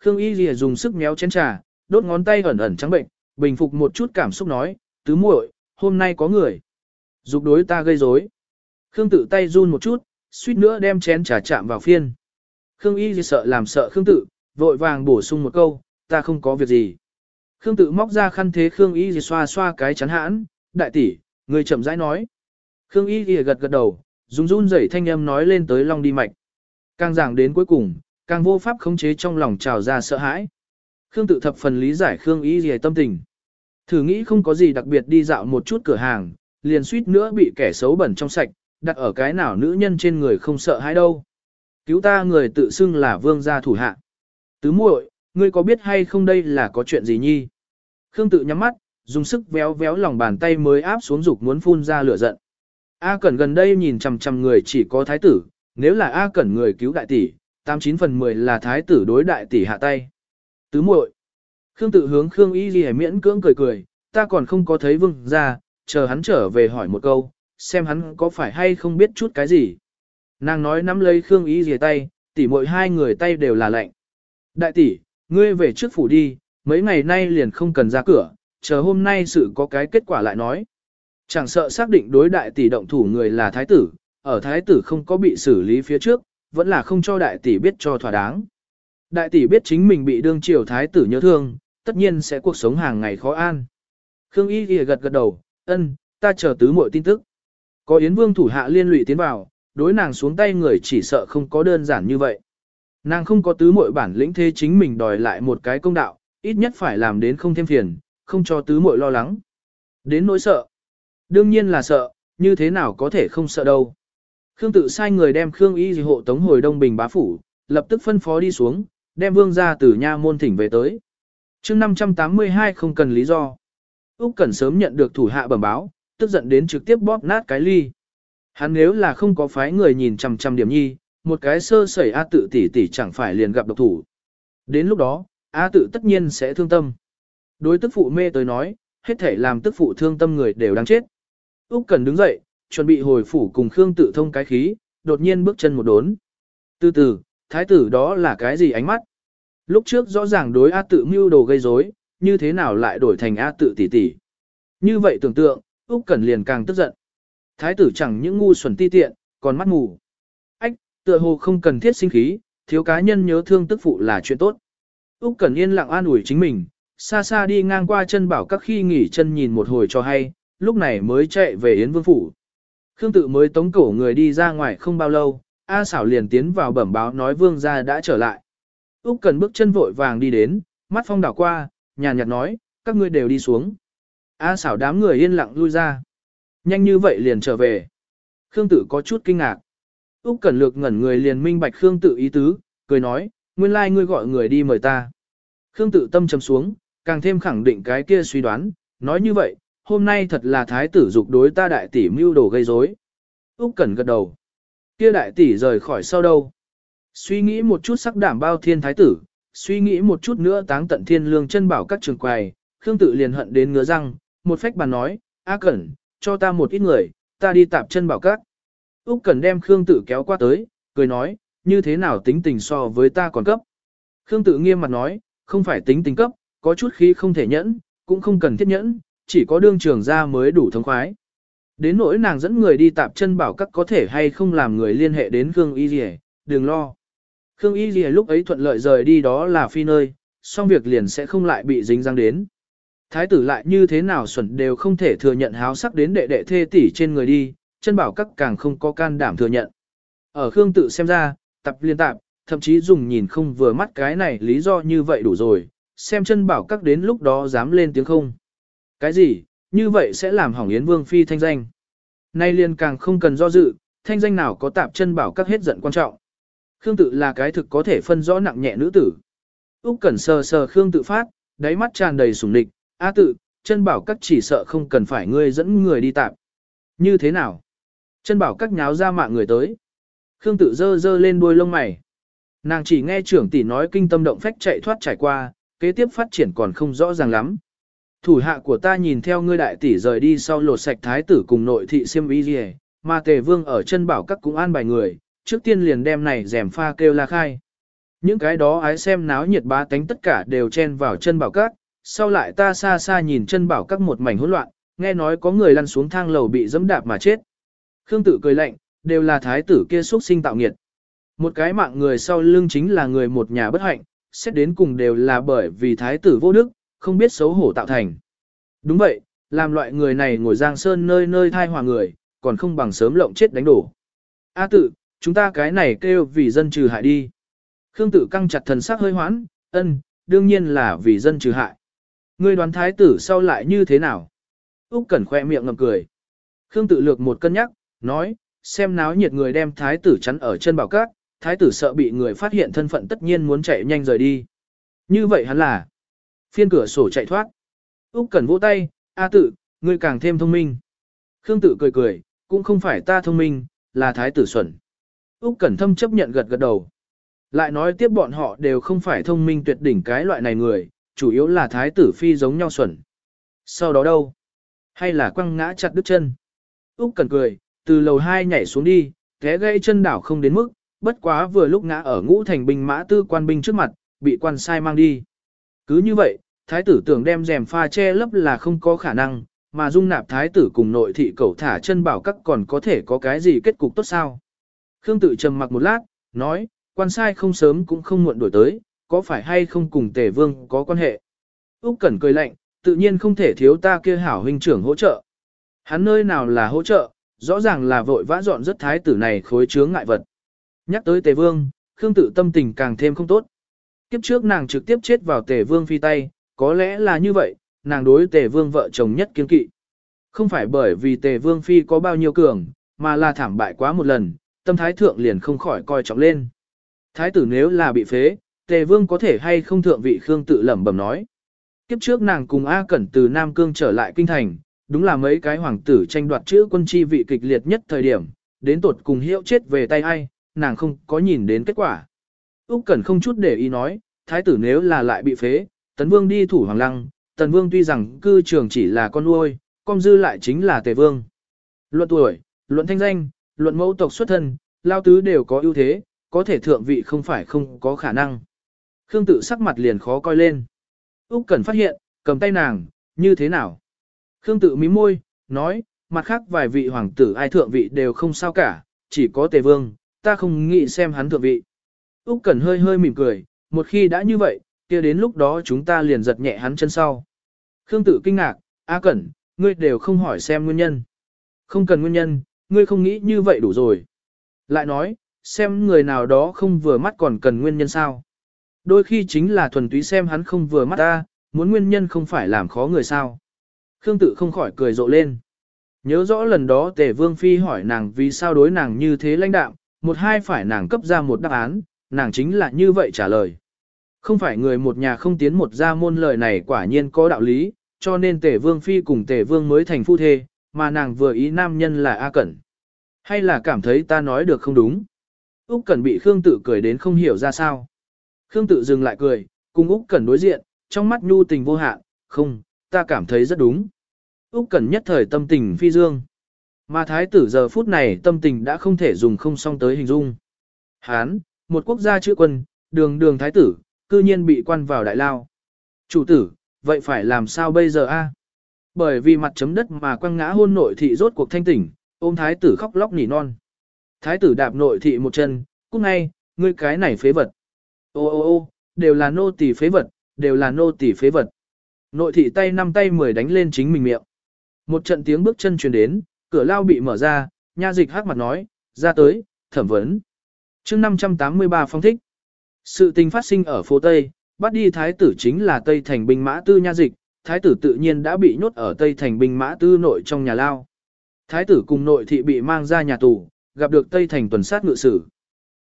Khương Y Lìa dùng sức méo chén trà, đốt ngón tay ẩn ẩn trắng bệnh, bình phục một chút cảm xúc nói, tứ muội, hôm nay có người. Dục đối ta gây rối. Khương tự tay run một chút, suýt nữa đem chén trà chạm vào phiên. Khương Y Lìa sợ làm sợ Khương tự, vội vàng bổ sung một câu, ta không có việc gì. Khương tự móc ra khăn thế Khương Y Lìa xoa xoa cái chắn hãn, đại tỷ, người chậm rãi nói. Khương Y Lìa gật gật đầu, dùng run rẩy thanh âm nói lên tới long đi mạch. Càng giảng đến cuối cùng, càng vô pháp khống chế trong lòng trào ra sợ hãi. Khương tự thập phần lý giải Khương Y Liễu tâm tình. Thử nghĩ không có gì đặc biệt đi dạo một chút cửa hàng, liền suýt nữa bị kẻ xấu bẩn trong sạch, đặt ở cái nào nữ nhân trên người không sợ hãi đâu. Cứu ta người tự xưng là vương gia thủ hạ. Tứ muội, ngươi có biết hay không đây là có chuyện gì nhi? Khương tự nhắm mắt, dùng sức véo véo lòng bàn tay mới áp xuống dục muốn phun ra lửa giận. A Cẩn gần đây nhìn chằm chằm người chỉ có thái tử, nếu là A Cẩn người cứu đại tỷ, 89 phần 10 là thái tử đối đại tỷ hạ tay. Tứ muội. Khương tự hướng Khương Y Ghi miễn cưỡng cười cười, ta còn không có thấy vương ra, chờ hắn trở về hỏi một câu, xem hắn có phải hay không biết chút cái gì. Nàng nói nắm lấy Khương Y Ghi tay, tỷ muội hai người tay đều là lạnh. Đại tỷ, ngươi về trước phủ đi, mấy ngày nay liền không cần ra cửa, chờ hôm nay sự có cái kết quả lại nói. Chẳng sợ xác định đối đại tỷ động thủ người là thái tử, ở thái tử không có bị xử lý phía trước, vẫn là không cho đại tỷ biết cho thỏa đáng. Đại tỷ biết chính mình bị đương triều thái tử nhớ thương, tất nhiên sẽ cuộc sống hàng ngày khó an. Khương Y Y gật gật đầu, ân, ta chờ tứ muội tin tức. Có Yến Vương thủ hạ liên lụy tiến vào, đối nàng xuống tay người chỉ sợ không có đơn giản như vậy. Nàng không có tứ muội bản lĩnh thế chính mình đòi lại một cái công đạo, ít nhất phải làm đến không thêm phiền, không cho tứ muội lo lắng. Đến nỗi sợ. Đương nhiên là sợ, như thế nào có thể không sợ đâu. Khương tự sai người đem Khương Y dị hộ tống hồi Đông Bình bá phủ, lập tức phân phó đi xuống, đem vương gia từ nha môn thỉnh về tới. chương 582 không cần lý do. Úc Cẩn sớm nhận được thủ hạ bẩm báo, tức giận đến trực tiếp bóp nát cái ly. Hắn nếu là không có phái người nhìn chằm chằm điểm nhi, một cái sơ sẩy A tự tỷ tỷ chẳng phải liền gặp độc thủ. Đến lúc đó, A tự tất nhiên sẽ thương tâm. Đối tức phụ mê tới nói, hết thể làm tức phụ thương tâm người đều đang chết. Úc Cần đứng dậy, chuẩn bị hồi phủ cùng Khương tự thông cái khí, đột nhiên bước chân một đốn. Từ từ, thái tử đó là cái gì ánh mắt? Lúc trước rõ ràng đối A tự mưu đồ gây rối, như thế nào lại đổi thành A tự tỷ tỷ? Như vậy tưởng tượng, Úc Cẩn liền càng tức giận. Thái tử chẳng những ngu xuẩn ti tiện, còn mắt mù. Ách, tựa hồ không cần thiết sinh khí, thiếu cá nhân nhớ thương tức phụ là chuyện tốt. Úc Cẩn yên lặng an ủi chính mình, xa xa đi ngang qua chân bảo các khi nghỉ chân nhìn một hồi cho hay, lúc này mới chạy về Yến Vương phủ. Khương tự mới tống cổ người đi ra ngoài không bao lâu, A xảo liền tiến vào bẩm báo nói vương gia đã trở lại. Úc cần bước chân vội vàng đi đến, mắt phong đảo qua, nhàn nhạt nói, các ngươi đều đi xuống. A xảo đám người yên lặng lui ra. Nhanh như vậy liền trở về. Khương tự có chút kinh ngạc. Úc Cần Lược ngẩn người liền minh bạch Khương tự ý tứ, cười nói, nguyên lai like ngươi gọi người đi mời ta. Khương tự tâm trầm xuống, càng thêm khẳng định cái kia suy đoán, nói như vậy, hôm nay thật là thái tử dục đối ta đại tỷ mưu đồ gây rối. Úc Cẩn gật đầu. Kia đại tỷ rời khỏi sau đâu? Suy nghĩ một chút sắc đảm bao thiên thái tử, suy nghĩ một chút nữa táng tận thiên lương chân bảo các trường quầy, Khương tự liền hận đến ngứa răng, một phách bàn nói, "A Cẩn, cho ta một ít người, ta đi tạp chân bảo các." Úc Cẩn đem Khương tự kéo qua tới, cười nói, "Như thế nào tính tình so với ta còn cấp?" Khương tự nghiêm mặt nói, "Không phải tính tình cấp, có chút khí không thể nhẫn, cũng không cần thiết nhẫn, chỉ có đương trường ra mới đủ thông khoái. Đến nỗi nàng dẫn người đi tạp chân bảo các có thể hay không làm người liên hệ đến Khương Y Dì đừng lo. Khương Y Dì lúc ấy thuận lợi rời đi đó là phi nơi, xong việc liền sẽ không lại bị dính răng đến. Thái tử lại như thế nào xuẩn đều không thể thừa nhận háo sắc đến đệ đệ thê tỷ trên người đi, chân bảo các càng không có can đảm thừa nhận. Ở Khương tự xem ra, tập liên tạp, thậm chí dùng nhìn không vừa mắt cái này lý do như vậy đủ rồi, xem chân bảo các đến lúc đó dám lên tiếng không. Cái gì, như vậy sẽ làm hỏng Yến Vương Phi thanh danh. Nay liền càng không cần do dự, thanh danh nào có tạp chân bảo các hết giận quan trọng. Khương tự là cái thực có thể phân rõ nặng nhẹ nữ tử. Úc Cẩn sờ sờ Khương tự phát, đáy mắt tràn đầy sủng nịch, "A tự, chân bảo các chỉ sợ không cần phải ngươi dẫn người đi tạp." "Như thế nào?" Chân bảo các nháo ra mạng người tới. Khương tự giơ giơ lên đuôi lông mày. Nàng chỉ nghe trưởng tỷ nói kinh tâm động phách chạy thoát trải qua, kế tiếp phát triển còn không rõ ràng lắm. Thủ hạ của ta nhìn theo ngươi đại tỷ rời đi sau lột sạch thái tử cùng nội thị siêm y gì mà tề vương ở chân bảo các cũng an bài người, trước tiên liền đem này rèm pha kêu la khai. Những cái đó ái xem náo nhiệt bá tánh tất cả đều chen vào chân bảo các, sau lại ta xa xa nhìn chân bảo các một mảnh hỗn loạn, nghe nói có người lăn xuống thang lầu bị dẫm đạp mà chết. Khương tử cười lạnh, đều là thái tử kia xuất sinh tạo nghiệt. Một cái mạng người sau lưng chính là người một nhà bất hạnh, xét đến cùng đều là bởi vì thái tử vô đức, không biết xấu hổ tạo thành. Đúng vậy, làm loại người này ngồi giang sơn nơi nơi thai hòa người, còn không bằng sớm lộng chết đánh đổ. A tự, chúng ta cái này kêu vì dân trừ hại đi. Khương tự căng chặt thần sắc hơi hoãn, ân, đương nhiên là vì dân trừ hại. Ngươi đoán thái tử sau lại như thế nào? Úc Cẩn khoe miệng ngậm cười. Khương tự lược một cân nhắc, nói, xem náo nhiệt người đem thái tử chắn ở chân bảo cát, thái tử sợ bị người phát hiện thân phận tất nhiên muốn chạy nhanh rời đi. Như vậy hắn là phiên cửa sổ chạy thoát. Úc Cẩn vỗ tay, A tự, ngươi càng thêm thông minh. Khương tự cười cười, cũng không phải ta thông minh, là thái tử xuẩn. Úc Cẩn thâm chấp nhận gật gật đầu. Lại nói tiếp bọn họ đều không phải thông minh tuyệt đỉnh cái loại này người, chủ yếu là thái tử phi giống nhau xuẩn. Sau đó đâu? Hay là quăng ngã chặt đứt chân? Úc Cẩn cười, từ lầu 2 nhảy xuống đi, té gãy chân đảo không đến mức, bất quá vừa lúc ngã ở ngũ thành binh mã tư quan binh trước mặt, bị quan sai mang đi. Cứ như vậy, thái tử tưởng đem rèm pha che lấp là không có khả năng, mà dung nạp thái tử cùng nội thị cẩu thả chân bảo các còn có thể có cái gì kết cục tốt sao. Khương tự trầm mặc một lát, nói, quan sai không sớm cũng không muộn đuổi tới, có phải hay không cùng tề vương có quan hệ. Úc Cẩn cười lạnh, tự nhiên không thể thiếu ta kia hảo huynh trưởng hỗ trợ. Hắn nơi nào là hỗ trợ, rõ ràng là vội vã dọn rất thái tử này khối chướng ngại vật. Nhắc tới tề vương, Khương tự tâm tình càng thêm không tốt. Kiếp trước nàng trực tiếp chết vào tề vương phi tay, có lẽ là như vậy, nàng đối tề vương vợ chồng nhất kiên kỵ. Không phải bởi vì tề vương phi có bao nhiêu cường, mà là thảm bại quá một lần, tâm thái thượng liền không khỏi coi trọng lên. Thái tử nếu là bị phế, tề vương có thể hay không thượng vị Khương tự lẩm bẩm nói. Kiếp trước nàng cùng A Cẩn từ Nam Cương trở lại kinh thành, đúng là mấy cái hoàng tử tranh đoạt chữ quân chi vị kịch liệt nhất thời điểm, đến tột cùng hiệu chết về tay ai, nàng không có nhìn đến kết quả. Úc Cẩn không chút để ý nói, thái tử nếu là lại bị phế, tấn vương đi thủ hoàng lăng, tần vương tuy rằng cư trường chỉ là con nuôi, con dư lại chính là tề vương. Luận tuổi, luận thanh danh, luận mẫu tộc xuất thân, lao tứ đều có ưu thế, có thể thượng vị không phải không có khả năng. Khương tự sắc mặt liền khó coi lên. Úc Cẩn phát hiện, cầm tay nàng, như thế nào? Khương tự mím môi, nói, mặt khác vài vị hoàng tử ai thượng vị đều không sao cả, chỉ có tề vương, ta không nghĩ xem hắn thượng vị. Úc Cẩn hơi hơi mỉm cười, một khi đã như vậy, kia đến lúc đó chúng ta liền giật nhẹ hắn chân sau. Khương Tử kinh ngạc, A Cẩn, ngươi đều không hỏi xem nguyên nhân. Không cần nguyên nhân, ngươi không nghĩ như vậy đủ rồi. Lại nói, xem người nào đó không vừa mắt còn cần nguyên nhân sao. Đôi khi chính là thuần túy xem hắn không vừa mắt ta, muốn nguyên nhân không phải làm khó người sao. Khương Tử không khỏi cười rộ lên. Nhớ rõ lần đó tề vương phi hỏi nàng vì sao đối nàng như thế lãnh đạm, một hai phải nàng cấp ra một đáp án, nàng chính là như vậy trả lời. Không phải người một nhà không tiến một gia môn lời này quả nhiên có đạo lý, cho nên tề vương phi cùng tề vương mới thành phu thê, mà nàng vừa ý nam nhân là A Cẩn. Hay là cảm thấy ta nói được không đúng? Úc Cẩn bị Khương Tự cười đến không hiểu ra sao. Khương Tự dừng lại cười, cùng Úc Cẩn đối diện, trong mắt nhu tình vô hạn, "Không, ta cảm thấy rất đúng." Úc Cẩn nhất thời tâm tình phi dương. Mà thái tử giờ phút này tâm tình đã không thể dùng không song tới hình dung. Hán, một quốc gia chữ quân, đường đường thái tử, cư nhiên bị quan vào đại lao. Chủ tử, vậy phải làm sao bây giờ a? Bởi vì mặt chấm đất mà quăng ngã hôn nội thị rốt cuộc thanh tỉnh, ôm thái tử khóc lóc nỉ non. Thái tử đạp nội thị một chân, cút ngay, ngươi cái này phế vật. Ô ô ô, đều là nô tỳ phế vật, đều là nô tỳ phế vật. Nội thị tay năm tay mười đánh lên chính mình miệng. Một trận tiếng bước chân truyền đến, cửa lao bị mở ra, nha dịch hắc mặt nói, ra tới, thẩm vấn chương 583 phong thích. Sự tình phát sinh ở phố Tây, bắt đi thái tử chính là Tây thành binh mã tư nha dịch, thái tử tự nhiên đã bị nhốt ở Tây thành binh mã tư nội trong nhà lao. Thái tử cùng nội thị bị mang ra nhà tù, gặp được Tây thành tuần sát ngự sử.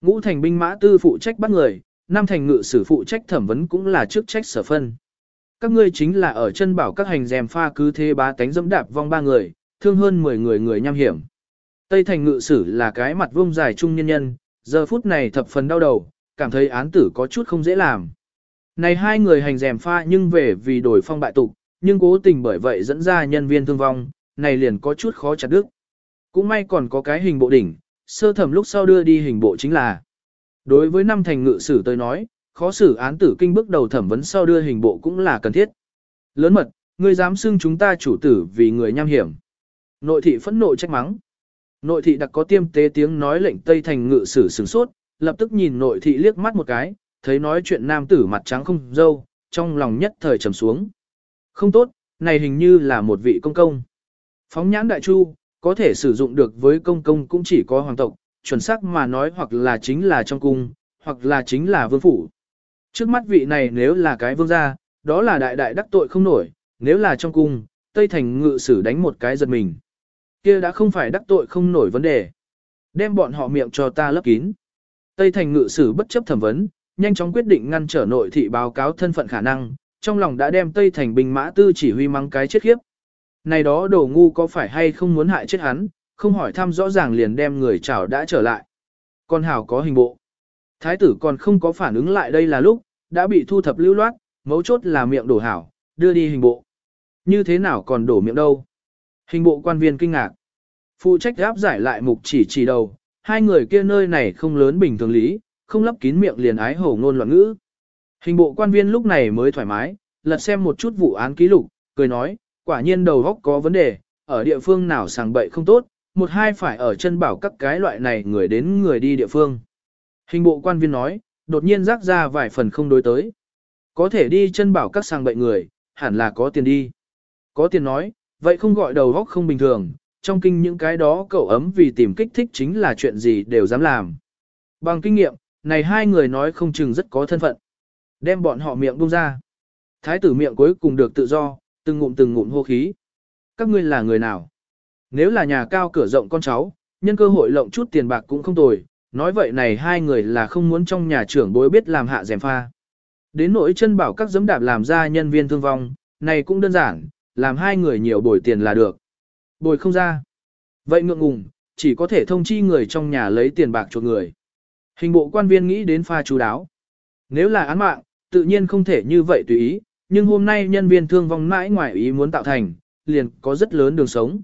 Ngũ thành binh mã tư phụ trách bắt người, năm thành ngự sử phụ trách thẩm vấn cũng là chức trách sở phân. Các ngươi chính là ở chân bảo các hành dèm pha cứ thế bá tánh dẫm đạp vong ba người, thương hơn 10 người người nham hiểm. Tây thành ngự sử là cái mặt vông dài trung nhân nhân, giờ phút này thập phần đau đầu, cảm thấy án tử có chút không dễ làm. Này hai người hành rèm pha nhưng về vì đổi phong bại tục, nhưng cố tình bởi vậy dẫn ra nhân viên thương vong, này liền có chút khó chặt đứt. Cũng may còn có cái hình bộ đỉnh, sơ thẩm lúc sau đưa đi hình bộ chính là. Đối với năm thành ngự sử tới nói, khó xử án tử kinh bước đầu thẩm vấn sau đưa hình bộ cũng là cần thiết. Lớn mật, ngươi dám xưng chúng ta chủ tử vì người nham hiểm. Nội thị phẫn nộ trách mắng. Nội thị đặc có tiêm tế tiếng nói lệnh Tây Thành ngự sử sửng sốt, lập tức nhìn nội thị liếc mắt một cái, thấy nói chuyện nam tử mặt trắng không dâu, trong lòng nhất thời trầm xuống. Không tốt, này hình như là một vị công công. Phóng nhãn đại chu, có thể sử dụng được với công công cũng chỉ có hoàng tộc, chuẩn xác mà nói hoặc là chính là trong cung, hoặc là chính là vương phủ. Trước mắt vị này nếu là cái vương gia, đó là đại đại đắc tội không nổi, nếu là trong cung, Tây Thành ngự sử đánh một cái giật mình kia đã không phải đắc tội không nổi vấn đề. Đem bọn họ miệng cho ta lấp kín. Tây Thành ngự sử bất chấp thẩm vấn, nhanh chóng quyết định ngăn trở nội thị báo cáo thân phận khả năng, trong lòng đã đem Tây Thành binh mã tư chỉ huy mắng cái chết khiếp. Này đó đồ ngu có phải hay không muốn hại chết hắn, không hỏi thăm rõ ràng liền đem người chảo đã trở lại. Con hảo có hình bộ. Thái tử còn không có phản ứng lại đây là lúc, đã bị thu thập lưu loát, mấu chốt là miệng đổ hảo, đưa đi hình bộ. Như thế nào còn đổ miệng đâu? Hình bộ quan viên kinh ngạc. Phụ trách gáp giải lại mục chỉ chỉ đầu, hai người kia nơi này không lớn bình thường lý, không lấp kín miệng liền ái hổ ngôn loạn ngữ. Hình bộ quan viên lúc này mới thoải mái, lật xem một chút vụ án ký lục, cười nói, quả nhiên đầu góc có vấn đề, ở địa phương nào sàng bậy không tốt, một hai phải ở chân bảo các cái loại này người đến người đi địa phương. Hình bộ quan viên nói, đột nhiên rác ra vài phần không đối tới. Có thể đi chân bảo các sàng bậy người, hẳn là có tiền đi. Có tiền nói, vậy không gọi đầu góc không bình thường, trong kinh những cái đó cậu ấm vì tìm kích thích chính là chuyện gì đều dám làm. Bằng kinh nghiệm, này hai người nói không chừng rất có thân phận. Đem bọn họ miệng buông ra. Thái tử miệng cuối cùng được tự do, từng ngụm từng ngụm hô khí. Các ngươi là người nào? Nếu là nhà cao cửa rộng con cháu, nhân cơ hội lộng chút tiền bạc cũng không tồi, nói vậy này hai người là không muốn trong nhà trưởng bối biết làm hạ dèm pha. Đến nỗi chân bảo các giấm đạp làm ra nhân viên thương vong, này cũng đơn giản, làm hai người nhiều bồi tiền là được. Bồi không ra. Vậy ngượng ngùng, chỉ có thể thông chi người trong nhà lấy tiền bạc cho người. Hình bộ quan viên nghĩ đến pha chú đáo. Nếu là án mạng, tự nhiên không thể như vậy tùy ý, nhưng hôm nay nhân viên thương vong mãi ngoài ý muốn tạo thành, liền có rất lớn đường sống.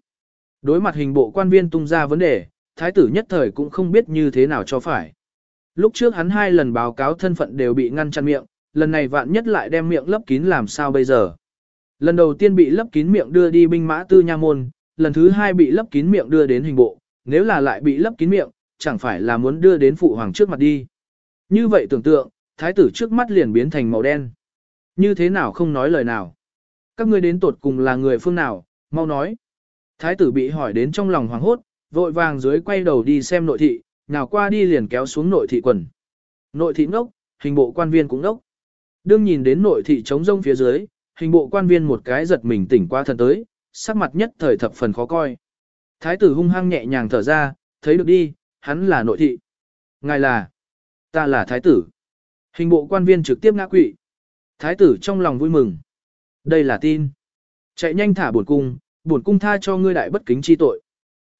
Đối mặt hình bộ quan viên tung ra vấn đề, thái tử nhất thời cũng không biết như thế nào cho phải. Lúc trước hắn hai lần báo cáo thân phận đều bị ngăn chặn miệng, lần này vạn nhất lại đem miệng lấp kín làm sao bây giờ. Lần đầu tiên bị lấp kín miệng đưa đi binh mã tư nha môn, lần thứ hai bị lấp kín miệng đưa đến hình bộ, nếu là lại bị lấp kín miệng, chẳng phải là muốn đưa đến phụ hoàng trước mặt đi. Như vậy tưởng tượng, thái tử trước mắt liền biến thành màu đen. Như thế nào không nói lời nào. Các ngươi đến tột cùng là người phương nào, mau nói. Thái tử bị hỏi đến trong lòng hoảng hốt, vội vàng dưới quay đầu đi xem nội thị, nào qua đi liền kéo xuống nội thị quần. Nội thị ngốc, hình bộ quan viên cũng ngốc. Đương nhìn đến nội thị trống rông phía dưới, hình bộ quan viên một cái giật mình tỉnh qua thần tới, sắc mặt nhất thời thập phần khó coi. Thái tử hung hăng nhẹ nhàng thở ra, thấy được đi, hắn là nội thị. Ngài là, ta là thái tử. Hình bộ quan viên trực tiếp ngã quỵ. Thái tử trong lòng vui mừng. Đây là tin. Chạy nhanh thả bổn cung, bổn cung tha cho ngươi đại bất kính chi tội.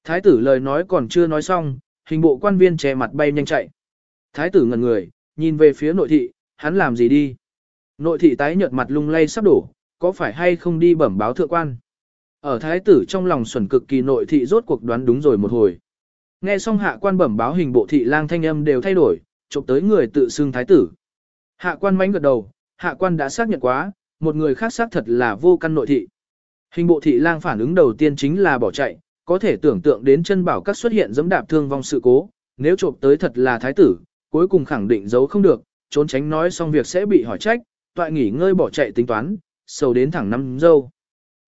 Thái tử lời nói còn chưa nói xong, hình bộ quan viên che mặt bay nhanh chạy. Thái tử ngẩn người, nhìn về phía nội thị, hắn làm gì đi? Nội thị tái nhợt mặt lung lay sắp đổ, có phải hay không đi bẩm báo thượng quan? Ở thái tử trong lòng xuẩn cực kỳ nội thị rốt cuộc đoán đúng rồi một hồi. Nghe xong hạ quan bẩm báo hình bộ thị lang thanh âm đều thay đổi, chụp tới người tự xưng thái tử. Hạ quan mánh gật đầu, hạ quan đã xác nhận quá, một người khác xác thật là vô căn nội thị. Hình bộ thị lang phản ứng đầu tiên chính là bỏ chạy, có thể tưởng tượng đến chân bảo các xuất hiện dẫm đạp thương vong sự cố, nếu trộm tới thật là thái tử, cuối cùng khẳng định giấu không được, trốn tránh nói xong việc sẽ bị hỏi trách, toại nghỉ ngơi bỏ chạy tính toán, sầu đến thẳng năm dâu.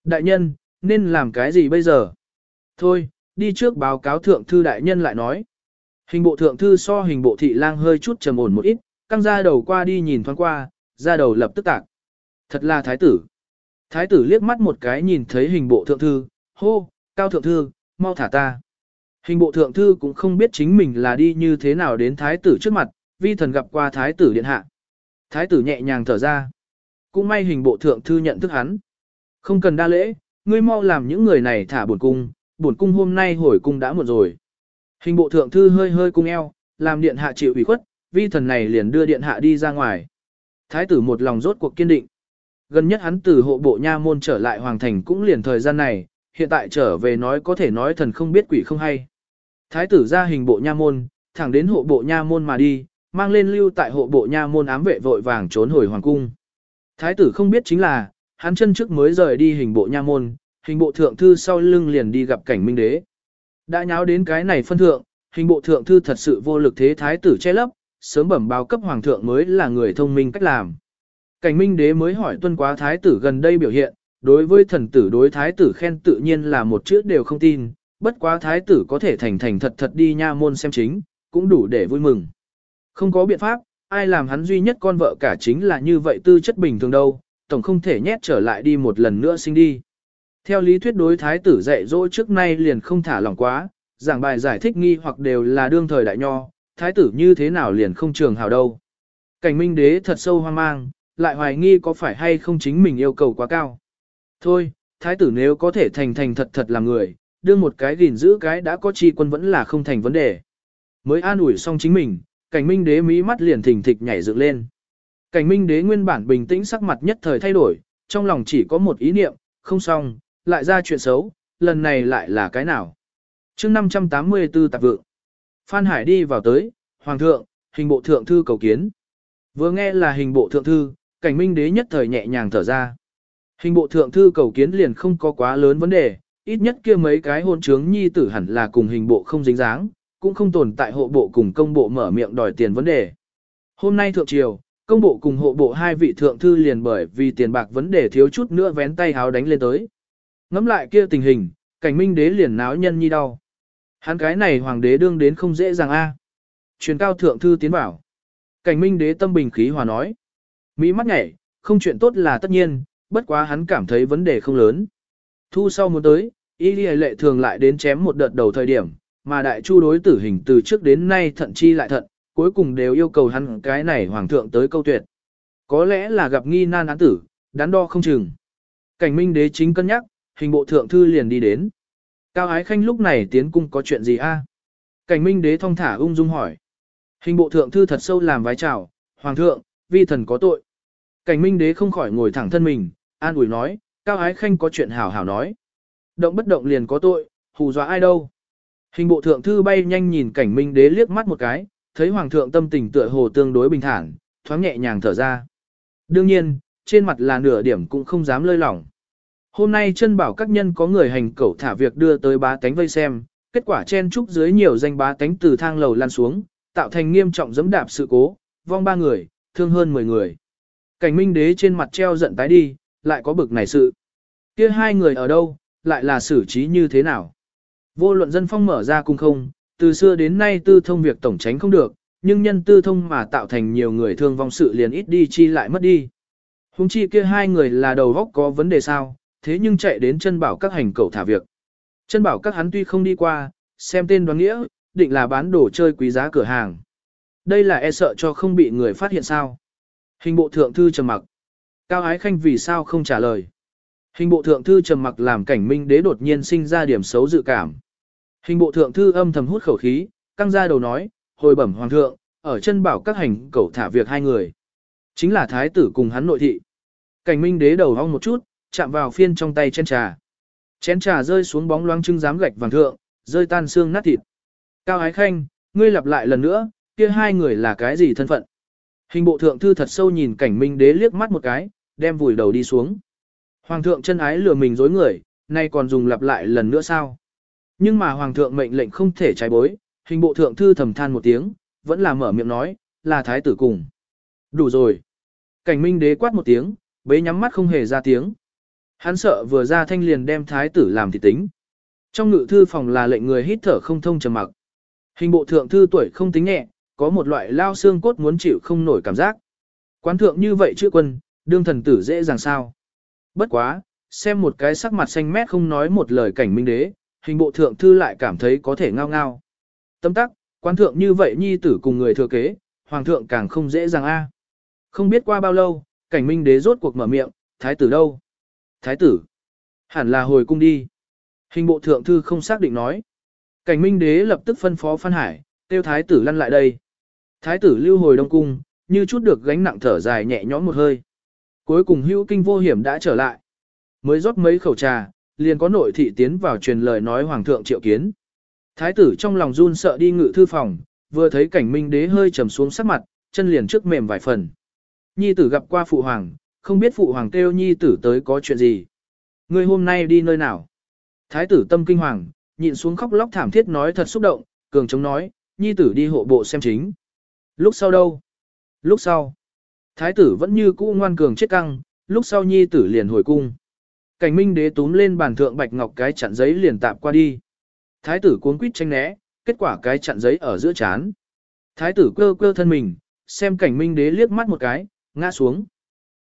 Đại nhân, nên làm cái gì bây giờ? Thôi, đi trước báo cáo thượng thư đại nhân lại nói. Hình bộ thượng thư so hình bộ thị lang hơi chút trầm ổn một ít, căng ra đầu qua đi nhìn thoáng qua, ra đầu lập tức tạc. Thật là thái tử. Thái tử liếc mắt một cái nhìn thấy hình bộ thượng thư, hô, cao thượng thư, mau thả ta. Hình bộ thượng thư cũng không biết chính mình là đi như thế nào đến thái tử trước mặt, vi thần gặp qua thái tử điện hạ. Thái tử nhẹ nhàng thở ra. Cũng may hình bộ thượng thư nhận thức hắn. Không cần đa lễ, ngươi mau làm những người này thả buồn cung, buồn cung hôm nay hồi cung đã muộn rồi. Hình bộ thượng thư hơi hơi cung eo, làm điện hạ chịu ủy khuất, vi thần này liền đưa điện hạ đi ra ngoài. Thái tử một lòng rốt cuộc kiên định. Gần nhất hắn từ hộ bộ nha môn trở lại hoàng thành cũng liền thời gian này, hiện tại trở về nói có thể nói thần không biết quỷ không hay. Thái tử ra hình bộ nha môn, thẳng đến hộ bộ nha môn mà đi, mang lên lưu tại hộ bộ nha môn ám vệ vội vàng trốn hồi hoàng cung. Thái tử không biết chính là, hắn chân trước mới rời đi hình bộ nha môn, hình bộ thượng thư sau lưng liền đi gặp cảnh minh đế. Đã nháo đến cái này phân thượng, hình bộ thượng thư thật sự vô lực thế thái tử che lấp, sớm bẩm báo cấp hoàng thượng mới là người thông minh cách làm. Cảnh minh đế mới hỏi tuân quá thái tử gần đây biểu hiện, đối với thần tử đối thái tử khen tự nhiên là một chữ đều không tin, bất quá thái tử có thể thành thành thật thật đi nha môn xem chính, cũng đủ để vui mừng. Không có biện pháp, ai làm hắn duy nhất con vợ cả chính là như vậy tư chất bình thường đâu, tổng không thể nhét trở lại đi một lần nữa sinh đi. Theo lý thuyết đối thái tử dạy dỗ trước nay liền không thả lỏng quá, giảng bài giải thích nghi hoặc đều là đương thời đại nho, thái tử như thế nào liền không trường hào đâu. Cảnh minh đế thật sâu hoang mang, lại hoài nghi có phải hay không chính mình yêu cầu quá cao. Thôi, thái tử nếu có thể thành thành thật thật làm người, đưa một cái gìn giữ cái đã có chi quân vẫn là không thành vấn đề. Mới an ủi xong chính mình, cảnh minh đế mỹ mắt liền thình thịch nhảy dựng lên. Cảnh minh đế nguyên bản bình tĩnh sắc mặt nhất thời thay đổi, trong lòng chỉ có một ý niệm, không xong, lại ra chuyện xấu, lần này lại là cái nào. chương 584 tạp vượng. Phan Hải đi vào tới, Hoàng thượng, hình bộ thượng thư cầu kiến. Vừa nghe là hình bộ thượng thư, cảnh minh đế nhất thời nhẹ nhàng thở ra. Hình bộ thượng thư cầu kiến liền không có quá lớn vấn đề, ít nhất kia mấy cái hôn trướng nhi tử hẳn là cùng hình bộ không dính dáng, cũng không tồn tại hộ bộ cùng công bộ mở miệng đòi tiền vấn đề. Hôm nay thượng triều, công bộ cùng hộ bộ hai vị thượng thư liền bởi vì tiền bạc vấn đề thiếu chút nữa vén tay háo đánh lên tới. Ngắm lại kia tình hình, cảnh minh đế liền náo nhân nhi đau. Hắn cái này hoàng đế đương đến không dễ dàng a. Truyền cao thượng thư tiến bảo. Cảnh minh đế tâm bình khí hòa nói. Mỹ mắt nhảy, không chuyện tốt là tất nhiên, bất quá hắn cảm thấy vấn đề không lớn. Thu sau muốn tới, y lệ thường lại đến chém một đợt đầu thời điểm, mà đại chu đối tử hình từ trước đến nay thận chi lại thận, cuối cùng đều yêu cầu hắn cái này hoàng thượng tới câu tuyệt. Có lẽ là gặp nghi nan án tử, đắn đo không chừng. Cảnh minh đế chính cân nhắc, hình bộ thượng thư liền đi đến. Cao Ái Khanh lúc này tiến cung có chuyện gì a? Cảnh minh đế thong thả ung dung hỏi. Hình bộ thượng thư thật sâu làm vái chào, hoàng thượng, vi thần có tội. Cảnh minh đế không khỏi ngồi thẳng thân mình, an ủi nói, Cao Ái Khanh có chuyện hảo hảo nói. Động bất động liền có tội, hù dọa ai đâu. Hình bộ thượng thư bay nhanh nhìn cảnh minh đế liếc mắt một cái, thấy hoàng thượng tâm tình tựa hồ tương đối bình thản, thoáng nhẹ nhàng thở ra. Đương nhiên, trên mặt là nửa điểm cũng không dám lơi lỏng. Hôm nay chân bảo các nhân có người hành cẩu thả việc đưa tới bá tánh vây xem, kết quả chen trúc dưới nhiều danh bá tánh từ thang lầu lan xuống, tạo thành nghiêm trọng dẫm đạp sự cố, vong ba người, thương hơn 10 người. Cảnh minh đế trên mặt treo giận tái đi, lại có bực này sự. kia hai người ở đâu, lại là xử trí như thế nào? Vô luận dân phong mở ra cung không, từ xưa đến nay tư thông việc tổng tránh không được, nhưng nhân tư thông mà tạo thành nhiều người thương vong sự liền ít đi chi lại mất đi. Hùng chi kia hai người là đầu góc có vấn đề sao, thế nhưng chạy đến chân bảo các hành cầu thả việc. Chân bảo các hắn tuy không đi qua, xem tên đoán nghĩa, định là bán đồ chơi quý giá cửa hàng. Đây là e sợ cho không bị người phát hiện sao. Hình bộ thượng thư trầm mặc. Cao Ái Khanh vì sao không trả lời. Hình bộ thượng thư trầm mặc làm cảnh minh đế đột nhiên sinh ra điểm xấu dự cảm. Hình bộ thượng thư âm thầm hút khẩu khí, căng ra đầu nói, hồi bẩm hoàng thượng, ở chân bảo các hành cầu thả việc hai người. Chính là thái tử cùng hắn nội thị. Cảnh minh đế đầu hong một chút, chạm vào phiên trong tay chén trà. Chén trà rơi xuống bóng loáng trưng giám gạch vàng thượng, rơi tan xương nát thịt. Cao Ái Khanh, ngươi lặp lại lần nữa, kia hai người là cái gì thân phận? Hình bộ thượng thư thật sâu nhìn cảnh minh đế liếc mắt một cái, đem vùi đầu đi xuống. Hoàng thượng chân ái lừa mình dối người, nay còn dùng lặp lại lần nữa sao? Nhưng mà hoàng thượng mệnh lệnh không thể trái bối, hình bộ thượng thư thầm than một tiếng, vẫn là mở miệng nói, là thái tử cùng. Đủ rồi. Cảnh minh đế quát một tiếng, bế nhắm mắt không hề ra tiếng. Hắn sợ vừa ra thanh liền đem thái tử làm thì tính. Trong ngự thư phòng là lệnh người hít thở không thông trầm mặc. Hình bộ thượng thư tuổi không tính nhẹ, có một loại lao xương cốt muốn chịu không nổi cảm giác. Quán thượng như vậy chữ quân, đương thần tử dễ dàng sao. Bất quá, xem một cái sắc mặt xanh mét không nói một lời cảnh minh đế, hình bộ thượng thư lại cảm thấy có thể ngao ngao. Tâm tắc, quan thượng như vậy nhi tử cùng người thừa kế, hoàng thượng càng không dễ dàng a. Không biết qua bao lâu, cảnh minh đế rốt cuộc mở miệng, thái tử đâu? Thái tử. Hẳn là hồi cung đi. Hình bộ thượng thư không xác định nói. Cảnh minh đế lập tức phân phó Phan Hải, tiêu thái tử lăn lại đây. Thái tử lưu hồi đông cung, như chút được gánh nặng thở dài nhẹ nhõm một hơi. Cuối cùng hữu kinh vô hiểm đã trở lại. Mới rót mấy khẩu trà, liền có nội thị tiến vào truyền lời nói hoàng thượng triệu kiến. Thái tử trong lòng run sợ đi ngự thư phòng, vừa thấy cảnh minh đế hơi trầm xuống sắc mặt, chân liền trước mềm vài phần. Nhi tử gặp qua phụ hoàng, không biết phụ hoàng kêu nhi tử tới có chuyện gì. Ngươi hôm nay đi nơi nào? Thái tử tâm kinh hoàng, nhịn xuống khóc lóc thảm thiết nói thật xúc động, cường chống nói, nhi tử đi hộ bộ xem chính. Lúc sau đâu? Lúc sau. Thái tử vẫn như cũ ngoan cường chết căng, lúc sau nhi tử liền hồi cung. Cảnh minh đế túm lên bàn thượng bạch ngọc cái chặn giấy liền tạm qua đi. Thái tử cuốn quýt tranh né, kết quả cái chặn giấy ở giữa chán. Thái tử cơ cơ thân mình, xem cảnh minh đế liếc mắt một cái, ngã xuống.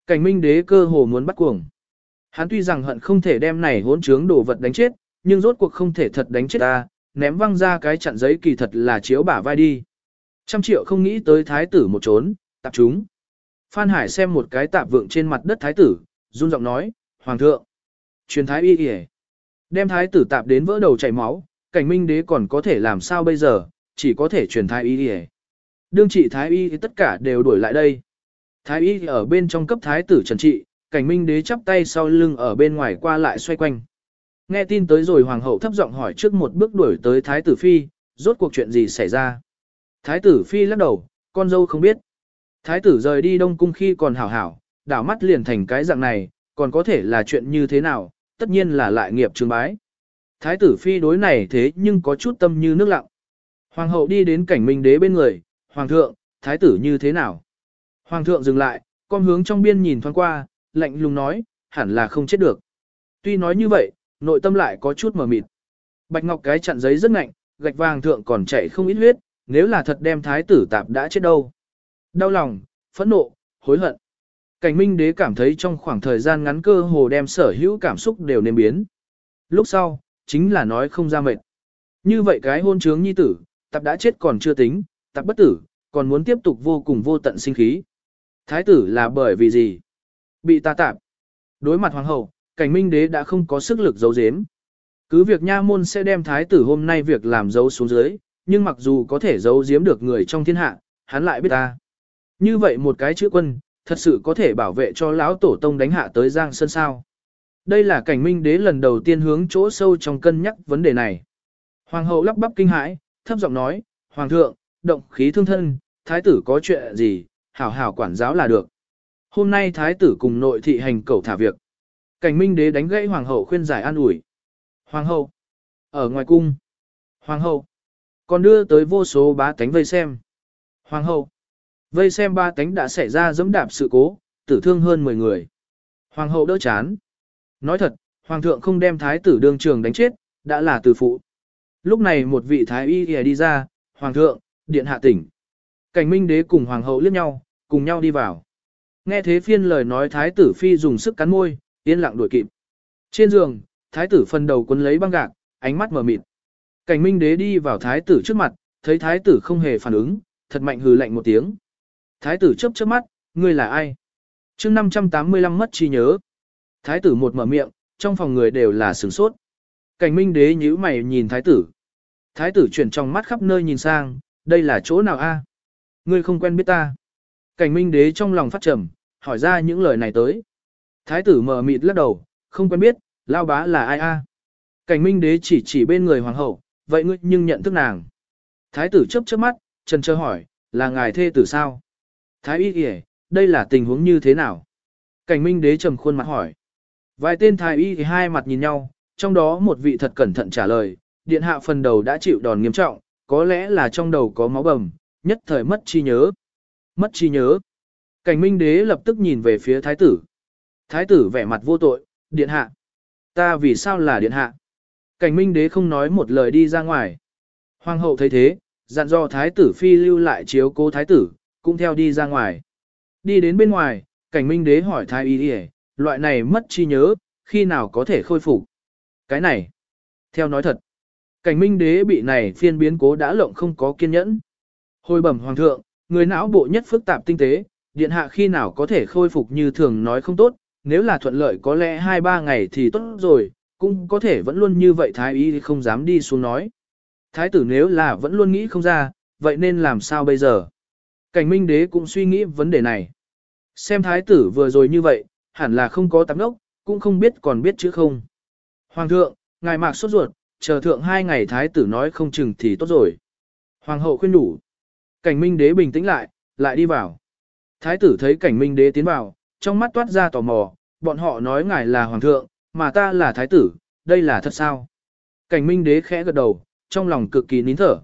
Cảnh minh đế cơ hồ muốn bắt cuồng. Hắn tuy rằng hận không thể đem này hỗn trướng đồ vật đánh chết, nhưng rốt cuộc không thể thật đánh chết ta, ném văng ra cái chặn giấy kỳ thật là chiếu bả vai đi. Trăm triệu không nghĩ tới thái tử một trốn, tạp chúng. Phan Hải xem một cái tạp vượng trên mặt đất thái tử, run giọng nói, Hoàng thượng, truyền thái y kìa. Đem thái tử tạp đến vỡ đầu chảy máu, cảnh minh đế còn có thể làm sao bây giờ, chỉ có thể truyền thái y kìa. Đương trị thái y thì tất cả đều đuổi lại đây. Thái y ở bên trong cấp thái tử trần trị, cảnh minh đế chắp tay sau lưng ở bên ngoài qua lại xoay quanh. Nghe tin tới rồi hoàng hậu thấp giọng hỏi trước một bước đuổi tới thái tử phi, rốt cuộc chuyện gì xảy ra. Thái tử phi lắc đầu, con dâu không biết. Thái tử rời đi đông cung khi còn hảo hảo, đảo mắt liền thành cái dạng này, còn có thể là chuyện như thế nào, tất nhiên là lại nghiệp trường bái. Thái tử phi đối này thế nhưng có chút tâm như nước lặng. Hoàng hậu đi đến cảnh minh đế bên người, Hoàng thượng, thái tử như thế nào? Hoàng thượng dừng lại, con hướng trong biên nhìn thoáng qua, lạnh lùng nói, hẳn là không chết được. Tuy nói như vậy, nội tâm lại có chút mờ mịt. Bạch ngọc cái chặn giấy rất ngạnh, gạch vàng thượng còn chảy không ít huyết, nếu là thật đem thái tử tạp đã chết đâu. Đau lòng, phẫn nộ, hối hận. Cảnh minh đế cảm thấy trong khoảng thời gian ngắn cơ hồ đem sở hữu cảm xúc đều nêm biến. Lúc sau, chính là nói không ra mệt. Như vậy cái hôn trướng nhi tử, tập đã chết còn chưa tính, tập bất tử, còn muốn tiếp tục vô cùng vô tận sinh khí. Thái tử là bởi vì gì? Bị ta tạp. Đối mặt hoàng hậu, cảnh minh đế đã không có sức lực giấu giếm. Cứ việc nha môn sẽ đem thái tử hôm nay việc làm giấu xuống dưới, nhưng mặc dù có thể giấu giếm được người trong thiên hạ, hắn lại biết ta. Như vậy một cái chữ quân, thật sự có thể bảo vệ cho lão tổ tông đánh hạ tới Giang Sơn sao. Đây là cảnh minh đế lần đầu tiên hướng chỗ sâu trong cân nhắc vấn đề này. Hoàng hậu lắp bắp kinh hãi, thấp giọng nói, Hoàng thượng, động khí thương thân, thái tử có chuyện gì, hảo hảo quản giáo là được. Hôm nay thái tử cùng nội thị hành cầu thả việc. Cảnh minh đế đánh gãy hoàng hậu khuyên giải an ủi. Hoàng hậu, ở ngoài cung. Hoàng hậu, còn đưa tới vô số bá tánh vây xem. Hoàng hậu, vây xem ba tánh đã xảy ra dẫm đạp sự cố, tử thương hơn 10 người. Hoàng hậu đỡ chán. Nói thật, hoàng thượng không đem thái tử đương trường đánh chết, đã là từ phụ. Lúc này một vị thái y đi ra, hoàng thượng, điện hạ tỉnh. Cảnh minh đế cùng hoàng hậu liếc nhau, cùng nhau đi vào. Nghe thế phiên lời nói thái tử phi dùng sức cắn môi, yên lặng đuổi kịp. Trên giường, thái tử phần đầu quấn lấy băng gạc, ánh mắt mở mịt. Cảnh minh đế đi vào thái tử trước mặt, thấy thái tử không hề phản ứng, thật mạnh hừ lạnh một tiếng. Thái tử chớp chớp mắt, ngươi là ai? chương 585 mất trí nhớ. Thái tử một mở miệng, trong phòng người đều là sửng sốt. Cảnh minh đế nhíu mày nhìn thái tử. Thái tử chuyển trong mắt khắp nơi nhìn sang, đây là chỗ nào a? Ngươi không quen biết ta. Cảnh minh đế trong lòng phát trầm, hỏi ra những lời này tới. Thái tử mở mịt lắc đầu, không quen biết, lao bá là ai a? Cảnh minh đế chỉ chỉ bên người hoàng hậu, vậy ngươi nhưng nhận thức nàng. Thái tử chớp chớp mắt, trần chờ hỏi, là ngài thê tử sao? Thái y kìa, đây là tình huống như thế nào? Cảnh minh đế trầm khuôn mặt hỏi. Vài tên thái y thì hai mặt nhìn nhau, trong đó một vị thật cẩn thận trả lời, điện hạ phần đầu đã chịu đòn nghiêm trọng, có lẽ là trong đầu có máu bầm, nhất thời mất chi nhớ. Mất chi nhớ. Cảnh minh đế lập tức nhìn về phía thái tử. Thái tử vẻ mặt vô tội, điện hạ. Ta vì sao là điện hạ? Cảnh minh đế không nói một lời đi ra ngoài. Hoàng hậu thấy thế, dặn dò thái tử phi lưu lại chiếu cố thái tử, cũng theo đi ra ngoài. Đi đến bên ngoài, cảnh minh đế hỏi thái y đi loại này mất chi nhớ, khi nào có thể khôi phục? Cái này, theo nói thật, cảnh minh đế bị này phiên biến cố đã lộng không có kiên nhẫn. Hồi bẩm hoàng thượng, người não bộ nhất phức tạp tinh tế, điện hạ khi nào có thể khôi phục như thường nói không tốt, nếu là thuận lợi có lẽ 2-3 ngày thì tốt rồi, cũng có thể vẫn luôn như vậy thái y không dám đi xuống nói. Thái tử nếu là vẫn luôn nghĩ không ra, vậy nên làm sao bây giờ? Cảnh minh đế cũng suy nghĩ vấn đề này. Xem thái tử vừa rồi như vậy, hẳn là không có tắm đốc, cũng không biết còn biết chữ không. Hoàng thượng, ngài mạc sốt ruột, chờ thượng hai ngày thái tử nói không chừng thì tốt rồi. Hoàng hậu khuyên đủ, Cảnh minh đế bình tĩnh lại, lại đi vào. Thái tử thấy cảnh minh đế tiến vào, trong mắt toát ra tò mò, bọn họ nói ngài là hoàng thượng, mà ta là thái tử, đây là thật sao? Cảnh minh đế khẽ gật đầu, trong lòng cực kỳ nín thở.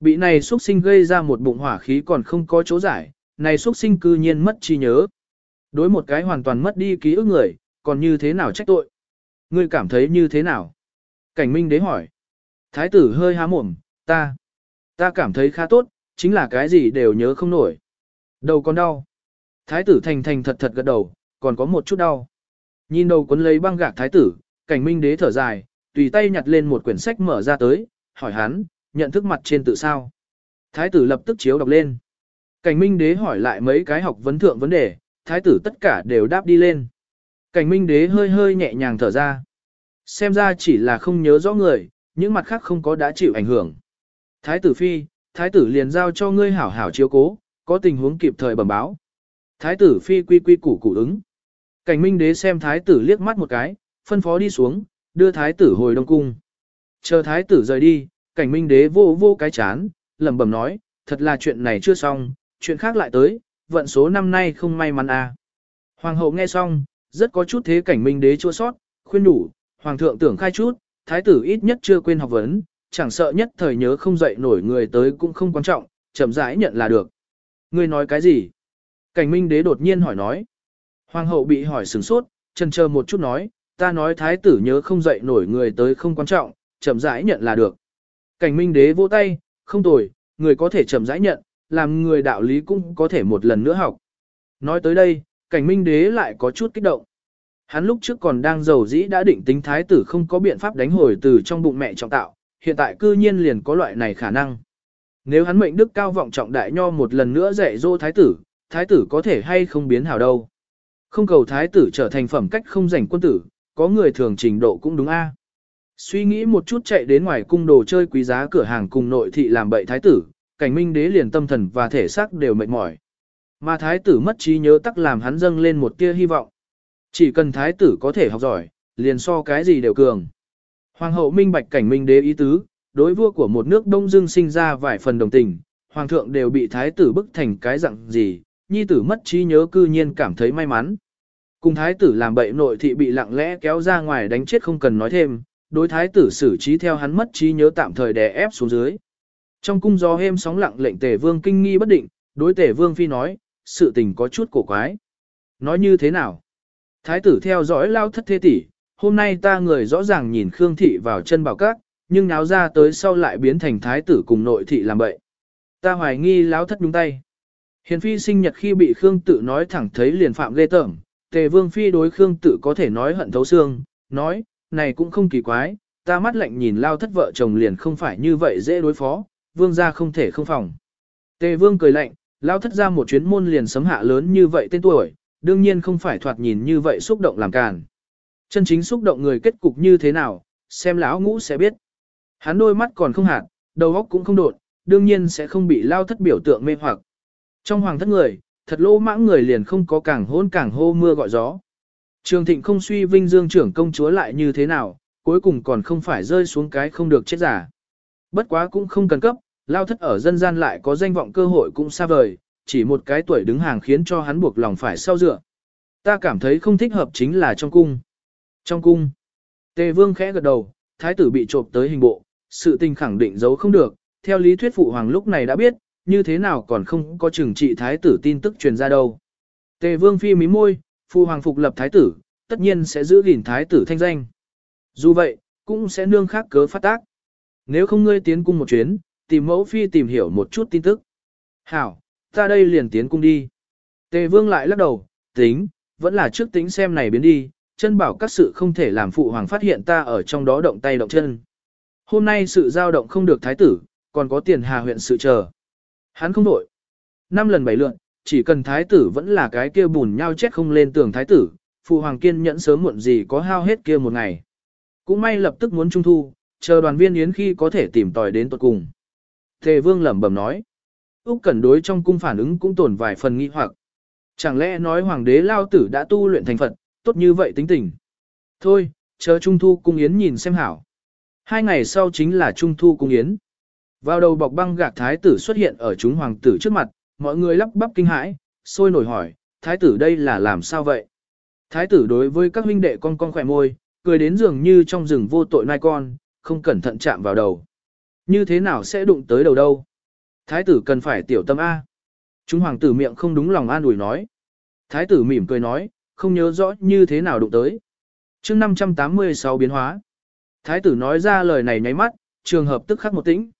Bị này xuất sinh gây ra một bụng hỏa khí còn không có chỗ giải, này xuất sinh cư nhiên mất trí nhớ. Đối một cái hoàn toàn mất đi ký ức người, còn như thế nào trách tội? Ngươi cảm thấy như thế nào? Cảnh minh đế hỏi. Thái tử hơi há mồm, ta, ta cảm thấy khá tốt, chính là cái gì đều nhớ không nổi. Đầu còn đau. Thái tử thành thành thật thật gật đầu, còn có một chút đau. Nhìn đầu cuốn lấy băng gạc thái tử, cảnh minh đế thở dài, tùy tay nhặt lên một quyển sách mở ra tới, hỏi hắn, nhận thức mặt trên tự sao. Thái tử lập tức chiếu đọc lên. Cảnh minh đế hỏi lại mấy cái học vấn thượng vấn đề, thái tử tất cả đều đáp đi lên. Cảnh minh đế hơi hơi nhẹ nhàng thở ra. Xem ra chỉ là không nhớ rõ người, những mặt khác không có đã chịu ảnh hưởng. Thái tử phi, thái tử liền giao cho ngươi hảo hảo chiếu cố, có tình huống kịp thời bẩm báo. Thái tử phi quy quy củ củ ứng. Cảnh minh đế xem thái tử liếc mắt một cái, phân phó đi xuống, đưa thái tử hồi đông cung. Chờ thái tử rời đi, cảnh minh đế vô vô cái chán, lẩm bẩm nói, thật là chuyện này chưa xong, chuyện khác lại tới, vận số năm nay không may mắn à. Hoàng hậu nghe xong, rất có chút thế cảnh minh đế chua sót, khuyên đủ, hoàng thượng tưởng khai chút, thái tử ít nhất chưa quên học vấn, chẳng sợ nhất thời nhớ không dậy nổi người tới cũng không quan trọng, chậm rãi nhận là được. Ngươi nói cái gì? Cảnh minh đế đột nhiên hỏi nói. Hoàng hậu bị hỏi sửng sốt, chần chờ một chút nói, ta nói thái tử nhớ không dậy nổi người tới không quan trọng, chậm rãi nhận là được. Cảnh minh đế vỗ tay, không tồi, người có thể chậm rãi nhận, làm người đạo lý cũng có thể một lần nữa học. Nói tới đây, cảnh minh đế lại có chút kích động. Hắn lúc trước còn đang giàu dĩ đã định tính thái tử không có biện pháp đánh hồi từ trong bụng mẹ trọng tạo, hiện tại cư nhiên liền có loại này khả năng. Nếu hắn mệnh đức cao vọng trọng đại nho một lần nữa dạy dỗ thái tử, thái tử có thể hay không biến hảo đâu. Không cầu thái tử trở thành phẩm cách không rảnh quân tử, có người thường trình độ cũng đúng a. Suy nghĩ một chút chạy đến ngoài cung đồ chơi quý giá cửa hàng cùng nội thị làm bậy thái tử, cảnh minh đế liền tâm thần và thể xác đều mệt mỏi. Mà thái tử mất trí nhớ tắc làm hắn dâng lên một tia hy vọng. Chỉ cần thái tử có thể học giỏi, liền so cái gì đều cường. Hoàng hậu minh bạch cảnh minh đế ý tứ, đối vua của một nước đông dương sinh ra vài phần đồng tình, hoàng thượng đều bị thái tử bức thành cái dạng gì, nhi tử mất trí nhớ cư nhiên cảm thấy may mắn. Cùng thái tử làm bậy nội thị bị lặng lẽ kéo ra ngoài đánh chết không cần nói thêm, đối thái tử xử trí theo hắn mất trí nhớ tạm thời đè ép xuống dưới. Trong cung gió êm sóng lặng lệnh tề vương kinh nghi bất định, đối tề vương phi nói, sự tình có chút cổ quái. Nói như thế nào? Thái tử theo dõi lao thất thế tỷ, hôm nay ta người rõ ràng nhìn Khương thị vào chân bảo các, nhưng náo ra tới sau lại biến thành thái tử cùng nội thị làm bậy. Ta hoài nghi lão thất đúng tay. Hiền phi sinh nhật khi bị Khương tự nói thẳng thấy liền phạm ghê tởm, tề vương phi đối Khương tự có thể nói hận thấu xương, nói, này cũng không kỳ quái, ta mắt lạnh nhìn lao thất vợ chồng liền không phải như vậy dễ đối phó, vương gia không thể không phòng. Tề vương cười lạnh, lao thất ra một chuyến môn liền sấm hạ lớn như vậy tên tuổi, đương nhiên không phải thoạt nhìn như vậy xúc động làm càn. Chân chính xúc động người kết cục như thế nào, xem lão ngũ sẽ biết. Hắn đôi mắt còn không hạt, đầu óc cũng không đột, đương nhiên sẽ không bị lao thất biểu tượng mê hoặc. Trong hoàng thất người, thật lỗ mãng người liền không có càng hôn càng hô mưa gọi gió. Trường thịnh không suy vinh dương trưởng công chúa lại như thế nào, cuối cùng còn không phải rơi xuống cái không được chết giả. Bất quá cũng không cần cấp, lao thất ở dân gian lại có danh vọng cơ hội cũng xa vời, chỉ một cái tuổi đứng hàng khiến cho hắn buộc lòng phải sau dựa. Ta cảm thấy không thích hợp chính là trong cung. Trong cung, tề vương khẽ gật đầu, thái tử bị trộm tới hình bộ, sự tình khẳng định giấu không được, theo lý thuyết phụ hoàng lúc này đã biết, như thế nào còn không có chừng trị thái tử tin tức truyền ra đâu. Tề vương phi mí môi, phụ hoàng phục lập thái tử, tất nhiên sẽ giữ gìn thái tử thanh danh. Dù vậy, cũng sẽ nương khác cớ phát tác. Nếu không ngươi tiến cung một chuyến, tìm mẫu phi tìm hiểu một chút tin tức. Hảo, ta đây liền tiến cung đi. Tề vương lại lắc đầu, tính, vẫn là trước tính xem này biến đi, chân bảo các sự không thể làm phụ hoàng phát hiện ta ở trong đó động tay động chân. Hôm nay sự giao động không được thái tử, còn có tiền hà huyện sự chờ. Hắn không đổi. Năm lần bảy lượn, chỉ cần thái tử vẫn là cái kia bùn nhau chết không lên tường thái tử, phụ hoàng kiên nhẫn sớm muộn gì có hao hết kia một ngày. Cũng may lập tức muốn trung thu, chờ đoàn viên yến khi có thể tìm tòi đến tuật cùng. Tề vương lẩm bẩm nói. Úc Cẩn đối trong cung phản ứng cũng tồn vài phần nghi hoặc. Chẳng lẽ nói hoàng đế lao tử đã tu luyện thành Phật, tốt như vậy tính tình. Thôi, chờ trung thu cung yến nhìn xem hảo. Hai ngày sau chính là trung thu cung yến. Vào đầu bọc băng gạc thái tử xuất hiện ở chúng hoàng tử trước mặt, mọi người lắp bắp kinh hãi, sôi nổi hỏi, thái tử đây là làm sao vậy? Thái tử đối với các huynh đệ con con khỏe môi, cười đến dường như trong rừng vô tội nai con, không cẩn thận chạm vào đầu. Như thế nào sẽ đụng tới đầu đâu? Thái tử cần phải tiểu tâm A. Chúng hoàng tử miệng không đúng lòng an ủi nói. Thái tử mỉm cười nói, không nhớ rõ như thế nào đụng tới. chương 586 biến hóa. Thái tử nói ra lời này nháy mắt, trường hợp tức khắc một tĩnh.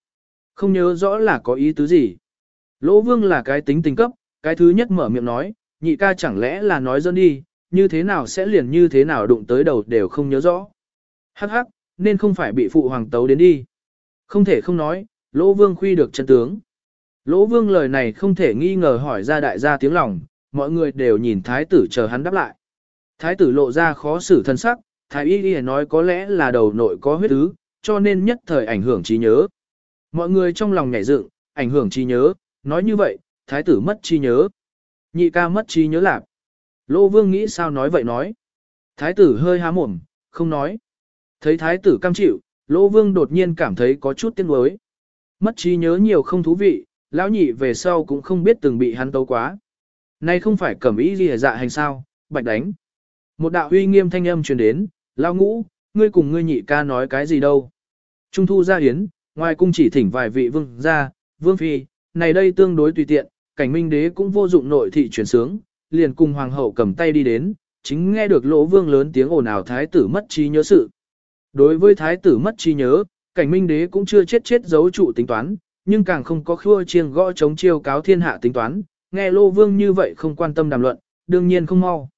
Không nhớ rõ là có ý tứ gì. Lỗ vương là cái tính tình cấp, cái thứ nhất mở miệng nói, nhị ca chẳng lẽ là nói dân đi, như thế nào sẽ liền như thế nào đụng tới đầu đều không nhớ rõ. Hắc hắc, nên không phải bị phụ hoàng tấu đến đi. Không thể không nói, lỗ vương khuy được chân tướng. Lỗ vương lời này không thể nghi ngờ hỏi ra đại gia tiếng lòng, mọi người đều nhìn thái tử chờ hắn đáp lại. Thái tử lộ ra khó xử thân sắc, thái y y nói có lẽ là đầu nội có huyết ứ, cho nên nhất thời ảnh hưởng trí nhớ. Mọi người trong lòng nhảy dựng, ảnh hưởng trí nhớ, nói như vậy, thái tử mất trí nhớ. Nhị ca mất trí nhớ lạc. Lô vương nghĩ sao nói vậy nói. Thái tử hơi há mồm, không nói. Thấy thái tử cam chịu, lô vương đột nhiên cảm thấy có chút tiếc nuối. Mất trí nhớ nhiều không thú vị, lão nhị về sau cũng không biết từng bị hắn tấu quá. Nay không phải cẩm ý gì dạ hành sao, bạch đánh. Một đạo uy nghiêm thanh âm truyền đến, lao ngũ, ngươi cùng ngươi nhị ca nói cái gì đâu. Trung thu ra hiến, ngoài cung chỉ thỉnh vài vị vương gia, vương phi, này đây tương đối tùy tiện, cảnh minh đế cũng vô dụng nội thị chuyển sướng, liền cùng hoàng hậu cầm tay đi đến, chính nghe được lỗ vương lớn tiếng ồn ào thái tử mất trí nhớ sự. Đối với thái tử mất trí nhớ, cảnh minh đế cũng chưa chết chết giấu trụ tính toán, nhưng càng không có khua chiêng gõ chống chiêu cáo thiên hạ tính toán, nghe lỗ vương như vậy không quan tâm đàm luận, đương nhiên không mau.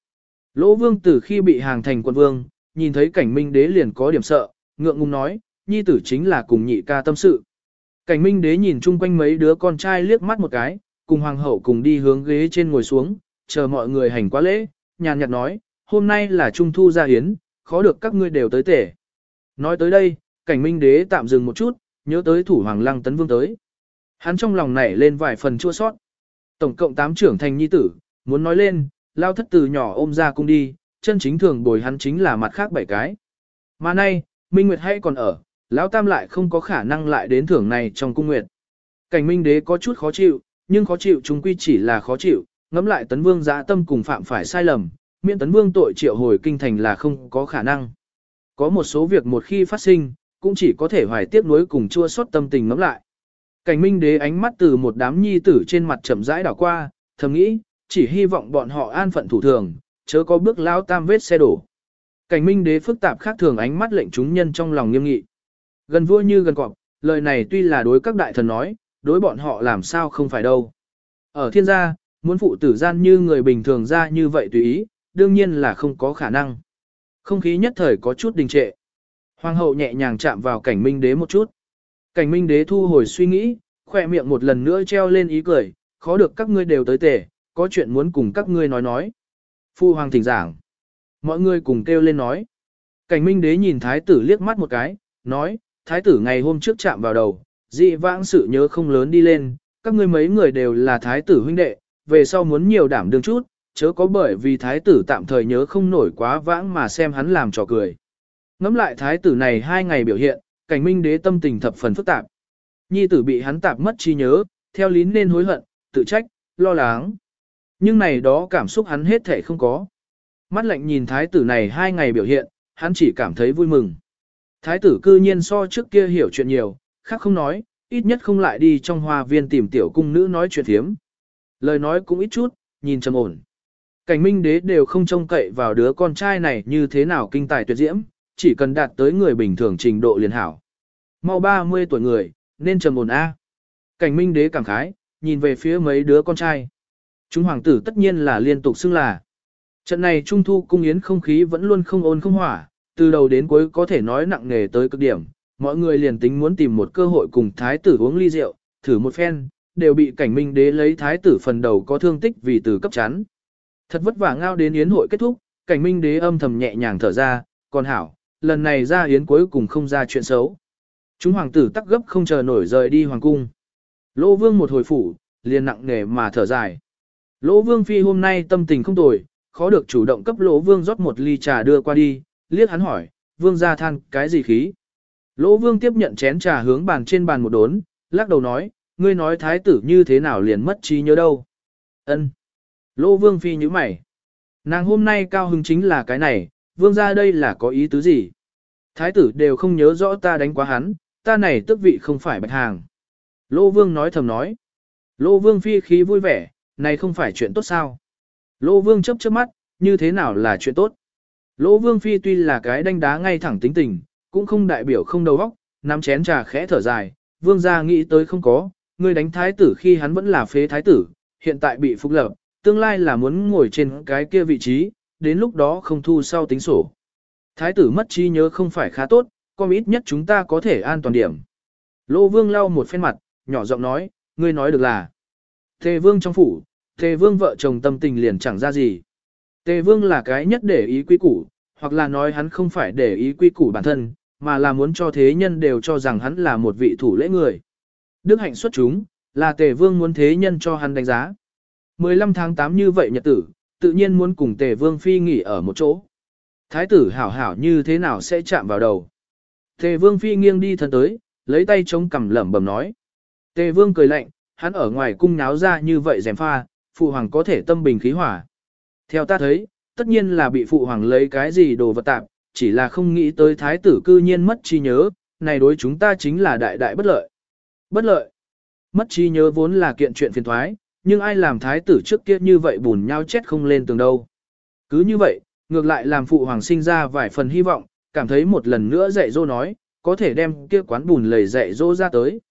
Lỗ vương từ khi bị hàng thành quân vương, nhìn thấy cảnh minh đế liền có điểm sợ, ngượng ngùng nói, nhi tử chính là cùng nhị ca tâm sự. Cảnh minh đế nhìn chung quanh mấy đứa con trai liếc mắt một cái, cùng hoàng hậu cùng đi hướng ghế trên ngồi xuống, chờ mọi người hành quá lễ, nhàn nhạt nói, hôm nay là trung thu gia hiến, khó được các ngươi đều tới tể. Nói tới đây, cảnh minh đế tạm dừng một chút, nhớ tới thủ hoàng lăng tấn vương tới. Hắn trong lòng nảy lên vài phần chua sót. Tổng cộng 8 trưởng thành nhi tử, muốn nói lên, lao thất từ nhỏ ôm ra cung đi, chân chính thường bồi hắn chính là mặt khác bảy cái. Mà nay, Minh Nguyệt hay còn ở, lão tam lại không có khả năng lại đến thưởng này trong cung nguyệt. Cảnh Minh đế có chút khó chịu, nhưng khó chịu chúng quy chỉ là khó chịu, ngẫm lại tấn vương giã tâm cùng phạm phải sai lầm, miễn tấn vương tội triệu hồi kinh thành là không có khả năng. Có một số việc một khi phát sinh, cũng chỉ có thể hoài tiếc nuối cùng chua xót tâm tình ngẫm lại. Cảnh minh đế ánh mắt từ một đám nhi tử trên mặt chậm rãi đảo qua, thầm nghĩ, chỉ hy vọng bọn họ an phận thủ thường, chớ có bước lao tam vết xe đổ. Cảnh minh đế phức tạp khác thường ánh mắt lệnh chúng nhân trong lòng nghiêm nghị. Gần vua như gần cọp, lời này tuy là đối các đại thần nói, đối bọn họ làm sao không phải đâu. Ở thiên gia, muốn phụ tử gian như người bình thường ra như vậy tùy ý, đương nhiên là không có khả năng. Không khí nhất thời có chút đình trệ. Hoàng hậu nhẹ nhàng chạm vào cảnh minh đế một chút. Cảnh minh đế thu hồi suy nghĩ, khỏe miệng một lần nữa treo lên ý cười, khó được các ngươi đều tới tể, có chuyện muốn cùng các ngươi nói nói. Phu hoàng thỉnh giảng. Mọi người cùng kêu lên nói. Cảnh minh đế nhìn thái tử liếc mắt một cái, nói, thái tử ngày hôm trước chạm vào đầu, dị vãng sự nhớ không lớn đi lên, các ngươi mấy người đều là thái tử huynh đệ, về sau muốn nhiều đảm đương chút, chớ có bởi vì thái tử tạm thời nhớ không nổi quá vãng mà xem hắn làm trò cười. Ngắm lại thái tử này hai ngày biểu hiện, cảnh minh đế tâm tình thập phần phức tạp. Nhi tử bị hắn tạp mất trí nhớ, theo lý nên hối hận, tự trách, lo lắng. Nhưng này đó cảm xúc hắn hết thể không có. Mắt lạnh nhìn thái tử này hai ngày biểu hiện, hắn chỉ cảm thấy vui mừng. Thái tử cư nhiên so trước kia hiểu chuyện nhiều, khác không nói, ít nhất không lại đi trong hoa viên tìm tiểu cung nữ nói chuyện thiếm. Lời nói cũng ít chút, nhìn trầm ổn. Cảnh minh đế đều không trông cậy vào đứa con trai này như thế nào kinh tài tuyệt diễm, chỉ cần đạt tới người bình thường trình độ liền hảo. Mau 30 tuổi người, nên trầm ổn A. Cảnh minh đế cảm khái, nhìn về phía mấy đứa con trai. Chúng hoàng tử tất nhiên là liên tục xưng là. Trận này trung thu cung yến không khí vẫn luôn không ôn không hỏa, từ đầu đến cuối có thể nói nặng nề tới cực điểm. Mọi người liền tính muốn tìm một cơ hội cùng thái tử uống ly rượu, thử một phen, đều bị cảnh minh đế lấy thái tử phần đầu có thương tích vì từ cấp chán. Thật vất vả ngao đến yến hội kết thúc, cảnh minh đế âm thầm nhẹ nhàng thở ra, còn hảo, lần này ra yến cuối cùng không ra chuyện xấu. Chúng hoàng tử tắc gấp không chờ nổi rời đi hoàng cung. Lỗ vương một hồi phủ, liền nặng nề mà thở dài. Lỗ vương phi hôm nay tâm tình không tồi, khó được chủ động cấp lỗ vương rót một ly trà đưa qua đi, liếc hắn hỏi, vương gia than cái gì khí. Lỗ vương tiếp nhận chén trà hướng bàn trên bàn một đốn, lắc đầu nói, ngươi nói thái tử như thế nào liền mất trí nhớ đâu. Ân. Lỗ vương phi như mày. Nàng hôm nay cao hứng chính là cái này, vương gia đây là có ý tứ gì? Thái tử đều không nhớ rõ ta đánh quá hắn, ta này tức vị không phải bạch hàng. Lỗ vương nói thầm nói. Lỗ vương phi khí vui vẻ, này không phải chuyện tốt sao? Lỗ vương chấp chớp mắt, như thế nào là chuyện tốt? Lỗ vương phi tuy là cái đánh đá ngay thẳng tính tình, cũng không đại biểu không đầu óc, nắm chén trà khẽ thở dài, vương gia nghĩ tới không có, người đánh thái tử khi hắn vẫn là phế thái tử, hiện tại bị phục lập, tương lai là muốn ngồi trên cái kia vị trí, đến lúc đó không thu sau tính sổ. Thái tử mất trí nhớ không phải khá tốt, có ít nhất chúng ta có thể an toàn điểm. Lô vương lau một phen mặt, nhỏ giọng nói, ngươi nói được là. Tề vương trong phủ, tề vương vợ chồng tâm tình liền chẳng ra gì. Tề vương là cái nhất để ý quy củ, hoặc là nói hắn không phải để ý quy củ bản thân, mà là muốn cho thế nhân đều cho rằng hắn là một vị thủ lễ người. Đức hạnh xuất chúng, là tề vương muốn thế nhân cho hắn đánh giá. 15 tháng 8 như vậy nhật tử, tự nhiên muốn cùng tề vương phi nghỉ ở một chỗ. Thái tử hảo hảo như thế nào sẽ chạm vào đầu. Tề vương phi nghiêng đi thân tới, lấy tay chống cằm lẩm bẩm nói. Tề vương cười lạnh, hắn ở ngoài cung náo ra như vậy dèm pha, phụ hoàng có thể tâm bình khí hỏa. Theo ta thấy, tất nhiên là bị phụ hoàng lấy cái gì đồ vật tạp, chỉ là không nghĩ tới thái tử cư nhiên mất trí nhớ, này đối chúng ta chính là đại đại bất lợi. Bất lợi. Mất trí nhớ vốn là kiện chuyện phiền thoái, nhưng ai làm thái tử trước kia như vậy bùn nhau chết không lên tường đâu. Cứ như vậy, ngược lại làm phụ hoàng sinh ra vài phần hy vọng, cảm thấy một lần nữa dạy dỗ nói, có thể đem kia quán bùn lầy dạy dỗ ra tới.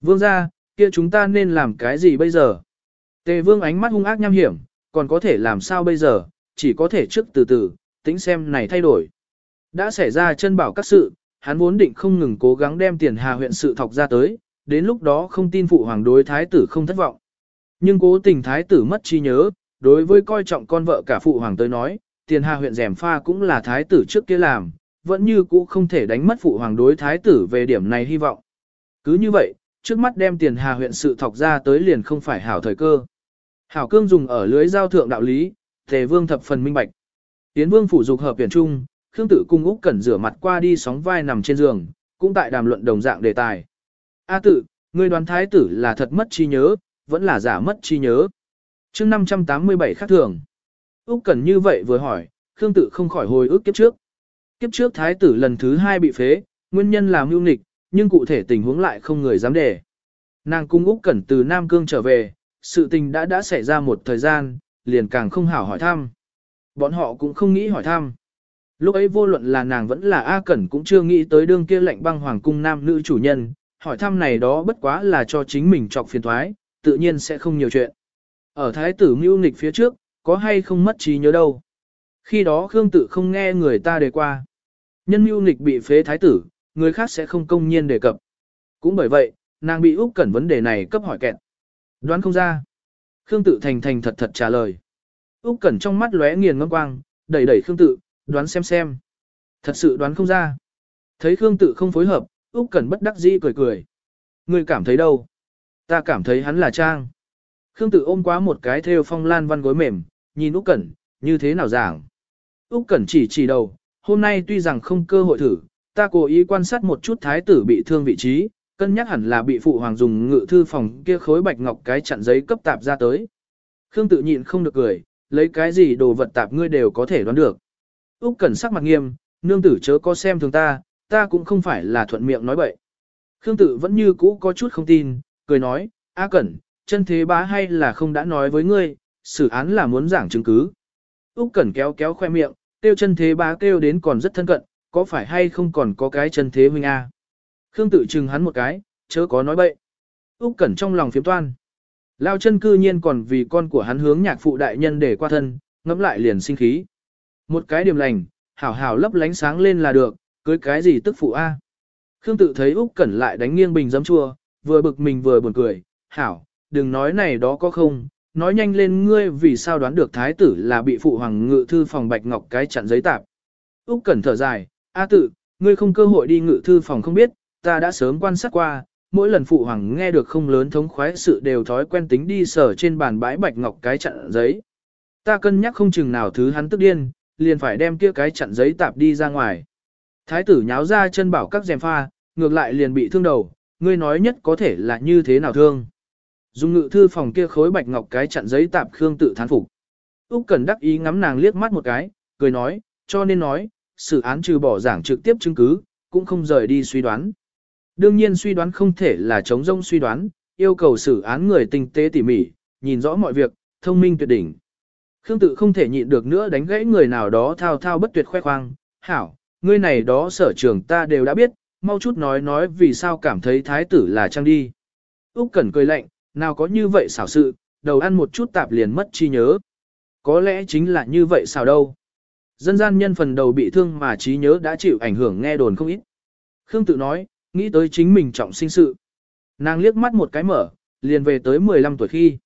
Vương ra, kia chúng ta nên làm cái gì bây giờ? Tề vương ánh mắt hung ác nham hiểm, còn có thể làm sao bây giờ, chỉ có thể trước từ từ, tính xem này thay đổi. Đã xảy ra chân bảo các sự, hắn vốn định không ngừng cố gắng đem tiền hà huyện sự thọc ra tới, đến lúc đó không tin phụ hoàng đối thái tử không thất vọng. Nhưng cố tình thái tử mất trí nhớ, đối với coi trọng con vợ cả phụ hoàng tới nói, tiền hà huyện rèm pha cũng là thái tử trước kia làm, vẫn như cũ không thể đánh mất phụ hoàng đối thái tử về điểm này hy vọng. Cứ như vậy, trước mắt đem tiền hà huyện sự thọc ra tới liền không phải hảo thời cơ. Hảo cương dùng ở lưới giao thượng đạo lý, tề vương thập phần minh bạch. Tiến vương phủ dục hợp tuyển trung, Khương tử cung Úc Cẩn rửa mặt qua đi sóng vai nằm trên giường, cũng tại đàm luận đồng dạng đề tài. A tử, ngươi đoán thái tử là thật mất trí nhớ, vẫn là giả mất trí nhớ. Chương 587 khác thường. Úc Cẩn như vậy vừa hỏi, Khương tự không khỏi hồi ức kiếp trước. Kiếp trước thái tử lần thứ hai bị phế, nguyên nhân là mưu nghịch, nhưng cụ thể tình huống lại không người dám đề. Nàng cung Úc Cẩn từ Nam Cương trở về, sự tình đã đã xảy ra một thời gian, liền càng không hảo hỏi thăm. Bọn họ cũng không nghĩ hỏi thăm. Lúc ấy vô luận là nàng vẫn là A Cẩn cũng chưa nghĩ tới đương kia lệnh băng hoàng cung nam nữ chủ nhân, hỏi thăm này đó bất quá là cho chính mình trọc phiền thoái, tự nhiên sẽ không nhiều chuyện. Ở thái tử mưu nghịch phía trước, có hay không mất trí nhớ đâu. Khi đó Khương tự không nghe người ta đề qua. Nhân mưu nghịch bị phế thái tử, người khác sẽ không công nhiên đề cập. Cũng bởi vậy, nàng bị Úc Cẩn vấn đề này cấp hỏi kẹt. Đoán không ra. Khương tự thành thành thật thật trả lời. Úc Cẩn trong mắt lóe nghiền ngâm quang, đẩy đẩy Khương tự, đoán xem xem. Thật sự đoán không ra. Thấy Khương tự không phối hợp, Úc Cẩn bất đắc dĩ cười cười. Ngươi cảm thấy đâu? Ta cảm thấy hắn là Trang. Khương tự ôm quá một cái thêu phong lan văn gối mềm, nhìn Úc Cẩn, như thế nào giảng. Úc Cẩn chỉ chỉ đầu, hôm nay tuy rằng không cơ hội thử, ta cố ý quan sát một chút thái tử bị thương vị trí, cân nhắc hẳn là bị phụ hoàng dùng ngự thư phòng kia khối bạch ngọc cái chặn giấy cấp tạp ra tới. Khương tự nhịn không được cười, lấy cái gì đồ vật tạp ngươi đều có thể đoán được. Úc Cẩn sắc mặt nghiêm, nương tử chớ có xem thường ta, ta cũng không phải là thuận miệng nói bậy. Khương tự vẫn như cũ có chút không tin, cười nói, A Cẩn, chân thế bá hay là không đã nói với ngươi, xử án là muốn giảng chứng cứ. Úc Cẩn kéo kéo khoe miệng, tiêu chân thế bá kêu đến còn rất thân cận, có phải hay không còn có cái chân thế huynh A. Khương Tử chừng hắn một cái, chớ có nói bậy. Úc Cẩn trong lòng phiếm toan. Lao chân cư nhiên còn vì con của hắn hướng nhạc phụ đại nhân để qua thân, ngẫm lại liền sinh khí. Một cái điểm lành, hảo hảo lấp lánh sáng lên là được, cưới cái gì tức phụ A. Khương tự thấy Úc Cẩn lại đánh nghiêng bình giấm chua, vừa bực mình vừa buồn cười, hảo, đừng nói này đó có không, nói nhanh lên ngươi vì sao đoán được thái tử là bị phụ hoàng ngự thư phòng bạch ngọc cái chặn giấy tạp. Úc Cẩn thở dài, A tự, ngươi không cơ hội đi ngự thư phòng không biết, ta đã sớm quan sát qua, mỗi lần phụ hoàng nghe được không lớn thống khoái sự đều thói quen tính đi sở trên bàn bãi bạch ngọc cái chặn giấy. Ta cân nhắc không chừng nào thứ hắn tức điên, liền phải đem kia cái chặn giấy tạp đi ra ngoài. Thái tử nháo ra chân bảo các dèm pha, ngược lại liền bị thương đầu, ngươi nói nhất có thể là như thế nào thương. Dùng ngự thư phòng kia khối bạch ngọc cái chặn giấy tạp Khương tự thán phục. Úc Cẩn đắc ý ngắm nàng liếc mắt một cái, cười nói, cho nên nói, sự án trừ bỏ giảng trực tiếp chứng cứ, cũng không rời đi suy đoán. Đương nhiên suy đoán không thể là chống rông suy đoán, yêu cầu xử án người tinh tế tỉ mỉ, nhìn rõ mọi việc, thông minh tuyệt đỉnh. Khương tự không thể nhịn được nữa đánh gãy người nào đó thao thao bất tuyệt khoe khoang, hảo, ngươi này đó sở trường ta đều đã biết, mau chút nói nói vì sao cảm thấy thái tử là trang đi. Úc Cẩn cười lạnh, nào có như vậy xảo sự, đầu ăn một chút tạp liền mất chi nhớ. Có lẽ chính là như vậy sao đâu. Dân gian nhân phần đầu bị thương mà trí nhớ đã chịu ảnh hưởng nghe đồn không ít. Khương tự nói, nghĩ tới chính mình trọng sinh sự. Nàng liếc mắt một cái mở, liền về tới 15 tuổi khi.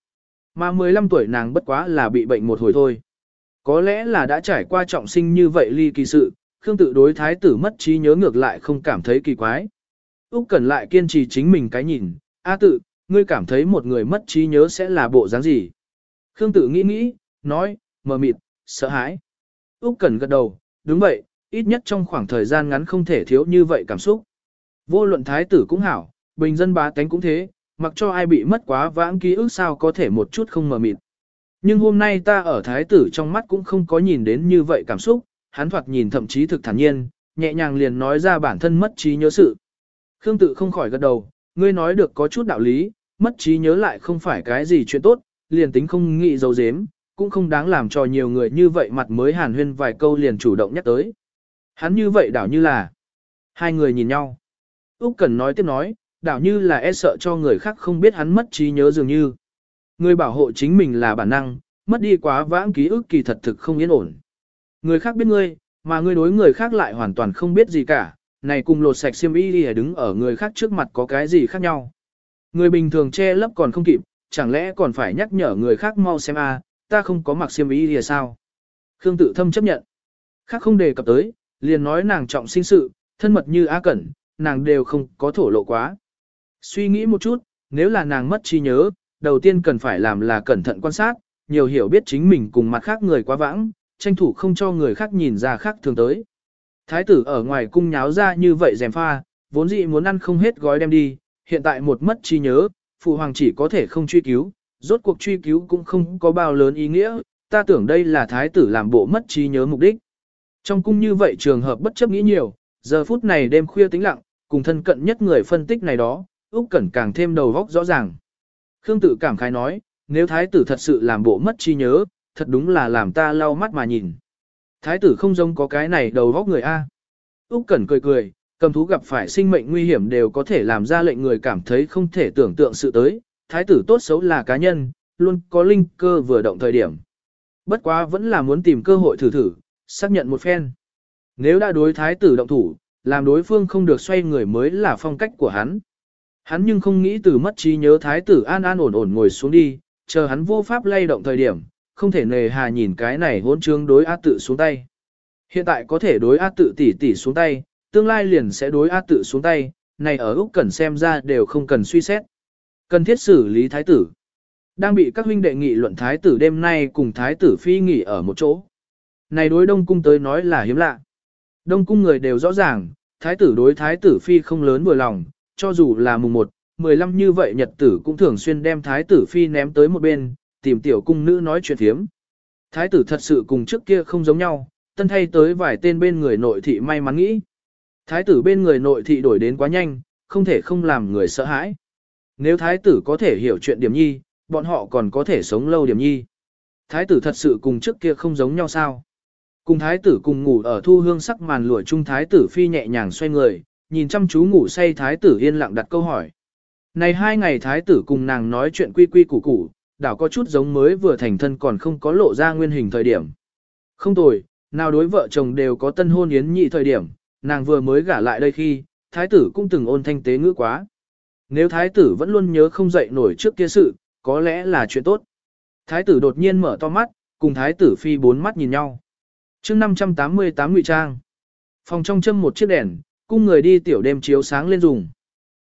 Mà 15 tuổi nàng bất quá là bị bệnh một hồi thôi. Có lẽ là đã trải qua trọng sinh như vậy ly kỳ sự, Khương tự đối thái tử mất trí nhớ ngược lại không cảm thấy kỳ quái. Úc Cẩn lại kiên trì chính mình cái nhìn, A tự, ngươi cảm thấy một người mất trí nhớ sẽ là bộ dáng gì? Khương tự nghĩ nghĩ, nói, mờ mịt, sợ hãi. Úc Cẩn gật đầu, đúng vậy, ít nhất trong khoảng thời gian ngắn không thể thiếu như vậy cảm xúc. Vô luận thái tử cũng hảo, bình dân bá tánh cũng thế, mặc cho ai bị mất quá vãng ký ức sao có thể một chút không mờ mịt. Nhưng hôm nay ta ở thái tử trong mắt cũng không có nhìn đến như vậy cảm xúc, hắn thoạt nhìn thậm chí thực thản nhiên, nhẹ nhàng liền nói ra bản thân mất trí nhớ sự. Khương tự không khỏi gật đầu, ngươi nói được có chút đạo lý, mất trí nhớ lại không phải cái gì chuyện tốt, liền tính không nghĩ dấu dếm, cũng không đáng làm cho nhiều người như vậy mặt mới hàn huyên vài câu liền chủ động nhắc tới. Hắn như vậy đảo như là, hai người nhìn nhau. Úc Cẩn nói tiếp nói, đảo như là e sợ cho người khác không biết hắn mất trí nhớ dường như. Người bảo hộ chính mình là bản năng, mất đi quá vãng ký ức kỳ thật thực không yên ổn. Người khác biết ngươi, mà ngươi đối người khác lại hoàn toàn không biết gì cả, này cùng lột sạch xiêm y đi đứng ở người khác trước mặt có cái gì khác nhau. Người bình thường che lấp còn không kịp, chẳng lẽ còn phải nhắc nhở người khác mau xem a, ta không có mặc xiêm y thì sao? Khương tự thâm chấp nhận. Khác không đề cập tới, liền nói nàng trọng sinh sự, thân mật như A cẩn, nàng đều không có thổ lộ quá. Suy nghĩ một chút, nếu là nàng mất trí nhớ, đầu tiên cần phải làm là cẩn thận quan sát, nhiều hiểu biết chính mình cùng mặt khác người quá vãng, tranh thủ không cho người khác nhìn ra khác thường tới. Thái tử ở ngoài cung nháo ra như vậy dèm pha, vốn dĩ muốn ăn không hết gói đem đi, hiện tại một mất trí nhớ, phụ hoàng chỉ có thể không truy cứu, rốt cuộc truy cứu cũng không có bao lớn ý nghĩa, ta tưởng đây là thái tử làm bộ mất trí nhớ mục đích. Trong cung như vậy trường hợp bất chấp nghĩ nhiều, giờ phút này đêm khuya tĩnh lặng, cùng thân cận nhất người phân tích này đó, Úc Cẩn càng thêm đầu góc rõ ràng. Khương tự cảm khái nói, nếu thái tử thật sự làm bộ mất trí nhớ, thật đúng là làm ta lau mắt mà nhìn. Thái tử không giống có cái này đầu góc người A. Úc Cẩn cười cười, cầm thú gặp phải sinh mệnh nguy hiểm đều có thể làm ra lệnh người cảm thấy không thể tưởng tượng sự tới, thái tử tốt xấu là cá nhân, luôn có linh cơ vừa động thời điểm. Bất quá vẫn là muốn tìm cơ hội thử thử, xác nhận một phen. Nếu đã đối thái tử động thủ, làm đối phương không được xoay người mới là phong cách của hắn. Hắn nhưng không nghĩ từ mất trí nhớ thái tử an an ổn ổn ngồi xuống đi, chờ hắn vô pháp lay động thời điểm, không thể nề hà nhìn cái này hỗn trương đối á tự xuống tay. Hiện tại có thể đối á tự tỉ tỉ xuống tay, tương lai liền sẽ đối á tự xuống tay, này ở Úc cần xem ra đều không cần suy xét. Cần thiết xử lý thái tử. Đang bị các huynh đệ nghị luận thái tử đêm nay cùng thái tử phi nghỉ ở một chỗ. Này đối đông cung tới nói là hiếm lạ. Đông cung người đều rõ ràng, thái tử đối thái tử phi không lớn vừa lòng, cho dù là mùng 1, 15 như vậy nhật tử cũng thường xuyên đem thái tử phi ném tới một bên, tìm tiểu cung nữ nói chuyện thiếm. Thái tử thật sự cùng trước kia không giống nhau, tân thay tới vài tên bên người nội thị may mắn nghĩ. Thái tử bên người nội thị đổi đến quá nhanh, không thể không làm người sợ hãi. Nếu thái tử có thể hiểu chuyện điểm nhi, bọn họ còn có thể sống lâu điểm nhi. Thái tử thật sự cùng trước kia không giống nhau sao? Cùng thái tử cùng ngủ ở thu hương sắc màn lụa chung thái tử phi nhẹ nhàng xoay người, nhìn chăm chú ngủ say thái tử yên lặng đặt câu hỏi. Này hai ngày thái tử cùng nàng nói chuyện quy quy củ củ, đảo có chút giống mới vừa thành thân còn không có lộ ra nguyên hình thời điểm. Không tồi, nào đối vợ chồng đều có tân hôn yến nhị thời điểm, nàng vừa mới gả lại đây khi, thái tử cũng từng ôn thanh tế ngữ quá. Nếu thái tử vẫn luôn nhớ không dậy nổi trước kia sự, có lẽ là chuyện tốt. Thái tử đột nhiên mở to mắt, cùng thái tử phi bốn mắt nhìn nhau chương 588 ngụy trang. Phòng trong châm một chiếc đèn, cung người đi tiểu đêm chiếu sáng lên dùng.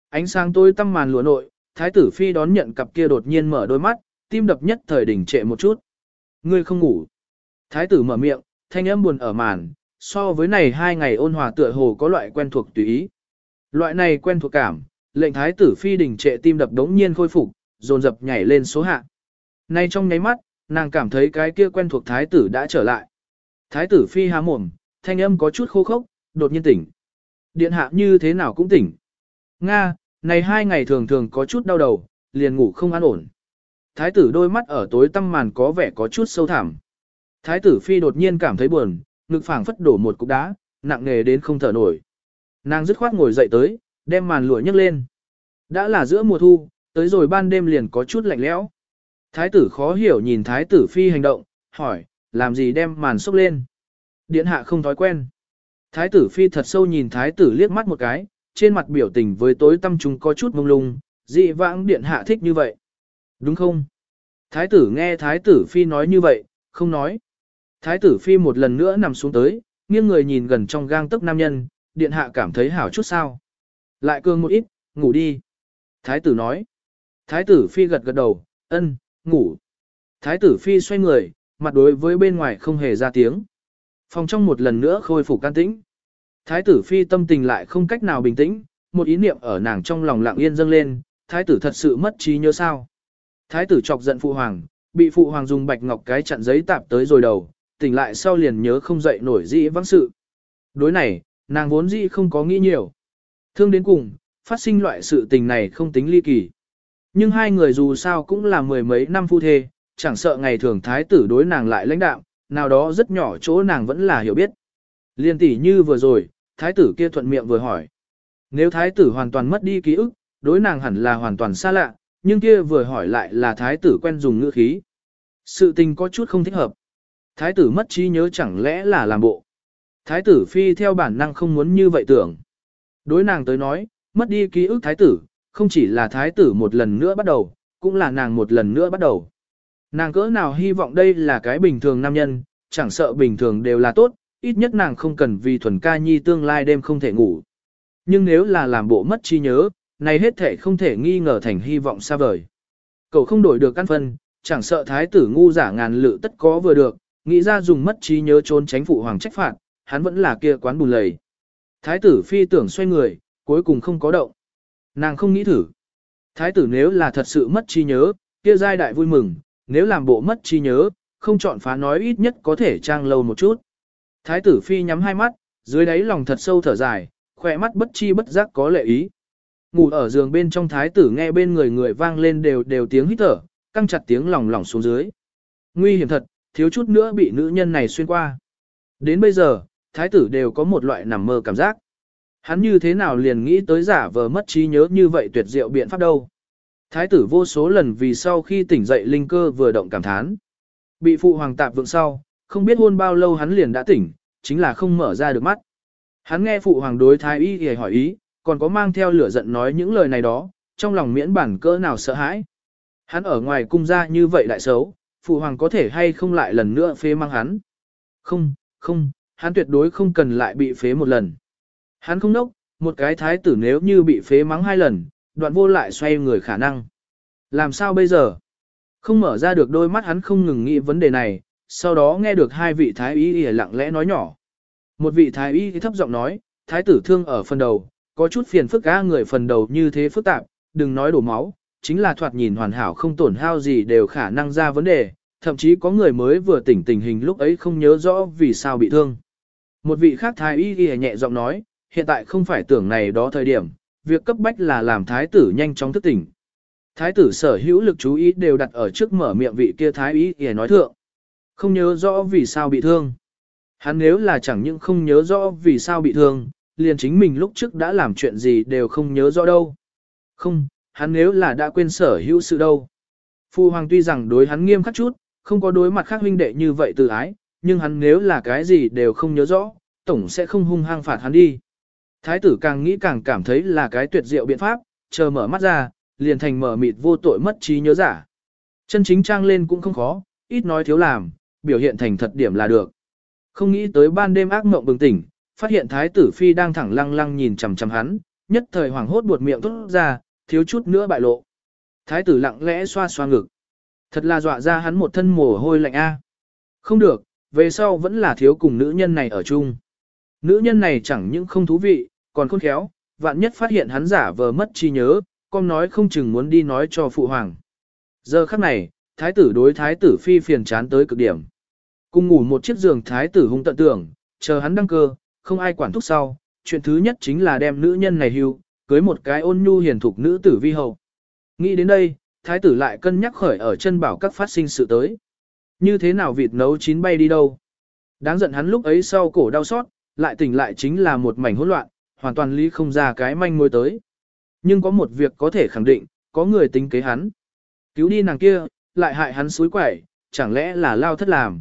Ánh sáng tối tăm màn lụa nội, thái tử phi đón nhận cặp kia đột nhiên mở đôi mắt, tim đập nhất thời đỉnh trệ một chút. Ngươi không ngủ. Thái tử mở miệng, thanh âm buồn ở màn, so với này hai ngày ôn hòa tựa hồ có loại quen thuộc tùy ý. Loại này quen thuộc cảm, lệnh thái tử phi đỉnh trệ tim đập đống nhiên khôi phục, dồn dập nhảy lên số hạ. Nay trong nháy mắt, nàng cảm thấy cái kia quen thuộc thái tử đã trở lại. Thái tử phi há mồm, thanh âm có chút khô khốc, đột nhiên tỉnh. Điện hạ như thế nào cũng tỉnh. Nga, này hai ngày thường thường có chút đau đầu, liền ngủ không an ổn. Thái tử đôi mắt ở tối tăm màn có vẻ có chút sâu thẳm. Thái tử phi đột nhiên cảm thấy buồn, ngực phảng phất đổ một cục đá, nặng nề đến không thở nổi. Nàng dứt khoát ngồi dậy tới, đem màn lụa nhấc lên. Đã là giữa mùa thu, tới rồi ban đêm liền có chút lạnh lẽo. Thái tử khó hiểu nhìn thái tử phi hành động, hỏi, làm gì đem màn xốc lên. Điện hạ không thói quen. Thái tử phi thật sâu nhìn thái tử liếc mắt một cái, trên mặt biểu tình với tối tâm chúng có chút mông lung, dị vãng điện hạ thích như vậy. Đúng không? Thái tử nghe thái tử phi nói như vậy, không nói. Thái tử phi một lần nữa nằm xuống tới, nghiêng người nhìn gần trong gang tấc nam nhân, điện hạ cảm thấy hảo chút sao. Lại cương một ít, ngủ đi. Thái tử nói. Thái tử phi gật gật đầu, ân, ngủ. Thái tử phi xoay người, mặt đối với bên ngoài không hề ra tiếng. Phòng trong một lần nữa khôi phục can tĩnh. Thái tử phi tâm tình lại không cách nào bình tĩnh, một ý niệm ở nàng trong lòng lặng yên dâng lên, thái tử thật sự mất trí nhớ sao. Thái tử chọc giận phụ hoàng, bị phụ hoàng dùng bạch ngọc cái chặn giấy tạp tới rồi đầu, tỉnh lại sau liền nhớ không dậy nổi dĩ vắng sự. Đối này, nàng vốn dĩ không có nghĩ nhiều. Thương đến cùng, phát sinh loại sự tình này không tính ly kỳ. Nhưng hai người dù sao cũng là mười mấy năm phu thê, chẳng sợ ngày thường thái tử đối nàng lại lãnh đạo, nào đó rất nhỏ chỗ nàng vẫn là hiểu biết. Liên tỷ như vừa rồi, thái tử kia thuận miệng vừa hỏi. Nếu thái tử hoàn toàn mất đi ký ức, đối nàng hẳn là hoàn toàn xa lạ, nhưng kia vừa hỏi lại là thái tử quen dùng ngữ khí. Sự tình có chút không thích hợp. Thái tử mất trí nhớ chẳng lẽ là làm bộ. Thái tử phi theo bản năng không muốn như vậy tưởng. Đối nàng tới nói, mất đi ký ức thái tử, không chỉ là thái tử một lần nữa bắt đầu, cũng là nàng một lần nữa bắt đầu. Nàng cỡ nào hy vọng đây là cái bình thường nam nhân, chẳng sợ bình thường đều là tốt, ít nhất nàng không cần vì thuần ca nhi tương lai đêm không thể ngủ. Nhưng nếu là làm bộ mất trí nhớ, này hết thể không thể nghi ngờ thành hy vọng xa vời. Cậu không đổi được căn phân, chẳng sợ thái tử ngu giả ngàn lự tất có vừa được, nghĩ ra dùng mất trí nhớ trốn tránh phụ hoàng trách phạt, hắn vẫn là kia quán bùn lầy. Thái tử phi tưởng xoay người, cuối cùng không có động. Nàng không nghĩ thử. Thái tử nếu là thật sự mất trí nhớ, kia giai đại vui mừng, nếu làm bộ mất trí nhớ, không chọn phá nói ít nhất có thể trang lâu một chút. Thái tử phi nhắm hai mắt, dưới đáy lòng thật sâu thở dài, khỏe mắt bất chi bất giác có lệ ý. Ngủ ở giường bên trong thái tử nghe bên người người vang lên đều đều tiếng hít thở, căng chặt tiếng lòng lòng xuống dưới. Nguy hiểm thật, thiếu chút nữa bị nữ nhân này xuyên qua. Đến bây giờ, thái tử đều có một loại nằm mơ cảm giác. Hắn như thế nào liền nghĩ tới giả vờ mất trí nhớ như vậy tuyệt diệu biện pháp đâu. Thái tử vô số lần vì sau khi tỉnh dậy linh cơ vừa động cảm thán. Bị phụ hoàng tạp vượng sau, không biết hôn bao lâu hắn liền đã tỉnh, chính là không mở ra được mắt. Hắn nghe phụ hoàng đối thái y thì hỏi ý, còn có mang theo lửa giận nói những lời này đó, trong lòng miễn bản cỡ nào sợ hãi. Hắn ở ngoài cung ra như vậy lại xấu, phụ hoàng có thể hay không lại lần nữa phế mang hắn. Không, không, hắn tuyệt đối không cần lại bị phế một lần. Hắn không nốc, một cái thái tử nếu như bị phế mắng hai lần, đoạn vô lại xoay người khả năng. Làm sao bây giờ? Không mở ra được đôi mắt hắn không ngừng nghĩ vấn đề này, sau đó nghe được hai vị thái y lặng lẽ nói nhỏ. Một vị thái y thấp giọng nói, thái tử thương ở phần đầu, có chút phiền phức ga người phần đầu như thế phức tạp, đừng nói đổ máu, chính là thoạt nhìn hoàn hảo không tổn hao gì đều khả năng ra vấn đề, thậm chí có người mới vừa tỉnh tình hình lúc ấy không nhớ rõ vì sao bị thương. Một vị khác thái y y nhẹ giọng nói, hiện tại không phải tưởng này đó thời điểm, việc cấp bách là làm thái tử nhanh chóng thức tỉnh. Thái tử sở hữu lực chú ý đều đặt ở trước mở miệng vị kia thái y để nói thượng. Không nhớ rõ vì sao bị thương. Hắn nếu là chẳng những không nhớ rõ vì sao bị thương, liền chính mình lúc trước đã làm chuyện gì đều không nhớ rõ đâu. Không, hắn nếu là đã quên sở hữu sự đâu. Phu hoàng tuy rằng đối hắn nghiêm khắc chút, không có đối mặt khác huynh đệ như vậy từ ái, nhưng hắn nếu là cái gì đều không nhớ rõ, tổng sẽ không hung hăng phạt hắn đi. Thái tử càng nghĩ càng cảm thấy là cái tuyệt diệu biện pháp, chờ mở mắt ra, liền thành mở mịt vô tội mất trí nhớ giả. Chân chính trang lên cũng không khó, ít nói thiếu làm, biểu hiện thành thật điểm là được. Không nghĩ tới ban đêm ác mộng bừng tỉnh, phát hiện thái tử phi đang thẳng lăng lăng nhìn chằm chằm hắn, nhất thời hoảng hốt buột miệng tốt ra, thiếu chút nữa bại lộ. Thái tử lặng lẽ xoa xoa ngực. Thật là dọa ra hắn một thân mồ hôi lạnh a. Không được, về sau vẫn là thiếu cùng nữ nhân này ở chung. Nữ nhân này chẳng những không thú vị, còn khôn khéo, vạn nhất phát hiện hắn giả vờ mất trí nhớ, con nói không chừng muốn đi nói cho phụ hoàng. Giờ khắc này, thái tử đối thái tử phi phiền chán tới cực điểm. Cùng ngủ một chiếc giường thái tử hung tận tưởng, chờ hắn đăng cơ, không ai quản thúc sau, chuyện thứ nhất chính là đem nữ nhân này hưu, cưới một cái ôn nhu hiền thục nữ tử vi hậu. Nghĩ đến đây, thái tử lại cân nhắc khởi ở chân bảo các phát sinh sự tới. Như thế nào vịt nấu chín bay đi đâu? Đáng giận hắn lúc ấy sau cổ đau xót, lại tỉnh lại chính là một mảnh hỗn loạn, hoàn toàn lý không ra cái manh mối tới. Nhưng có một việc có thể khẳng định, có người tính kế hắn. Cứu đi nàng kia, lại hại hắn suối quẩy, chẳng lẽ là lao thất làm.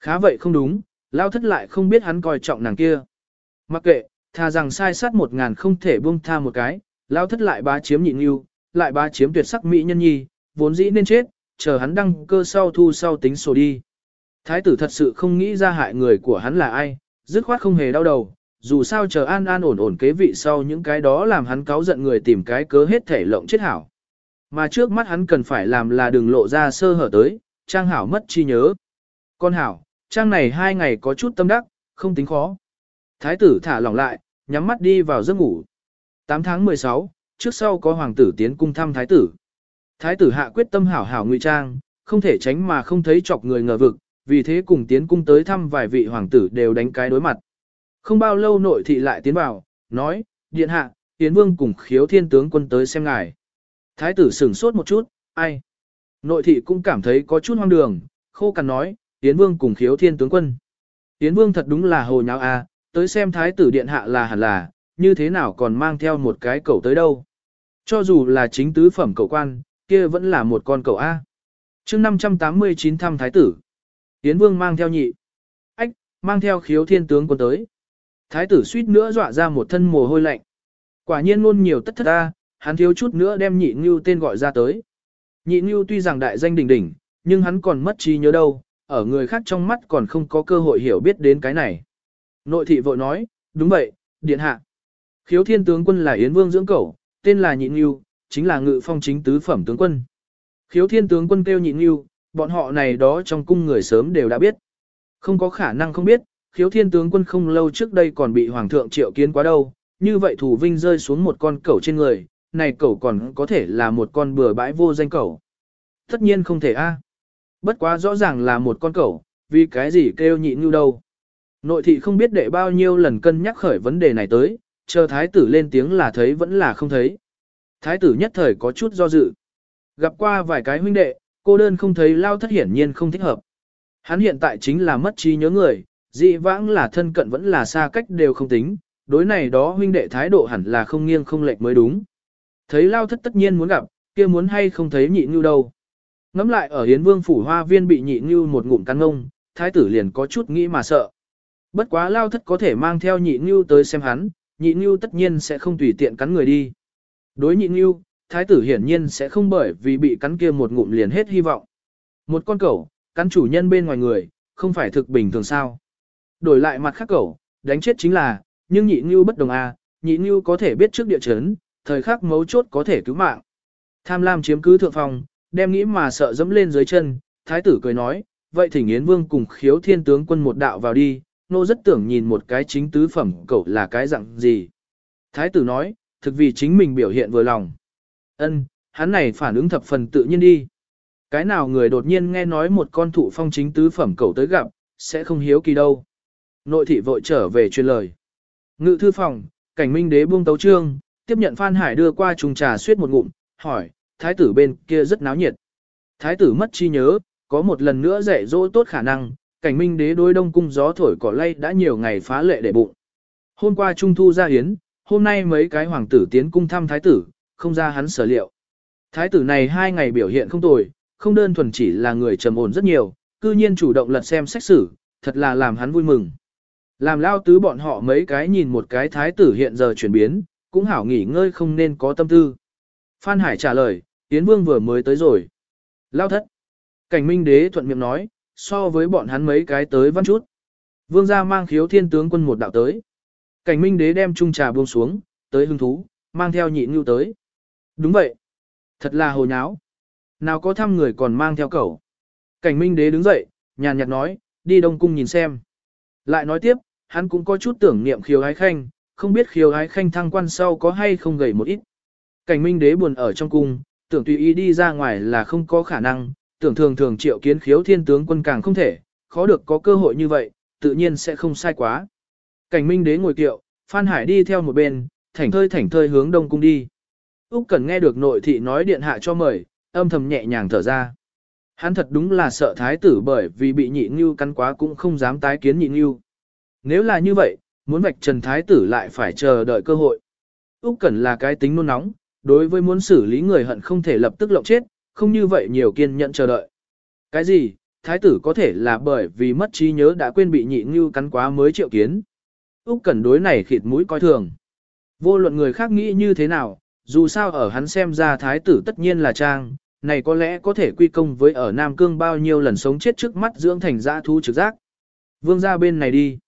Khá vậy không đúng, lao thất lại không biết hắn coi trọng nàng kia. Mặc kệ, thà rằng sai sát một ngàn không thể buông tha một cái, lao thất lại bá chiếm nhịn yêu, lại bá chiếm tuyệt sắc mỹ nhân nhi, vốn dĩ nên chết, chờ hắn đăng cơ sau thu sau tính sổ đi. Thái tử thật sự không nghĩ ra hại người của hắn là ai, dứt khoát không hề đau đầu, dù sao chờ an an ổn ổn kế vị sau những cái đó làm hắn cáu giận người tìm cái cớ hết thể lộng chết hảo. Mà trước mắt hắn cần phải làm là đừng lộ ra sơ hở tới, trang hảo mất chi nhớ. Con hảo, trang này hai ngày có chút tâm đắc, không tính khó. Thái tử thả lỏng lại, nhắm mắt đi vào giấc ngủ. 8 tháng 16, trước sau có hoàng tử tiến cung thăm thái tử. Thái tử hạ quyết tâm hảo hảo ngụy trang, không thể tránh mà không thấy chọc người ngờ vực, vì thế cùng tiến cung tới thăm vài vị hoàng tử đều đánh cái đối mặt. Không bao lâu nội thị lại tiến vào, nói, điện hạ, tiến vương cùng khiếu thiên tướng quân tới xem ngài. Thái tử sửng sốt một chút, ai? Nội thị cũng cảm thấy có chút hoang đường, khô cằn nói, tiến vương cùng khiếu thiên tướng quân. Tiến vương thật đúng là hồ nháo a, tới xem thái tử điện hạ là hẳn là, như thế nào còn mang theo một cái cậu tới đâu. Cho dù là chính tứ phẩm cậu quan, kia vẫn là một con cậu A. chương 589 thăm thái tử. Tiến vương mang theo nhị. Ách, mang theo khiếu thiên tướng quân tới. Thái tử suýt nữa dọa ra một thân mồ hôi lạnh. Quả nhiên luôn nhiều tất thất ta, hắn thiếu chút nữa đem nhị ngưu tên gọi ra tới. Nhị ngưu tuy rằng đại danh đỉnh đỉnh, nhưng hắn còn mất trí nhớ đâu, ở người khác trong mắt còn không có cơ hội hiểu biết đến cái này. Nội thị vội nói, đúng vậy, điện hạ. Khiếu thiên tướng quân là Yến Vương dưỡng cẩu, tên là Nhị Ngưu, chính là ngự phong chính tứ phẩm tướng quân. Khiếu thiên tướng quân kêu Nhị Ngưu, bọn họ này đó trong cung người sớm đều đã biết. Không có khả năng không biết, khiếu thiên tướng quân không lâu trước đây còn bị hoàng thượng triệu kiến quá đâu, như vậy thủ vinh rơi xuống một con cẩu trên người, này cẩu còn có thể là một con bừa bãi vô danh cẩu. Tất nhiên không thể a. Bất quá rõ ràng là một con cẩu, vì cái gì kêu nhị như đâu. Nội thị không biết để bao nhiêu lần cân nhắc khởi vấn đề này tới, chờ thái tử lên tiếng là thấy vẫn là không thấy. Thái tử nhất thời có chút do dự. Gặp qua vài cái huynh đệ, cô đơn không thấy lao thất hiển nhiên không thích hợp. Hắn hiện tại chính là mất trí nhớ người, dị vãng là thân cận vẫn là xa cách đều không tính, đối này đó huynh đệ thái độ hẳn là không nghiêng không lệch mới đúng. Thấy lao thất tất nhiên muốn gặp, kia muốn hay không thấy nhị ngưu đâu. Ngắm lại ở hiến vương phủ hoa viên bị nhị ngưu một ngụm cắn ngông, thái tử liền có chút nghĩ mà sợ. Bất quá lao thất có thể mang theo nhị ngưu tới xem hắn, nhị ngưu tất nhiên sẽ không tùy tiện cắn người đi. Đối nhị ngưu, thái tử hiển nhiên sẽ không bởi vì bị cắn kia một ngụm liền hết hy vọng. Một con cẩu, cắn chủ nhân bên ngoài người, không phải thực bình thường sao. Đổi lại mặt khác cẩu, đánh chết chính là, nhưng nhị ngưu bất đồng à, nhị ngưu có thể biết trước địa chấn, thời khắc mấu chốt có thể cứu mạng. Tham lam chiếm cứ thượng phòng, đem nghĩ mà sợ dẫm lên dưới chân, thái tử cười nói, vậy thỉnh Yến Vương cùng khiếu thiên tướng quân một đạo vào đi, nô rất tưởng nhìn một cái chính tứ phẩm cậu là cái dạng gì. Thái tử nói, thực vì chính mình biểu hiện vừa lòng. Ân, hắn này phản ứng thập phần tự nhiên đi. Cái nào người đột nhiên nghe nói một con thụ phong chính tứ phẩm cầu tới gặp, sẽ không hiếu kỳ đâu. Nội thị vội trở về truyền lời. Ngự thư phòng, cảnh minh đế buông tấu trương, tiếp nhận Phan Hải đưa qua trùng trà suyết một ngụm, hỏi, thái tử bên kia rất náo nhiệt. Thái tử mất chi nhớ, có một lần nữa dạy dỗ tốt khả năng, cảnh minh đế đối đông cung gió thổi cỏ lay đã nhiều ngày phá lệ để bụng. Hôm qua trung thu ra hiến, hôm nay mấy cái hoàng tử tiến cung thăm thái tử, không ra hắn sở liệu. Thái tử này hai ngày biểu hiện không tồi, không đơn thuần chỉ là người trầm ổn rất nhiều, cư nhiên chủ động lật xem sách sử, thật là làm hắn vui mừng. Làm lao tứ bọn họ mấy cái nhìn một cái thái tử hiện giờ chuyển biến, cũng hảo nghỉ ngơi không nên có tâm tư. Phan Hải trả lời, Yến Vương vừa mới tới rồi. Lao thất. Cảnh Minh Đế thuận miệng nói, so với bọn hắn mấy cái tới văn chút. Vương gia mang khiếu thiên tướng quân một đạo tới. Cảnh Minh Đế đem chung trà buông xuống, tới hưng thú, mang theo nhị ngưu tới. Đúng vậy. Thật là hồ nháo. Nào có thăm người còn mang theo cẩu. Cảnh Minh Đế đứng dậy, nhàn nhạt nói, đi Đông Cung nhìn xem. Lại nói tiếp, hắn cũng có chút tưởng niệm khiếu ái khanh, không biết khiêu ái khanh thăng quan sau có hay không gầy một ít. Cảnh minh đế buồn ở trong cung, tưởng tùy ý đi ra ngoài là không có khả năng, tưởng thường thường triệu kiến khiếu thiên tướng quân càng không thể, khó được có cơ hội như vậy, tự nhiên sẽ không sai quá. Cảnh minh đế ngồi kiệu, Phan Hải đi theo một bên, thảnh thơi thảnh thơi hướng đông cung đi. Úc Cẩn nghe được nội thị nói điện hạ cho mời, âm thầm nhẹ nhàng thở ra. Hắn thật đúng là sợ thái tử bởi vì bị nhị Nưu cắn quá cũng không dám tái kiến nhị Nưu. Nếu là như vậy, muốn vạch trần thái tử lại phải chờ đợi cơ hội. Úc Cẩn là cái tính nôn nóng, đối với muốn xử lý người hận không thể lập tức lộng chết, không như vậy nhiều kiên nhẫn chờ đợi. Cái gì, thái tử có thể là bởi vì mất trí nhớ đã quên bị nhị Nưu cắn quá mới triệu kiến. Úc Cẩn đối này khịt mũi coi thường. Vô luận người khác nghĩ như thế nào, dù sao ở hắn xem ra thái tử tất nhiên là trang, này có lẽ có thể quy công với ở Nam Cương bao nhiêu lần sống chết trước mắt dưỡng thành dã thú trực giác. Vương ra bên này đi.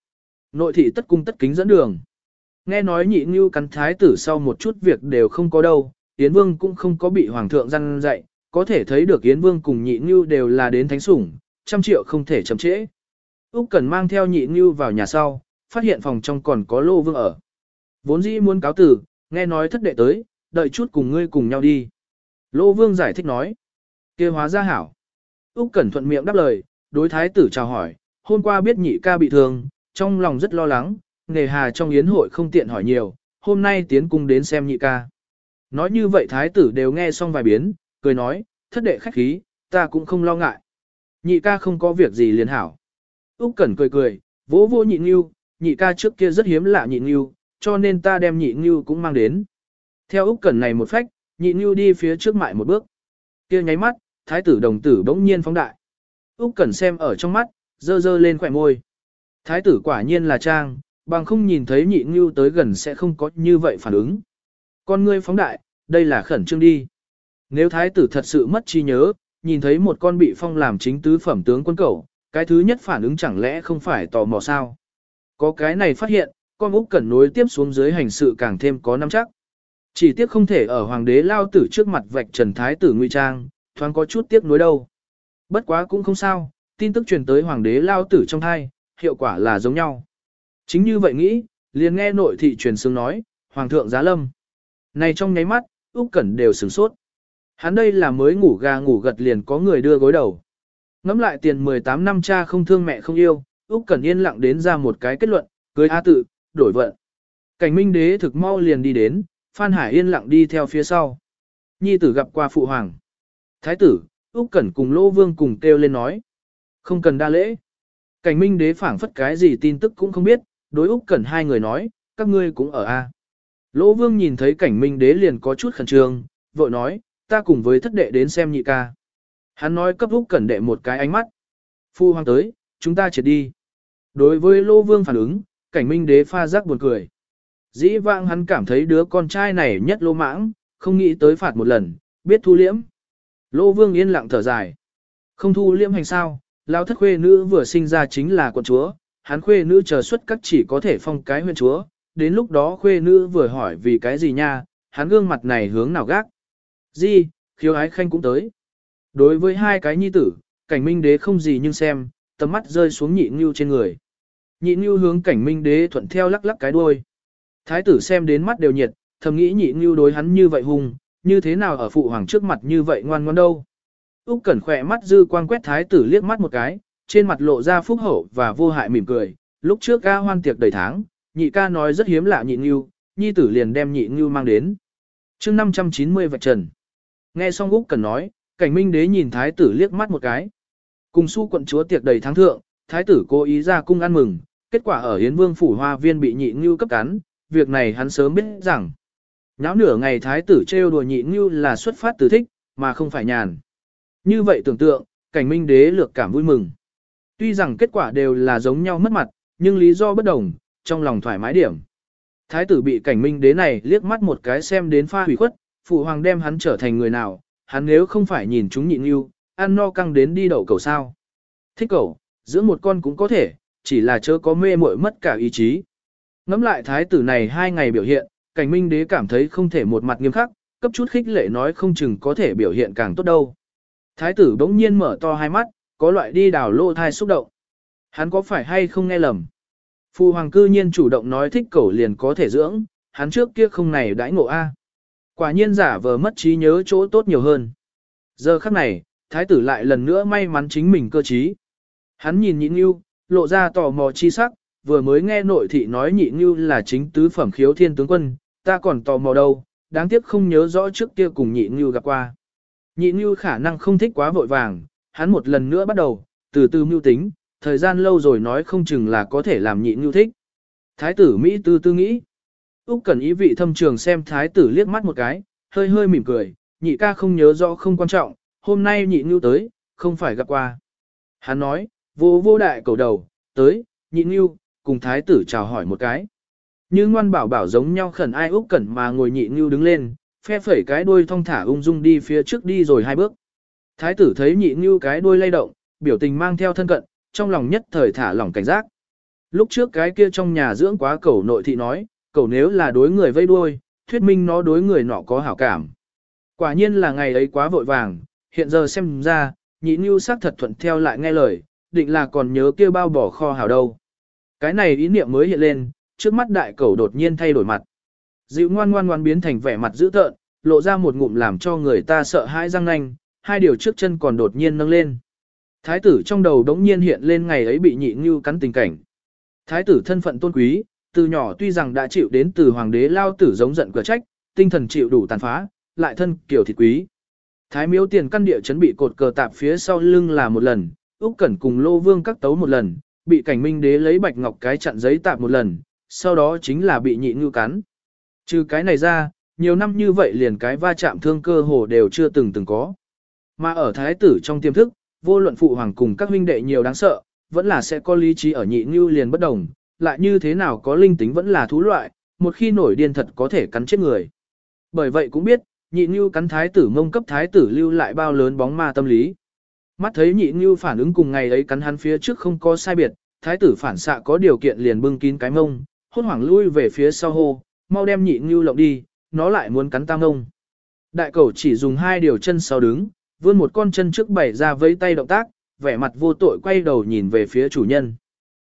Nội thị tất cung tất kính dẫn đường. Nghe nói nhị ngưu cắn thái tử sau một chút việc đều không có đâu, Yến Vương cũng không có bị Hoàng thượng răn dạy, có thể thấy được Yến Vương cùng nhị ngưu đều là đến thánh sủng, trăm triệu không thể chậm trễ. Úc Cần mang theo nhị ngưu vào nhà sau, phát hiện phòng trong còn có Lô Vương ở. Vốn dĩ muốn cáo tử, nghe nói thất đệ tới, đợi chút cùng ngươi cùng nhau đi. Lô Vương giải thích nói. kia hóa ra hảo. Úc Cẩn thuận miệng đáp lời, đối thái tử chào hỏi, hôm qua biết nhị ca bị thương, trong lòng rất lo lắng, nghề hà trong yến hội không tiện hỏi nhiều, hôm nay tiến cung đến xem nhị ca. Nói như vậy thái tử đều nghe xong vài biến, cười nói, thất đệ khách khí, ta cũng không lo ngại. Nhị ca không có việc gì liền hảo. Úc Cẩn cười cười, vỗ vỗ nhị ngưu, nhị ca trước kia rất hiếm lạ nhị ngưu, cho nên ta đem nhị ngưu cũng mang đến. Theo Úc Cẩn này một phách, nhị Nhu đi phía trước mại một bước. Kia nháy mắt, thái tử đồng tử bỗng nhiên phóng đại. Úc Cẩn xem ở trong mắt, dơ dơ lên khóe môi. Thái tử quả nhiên là trang, bằng không nhìn thấy nhị Nhu tới gần sẽ không có như vậy phản ứng. Con ngươi phóng đại, đây là khẩn trương đi. Nếu thái tử thật sự mất trí nhớ, nhìn thấy một con bị phong làm chính tứ phẩm tướng quân cẩu, cái thứ nhất phản ứng chẳng lẽ không phải tò mò sao? Có cái này phát hiện, con Úc Cẩn nối tiếp xuống dưới hành sự càng thêm có nắm chắc. Chỉ tiếc không thể ở hoàng đế lao tử trước mặt vạch trần thái tử nguy trang, thoáng có chút tiếc nuối đâu. Bất quá cũng không sao, tin tức truyền tới hoàng đế lao tử trong thai, hiệu quả là giống nhau. Chính như vậy nghĩ, liền nghe nội thị truyền xương nói, hoàng thượng giá lâm. Này trong nháy mắt, Úc Cẩn đều sửng sốt. Hắn đây là mới ngủ gà ngủ gật liền có người đưa gối đầu. Ngắm lại tiền 18 năm cha không thương mẹ không yêu, Úc Cẩn yên lặng đến ra một cái kết luận, cưới A tự, đổi vận. Cảnh Minh đế thực mau liền đi đến, Phan Hải yên lặng đi theo phía sau. Nhi tử gặp qua phụ hoàng. Thái tử, Úc Cẩn cùng Lô Vương cùng kêu lên nói. Không cần đa lễ. Cảnh Minh đế phảng phất cái gì tin tức cũng không biết, đối Úc Cẩn hai người nói, các ngươi cũng ở a. Lỗ Vương nhìn thấy cảnh Minh đế liền có chút khẩn trương, vội nói, ta cùng với thất đệ đến xem nhị ca. Hắn nói cấp Úc Cẩn đệ một cái ánh mắt. Phu hoàng tới, chúng ta triệt đi. Đối với Lô Vương phản ứng, cảnh Minh đế pha rắc buồn cười. Dĩ vãng hắn cảm thấy đứa con trai này nhất lô mãng, không nghĩ tới phạt một lần, biết thu liễm. Lô Vương yên lặng thở dài. Không thu liễm hành sao, lao thất khuê nữ vừa sinh ra chính là con chúa, hắn khuê nữ chờ xuất các chỉ có thể phong cái huyện chúa, đến lúc đó khuê nữ vừa hỏi vì cái gì nha, hắn gương mặt này hướng nào gác. Di, khiếu ái khanh cũng tới. Đối với hai cái nhi tử, cảnh minh đế không gì nhưng xem, tầm mắt rơi xuống nhị ngưu trên người. Nhị ngưu hướng cảnh minh đế thuận theo lắc lắc cái đuôi. Thái tử xem đến mắt đều nhiệt, thầm nghĩ nhị ngưu đối hắn như vậy hung, như thế nào ở phụ hoàng trước mặt như vậy ngoan ngoan đâu. Úc Cẩn khỏe mắt dư quang quét thái tử liếc mắt một cái, trên mặt lộ ra phúc hậu và vô hại mỉm cười. Lúc trước ca hoan tiệc đầy tháng, nhị ca nói rất hiếm lạ nhị ngưu, nhi tử liền đem nhị ngưu mang đến. Chương 590 vạch trần. Nghe xong Úc Cẩn nói, Cảnh Minh đế nhìn thái tử liếc mắt một cái. Cùng su quận chúa tiệc đầy tháng thượng, thái tử cố ý ra cung ăn mừng, kết quả ở Yến Vương phủ hoa viên bị nhị ngưu cấp cắn, việc này hắn sớm biết rằng. nháo nửa ngày thái tử trêu đùa nhị như là xuất phát từ thích, mà không phải nhàn. Như vậy tưởng tượng, cảnh minh đế lược cảm vui mừng. Tuy rằng kết quả đều là giống nhau mất mặt, nhưng lý do bất đồng, trong lòng thoải mái điểm. Thái tử bị cảnh minh đế này liếc mắt một cái xem đến pha hủy khuất, phụ hoàng đem hắn trở thành người nào, hắn nếu không phải nhìn chúng nhịn yêu, ăn no căng đến đi đậu cầu sao. Thích cầu, giữa một con cũng có thể, chỉ là chớ có mê muội mất cả ý chí. Ngắm lại thái tử này hai ngày biểu hiện, cảnh minh đế cảm thấy không thể một mặt nghiêm khắc, cấp chút khích lệ nói không chừng có thể biểu hiện càng tốt đâu. Thái tử bỗng nhiên mở to hai mắt, có loại đi đào lô thai xúc động. Hắn có phải hay không nghe lầm? Phu hoàng cư nhiên chủ động nói thích cẩu liền có thể dưỡng, hắn trước kia không này đãi ngộ a. Quả nhiên giả vờ mất trí nhớ chỗ tốt nhiều hơn. Giờ khắc này, thái tử lại lần nữa may mắn chính mình cơ trí. Hắn nhìn nhịn ngưu, lộ ra tò mò chi sắc, vừa mới nghe nội thị nói nhị như là chính tứ phẩm khiếu thiên tướng quân, ta còn tò mò đâu, đáng tiếc không nhớ rõ trước kia cùng nhị như gặp qua. Nhị như khả năng không thích quá vội vàng, hắn một lần nữa bắt đầu, từ từ mưu tính, thời gian lâu rồi nói không chừng là có thể làm nhị như thích. Thái tử Mỹ tư tư nghĩ. Úc cần ý vị thâm trường xem thái tử liếc mắt một cái, hơi hơi mỉm cười, nhị ca không nhớ rõ không quan trọng, hôm nay nhị như tới, không phải gặp qua. Hắn nói, vô vô đại cầu đầu, tới, nhị như, cùng thái tử chào hỏi một cái. Như ngoan bảo bảo giống nhau khẩn ai Úc cẩn mà ngồi nhị ngưu đứng lên, phe phẩy cái đuôi thong thả ung dung đi phía trước đi rồi hai bước. Thái tử thấy nhị ngưu cái đuôi lay động, biểu tình mang theo thân cận, trong lòng nhất thời thả lỏng cảnh giác. Lúc trước cái kia trong nhà dưỡng quá cẩu nội thị nói, cẩu nếu là đối người vây đuôi, thuyết minh nó đối người nọ có hảo cảm. Quả nhiên là ngày ấy quá vội vàng, hiện giờ xem ra, nhị ngưu xác thật thuận theo lại nghe lời, định là còn nhớ kia bao bỏ kho hảo đâu. Cái này ý niệm mới hiện lên, trước mắt đại cẩu đột nhiên thay đổi mặt. Dịu ngoan ngoan ngoan biến thành vẻ mặt dữ tợn, lộ ra một ngụm làm cho người ta sợ hãi răng nanh, hai điều trước chân còn đột nhiên nâng lên. Thái tử trong đầu đống nhiên hiện lên ngày ấy bị nhị ngưu cắn tình cảnh. Thái tử thân phận tôn quý, từ nhỏ tuy rằng đã chịu đến từ hoàng đế lao tử giống giận cửa trách, tinh thần chịu đủ tàn phá, lại thân kiểu thịt quý. Thái miếu tiền căn địa chấn bị cột cờ tạp phía sau lưng là một lần, Úc Cẩn cùng Lô Vương các tấu một lần, bị cảnh minh đế lấy bạch ngọc cái chặn giấy tạp một lần, sau đó chính là bị nhị ngưu cắn. Trừ cái này ra, nhiều năm như vậy liền cái va chạm thương cơ hồ đều chưa từng từng có. Mà ở thái tử trong tiềm thức, vô luận phụ hoàng cùng các huynh đệ nhiều đáng sợ, vẫn là sẽ có lý trí ở nhị ngưu liền bất đồng, lại như thế nào có linh tính vẫn là thú loại, một khi nổi điên thật có thể cắn chết người. Bởi vậy cũng biết, nhị ngưu cắn thái tử mông cấp thái tử lưu lại bao lớn bóng ma tâm lý. Mắt thấy nhị ngưu phản ứng cùng ngày ấy cắn hắn phía trước không có sai biệt, thái tử phản xạ có điều kiện liền bưng kín cái mông, hốt hoảng lui về phía sau hô, mau đem nhị ngưu lộng đi, nó lại muốn cắn tam ông. Đại cầu chỉ dùng hai điều chân sau đứng, vươn một con chân trước bảy ra vẫy tay động tác, vẻ mặt vô tội quay đầu nhìn về phía chủ nhân.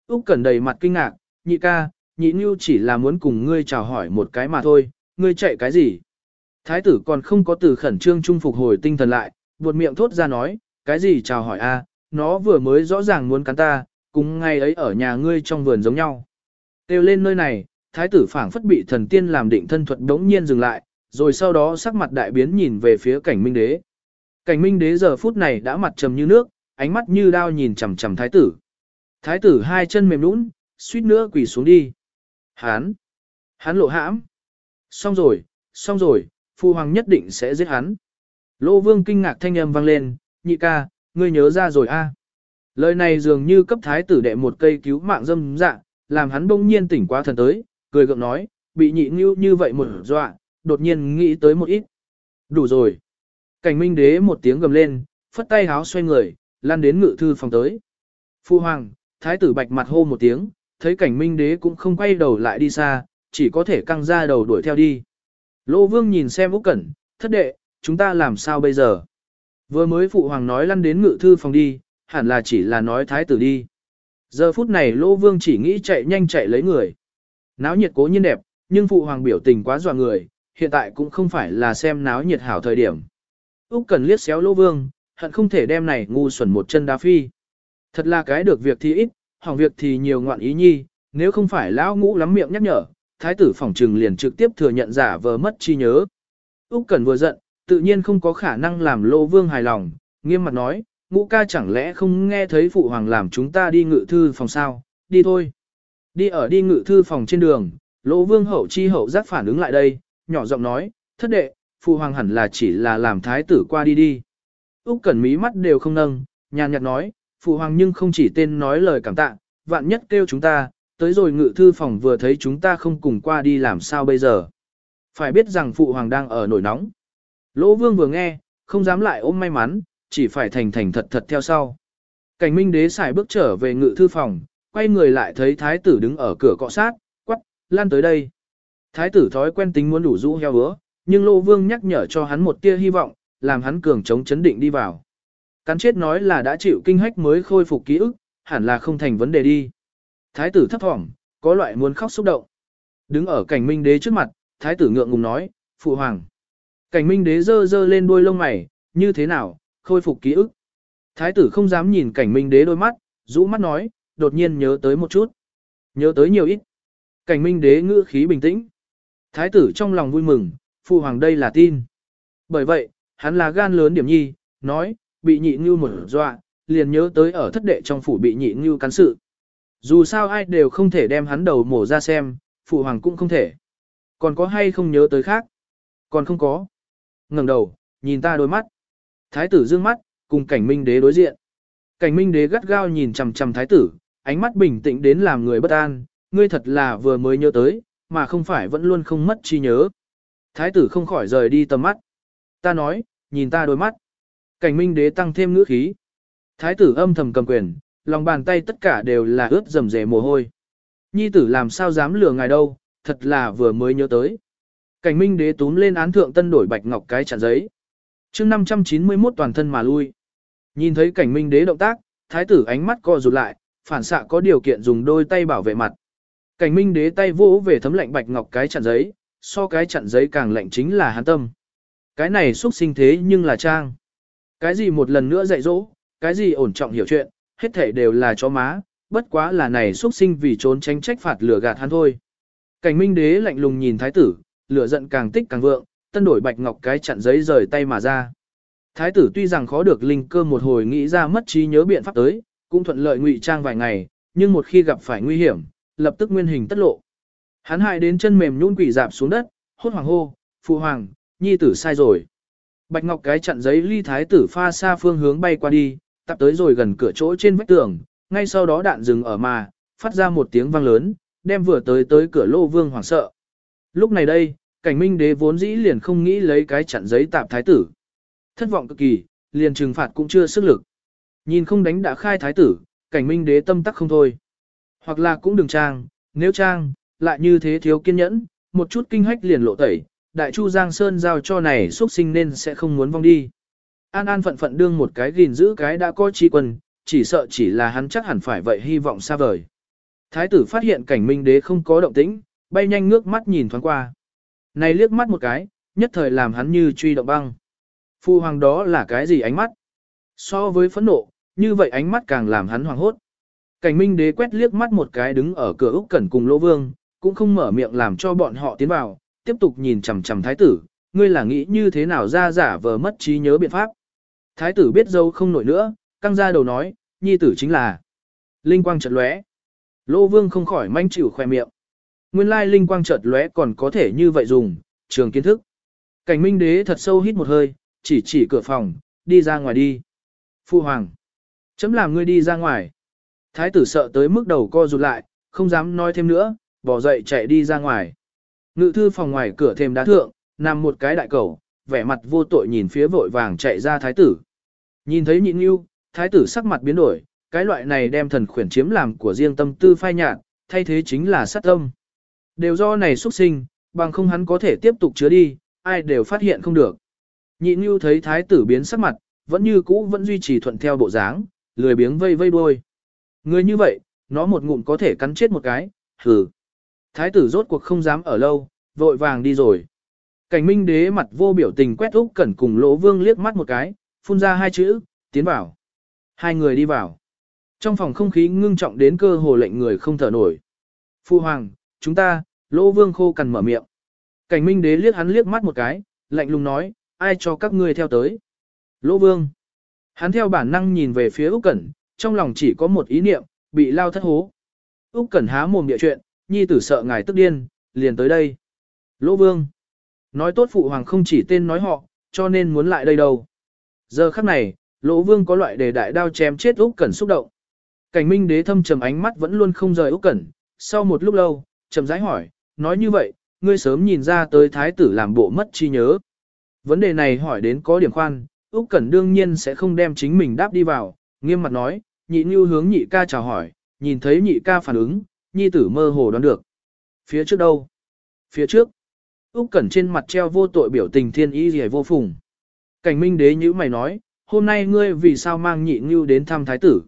Úc Cẩn đầy mặt kinh ngạc, nhị ca, nhị ngưu chỉ là muốn cùng ngươi chào hỏi một cái mà thôi, ngươi chạy cái gì? Thái tử còn không có từ khẩn trương trung phục hồi tinh thần lại, buột miệng thốt ra nói, cái gì chào hỏi a? nó vừa mới rõ ràng muốn cắn ta, cùng ngay ấy ở nhà ngươi trong vườn giống nhau. Têu lên nơi này, thái tử phảng phất bị thần tiên làm định thân thuật đống nhiên dừng lại, rồi sau đó sắc mặt đại biến nhìn về phía cảnh minh đế. Cảnh minh đế giờ phút này đã mặt trầm như nước, ánh mắt như đao nhìn chằm chằm thái tử. Thái tử hai chân mềm nũng, suýt nữa quỳ xuống đi. Hán! Hán lộ hãm! Xong rồi, xong rồi, phu hoàng nhất định sẽ giết hắn. Lô vương kinh ngạc thanh âm vang lên, nhị ca, ngươi nhớ ra rồi a? À. Lời này dường như cấp thái tử đệ một cây cứu mạng dâm dạ, làm hắn bỗng nhiên tỉnh qua thần tới, cười gượng nói, bị nhị ngưu như vậy một dọa, đột nhiên nghĩ tới một ít. Đủ rồi. Cảnh minh đế một tiếng gầm lên, phất tay háo xoay người, lan đến ngự thư phòng tới. Phu hoàng, thái tử bạch mặt hô một tiếng, thấy cảnh minh đế cũng không quay đầu lại đi xa, chỉ có thể căng ra đầu đuổi theo đi. Lô vương nhìn xem Úc Cẩn, thất đệ, chúng ta làm sao bây giờ? Vừa mới phụ hoàng nói lăn đến ngự thư phòng đi, hẳn là chỉ là nói thái tử đi. Giờ phút này Lô Vương chỉ nghĩ chạy nhanh chạy lấy người. Náo nhiệt cố nhiên đẹp, nhưng phụ hoàng biểu tình quá dọa người, hiện tại cũng không phải là xem náo nhiệt hảo thời điểm. Úc cần liếc xéo Lô Vương, hận không thể đem này ngu xuẩn một chân đá phi. Thật là cái được việc thì ít, hỏng việc thì nhiều ngoạn ý nhi, nếu không phải lão ngũ lắm miệng nhắc nhở, thái tử phỏng trừng liền trực tiếp thừa nhận giả vờ mất chi nhớ. Úc Cẩn vừa giận, tự nhiên không có khả năng làm Lô Vương hài lòng, nghiêm mặt nói, ngũ ca chẳng lẽ không nghe thấy phụ hoàng làm chúng ta đi ngự thư phòng sao, đi thôi. Đi ở đi ngự thư phòng trên đường, Lô Vương hậu chi hậu giác phản ứng lại đây, nhỏ giọng nói, thất đệ, phụ hoàng hẳn là chỉ là làm thái tử qua đi đi. Úc Cẩn mí mắt đều không nâng, nhàn nhạt nói, phụ hoàng nhưng không chỉ tên nói lời cảm tạ, vạn nhất kêu chúng ta, tới rồi ngự thư phòng vừa thấy chúng ta không cùng qua đi làm sao bây giờ. Phải biết rằng phụ hoàng đang ở nổi nóng. Lỗ vương vừa nghe, không dám lại ôm may mắn, chỉ phải thành thành thật thật theo sau. Cảnh minh đế xài bước trở về ngự thư phòng, quay người lại thấy thái tử đứng ở cửa cọ sát, quắc, lan tới đây. Thái tử thói quen tính muốn đủ rũ heo hứa, nhưng Lỗ vương nhắc nhở cho hắn một tia hy vọng, làm hắn cường chống chấn định đi vào. Cắn chết nói là đã chịu kinh hách mới khôi phục ký ức, hẳn là không thành vấn đề đi. Thái tử thấp thỏm, có loại muốn khóc xúc động. Đứng ở cảnh minh đế trước mặt, thái tử ngượng ngùng nói, phụ hoàng. Cảnh minh đế dơ dơ lên đuôi lông mày, như thế nào, khôi phục ký ức. Thái tử không dám nhìn cảnh minh đế đôi mắt, rũ mắt nói, đột nhiên nhớ tới một chút. Nhớ tới nhiều ít. Cảnh minh đế ngữ khí bình tĩnh. Thái tử trong lòng vui mừng, phụ hoàng đây là tin. Bởi vậy, hắn là gan lớn điểm nhi, nói, bị nhị ngưu một dọa, liền nhớ tới ở thất đệ trong phủ bị nhị ngưu cắn sự. Dù sao ai đều không thể đem hắn đầu mổ ra xem, phụ hoàng cũng không thể. Còn có hay không nhớ tới khác? Còn không có ngẩng đầu, nhìn ta đôi mắt. Thái tử dương mắt, cùng cảnh minh đế đối diện. Cảnh minh đế gắt gao nhìn chằm chằm thái tử, ánh mắt bình tĩnh đến làm người bất an, ngươi thật là vừa mới nhớ tới, mà không phải vẫn luôn không mất chi nhớ. Thái tử không khỏi rời đi tầm mắt. Ta nói, nhìn ta đôi mắt. Cảnh minh đế tăng thêm ngữ khí. Thái tử âm thầm cầm quyền, lòng bàn tay tất cả đều là ướt rầm rề mồ hôi. Nhi tử làm sao dám lừa ngài đâu, thật là vừa mới nhớ tới. Cảnh minh đế túm lên án thượng tân đổi bạch ngọc cái chặn giấy. chương 591 toàn thân mà lui. Nhìn thấy cảnh minh đế động tác, thái tử ánh mắt co rụt lại, phản xạ có điều kiện dùng đôi tay bảo vệ mặt. Cảnh minh đế tay vỗ về thấm lạnh bạch ngọc cái chặn giấy, so cái chặn giấy càng lạnh chính là hắn tâm. Cái này xuất sinh thế nhưng là trang. Cái gì một lần nữa dạy dỗ, cái gì ổn trọng hiểu chuyện, hết thể đều là chó má, bất quá là này xuất sinh vì trốn tránh trách phạt lửa gạt hắn thôi. Cảnh minh đế lạnh lùng nhìn thái tử, lửa giận càng tích càng vượng, tân đổi bạch ngọc cái chặn giấy rời tay mà ra. Thái tử tuy rằng khó được linh cơ một hồi nghĩ ra mất trí nhớ biện pháp tới, cũng thuận lợi ngụy trang vài ngày, nhưng một khi gặp phải nguy hiểm, lập tức nguyên hình tất lộ. Hắn hại đến chân mềm nhũn quỷ dạp xuống đất, hốt hoàng hô, phụ hoàng, nhi tử sai rồi. Bạch Ngọc cái chặn giấy ly thái tử pha xa phương hướng bay qua đi, tập tới rồi gần cửa chỗ trên vách tường, ngay sau đó đạn dừng ở mà, phát ra một tiếng vang lớn, đem vừa tới tới cửa lô vương hoảng sợ. Lúc này đây, cảnh minh đế vốn dĩ liền không nghĩ lấy cái chặn giấy tạp thái tử. Thất vọng cực kỳ, liền trừng phạt cũng chưa sức lực. Nhìn không đánh đã khai thái tử, cảnh minh đế tâm tắc không thôi. Hoặc là cũng đừng trang, nếu trang, lại như thế thiếu kiên nhẫn, một chút kinh hách liền lộ tẩy, đại chu Giang Sơn giao cho này xuất sinh nên sẽ không muốn vong đi. An An phận phận đương một cái gìn giữ cái đã có chi quân, chỉ sợ chỉ là hắn chắc hẳn phải vậy hy vọng xa vời. Thái tử phát hiện cảnh minh đế không có động tĩnh, bay nhanh ngước mắt nhìn thoáng qua. Này liếc mắt một cái, nhất thời làm hắn như truy động băng. Phu hoàng đó là cái gì ánh mắt? So với phẫn nộ, như vậy ánh mắt càng làm hắn hoàng hốt. Cảnh minh đế quét liếc mắt một cái đứng ở cửa Úc Cẩn cùng Lỗ Vương, cũng không mở miệng làm cho bọn họ tiến vào, tiếp tục nhìn chằm chằm thái tử, ngươi là nghĩ như thế nào ra giả vờ mất trí nhớ biện pháp. Thái tử biết dâu không nổi nữa, căng ra đầu nói, nhi tử chính là linh quang chợt lóe. Lỗ Vương không khỏi manh chịu khoe miệng. Nguyên lai linh quang chợt lóe còn có thể như vậy dùng, trường kiến thức. Cảnh Minh Đế thật sâu hít một hơi, chỉ chỉ cửa phòng, đi ra ngoài đi. Phu hoàng, chấm làm ngươi đi ra ngoài. Thái tử sợ tới mức đầu co rụt lại, không dám nói thêm nữa, bỏ dậy chạy đi ra ngoài. Ngự thư phòng ngoài cửa thêm đá thượng, nằm một cái đại cầu, vẻ mặt vô tội nhìn phía vội vàng chạy ra thái tử. Nhìn thấy nhịn yêu, thái tử sắc mặt biến đổi, cái loại này đem thần khuyển chiếm làm của riêng tâm tư phai nhạt, thay thế chính là sát tâm. Đều do này xuất sinh, bằng không hắn có thể tiếp tục chứa đi, ai đều phát hiện không được. Nhị Nhu thấy thái tử biến sắc mặt, vẫn như cũ vẫn duy trì thuận theo bộ dáng, lười biếng vây vây đuôi. Người như vậy, nó một ngụm có thể cắn chết một cái, hừ. Thái tử rốt cuộc không dám ở lâu, vội vàng đi rồi. Cảnh minh đế mặt vô biểu tình quét Úc Cẩn cùng Lỗ Vương liếc mắt một cái, phun ra hai chữ, tiến vào. Hai người đi vào. Trong phòng không khí ngưng trọng đến cơ hồ lệnh người không thở nổi. Phu hoàng, chúng ta, Lỗ Vương khô cằn mở miệng. Cảnh minh đế liếc hắn liếc mắt một cái, lạnh lùng nói, ai cho các ngươi theo tới. Lỗ Vương. Hắn theo bản năng nhìn về phía Úc Cẩn, trong lòng chỉ có một ý niệm, bị lao thất hố. Úc Cẩn há mồm địa chuyện, nhi tử sợ ngài tức điên, liền tới đây. Lỗ Vương. Nói tốt phụ hoàng không chỉ tên nói họ, cho nên muốn lại đây đâu. Giờ khắc này, Lỗ Vương có loại đề đại đao chém chết Úc Cẩn xúc động. Cảnh Minh Đế thâm trầm ánh mắt vẫn luôn không rời Úc Cẩn, sau một lúc lâu, trầm rãi hỏi, nói như vậy, ngươi sớm nhìn ra tới thái tử làm bộ mất trí nhớ. Vấn đề này hỏi đến có điểm khoan, Úc Cẩn đương nhiên sẽ không đem chính mình đáp đi vào, nghiêm mặt nói, nhị như hướng nhị ca chào hỏi, nhìn thấy nhị ca phản ứng, nhi tử mơ hồ đoán được. Phía trước đâu? Phía trước. Úc Cẩn trên mặt treo vô tội biểu tình thiên ý liễu vô phùng. Cảnh Minh đế nhíu mày nói, hôm nay ngươi vì sao mang nhị như đến thăm thái tử?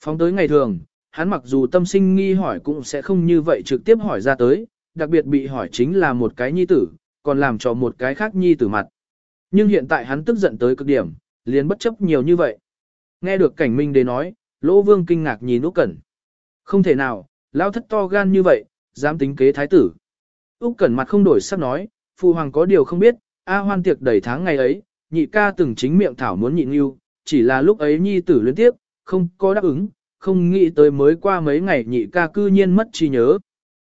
Phóng tới ngày thường, hắn mặc dù tâm sinh nghi hỏi cũng sẽ không như vậy trực tiếp hỏi ra tới, đặc biệt bị hỏi chính là một cái nhi tử, còn làm cho một cái khác nhi tử mặt. Nhưng hiện tại hắn tức giận tới cực điểm, liền bất chấp nhiều như vậy. Nghe được cảnh minh đế nói, lỗ vương kinh ngạc nhìn Úc Cẩn. Không thể nào, lao thất to gan như vậy, dám tính kế thái tử. Úc Cẩn mặt không đổi sắc nói, phụ hoàng có điều không biết, A hoan tiệc đầy tháng ngày ấy, nhị ca từng chính miệng thảo muốn nhịn yêu, chỉ là lúc ấy nhi tử liên tiếp, không có đáp ứng, không nghĩ tới mới qua mấy ngày nhị ca cư nhiên mất trí nhớ.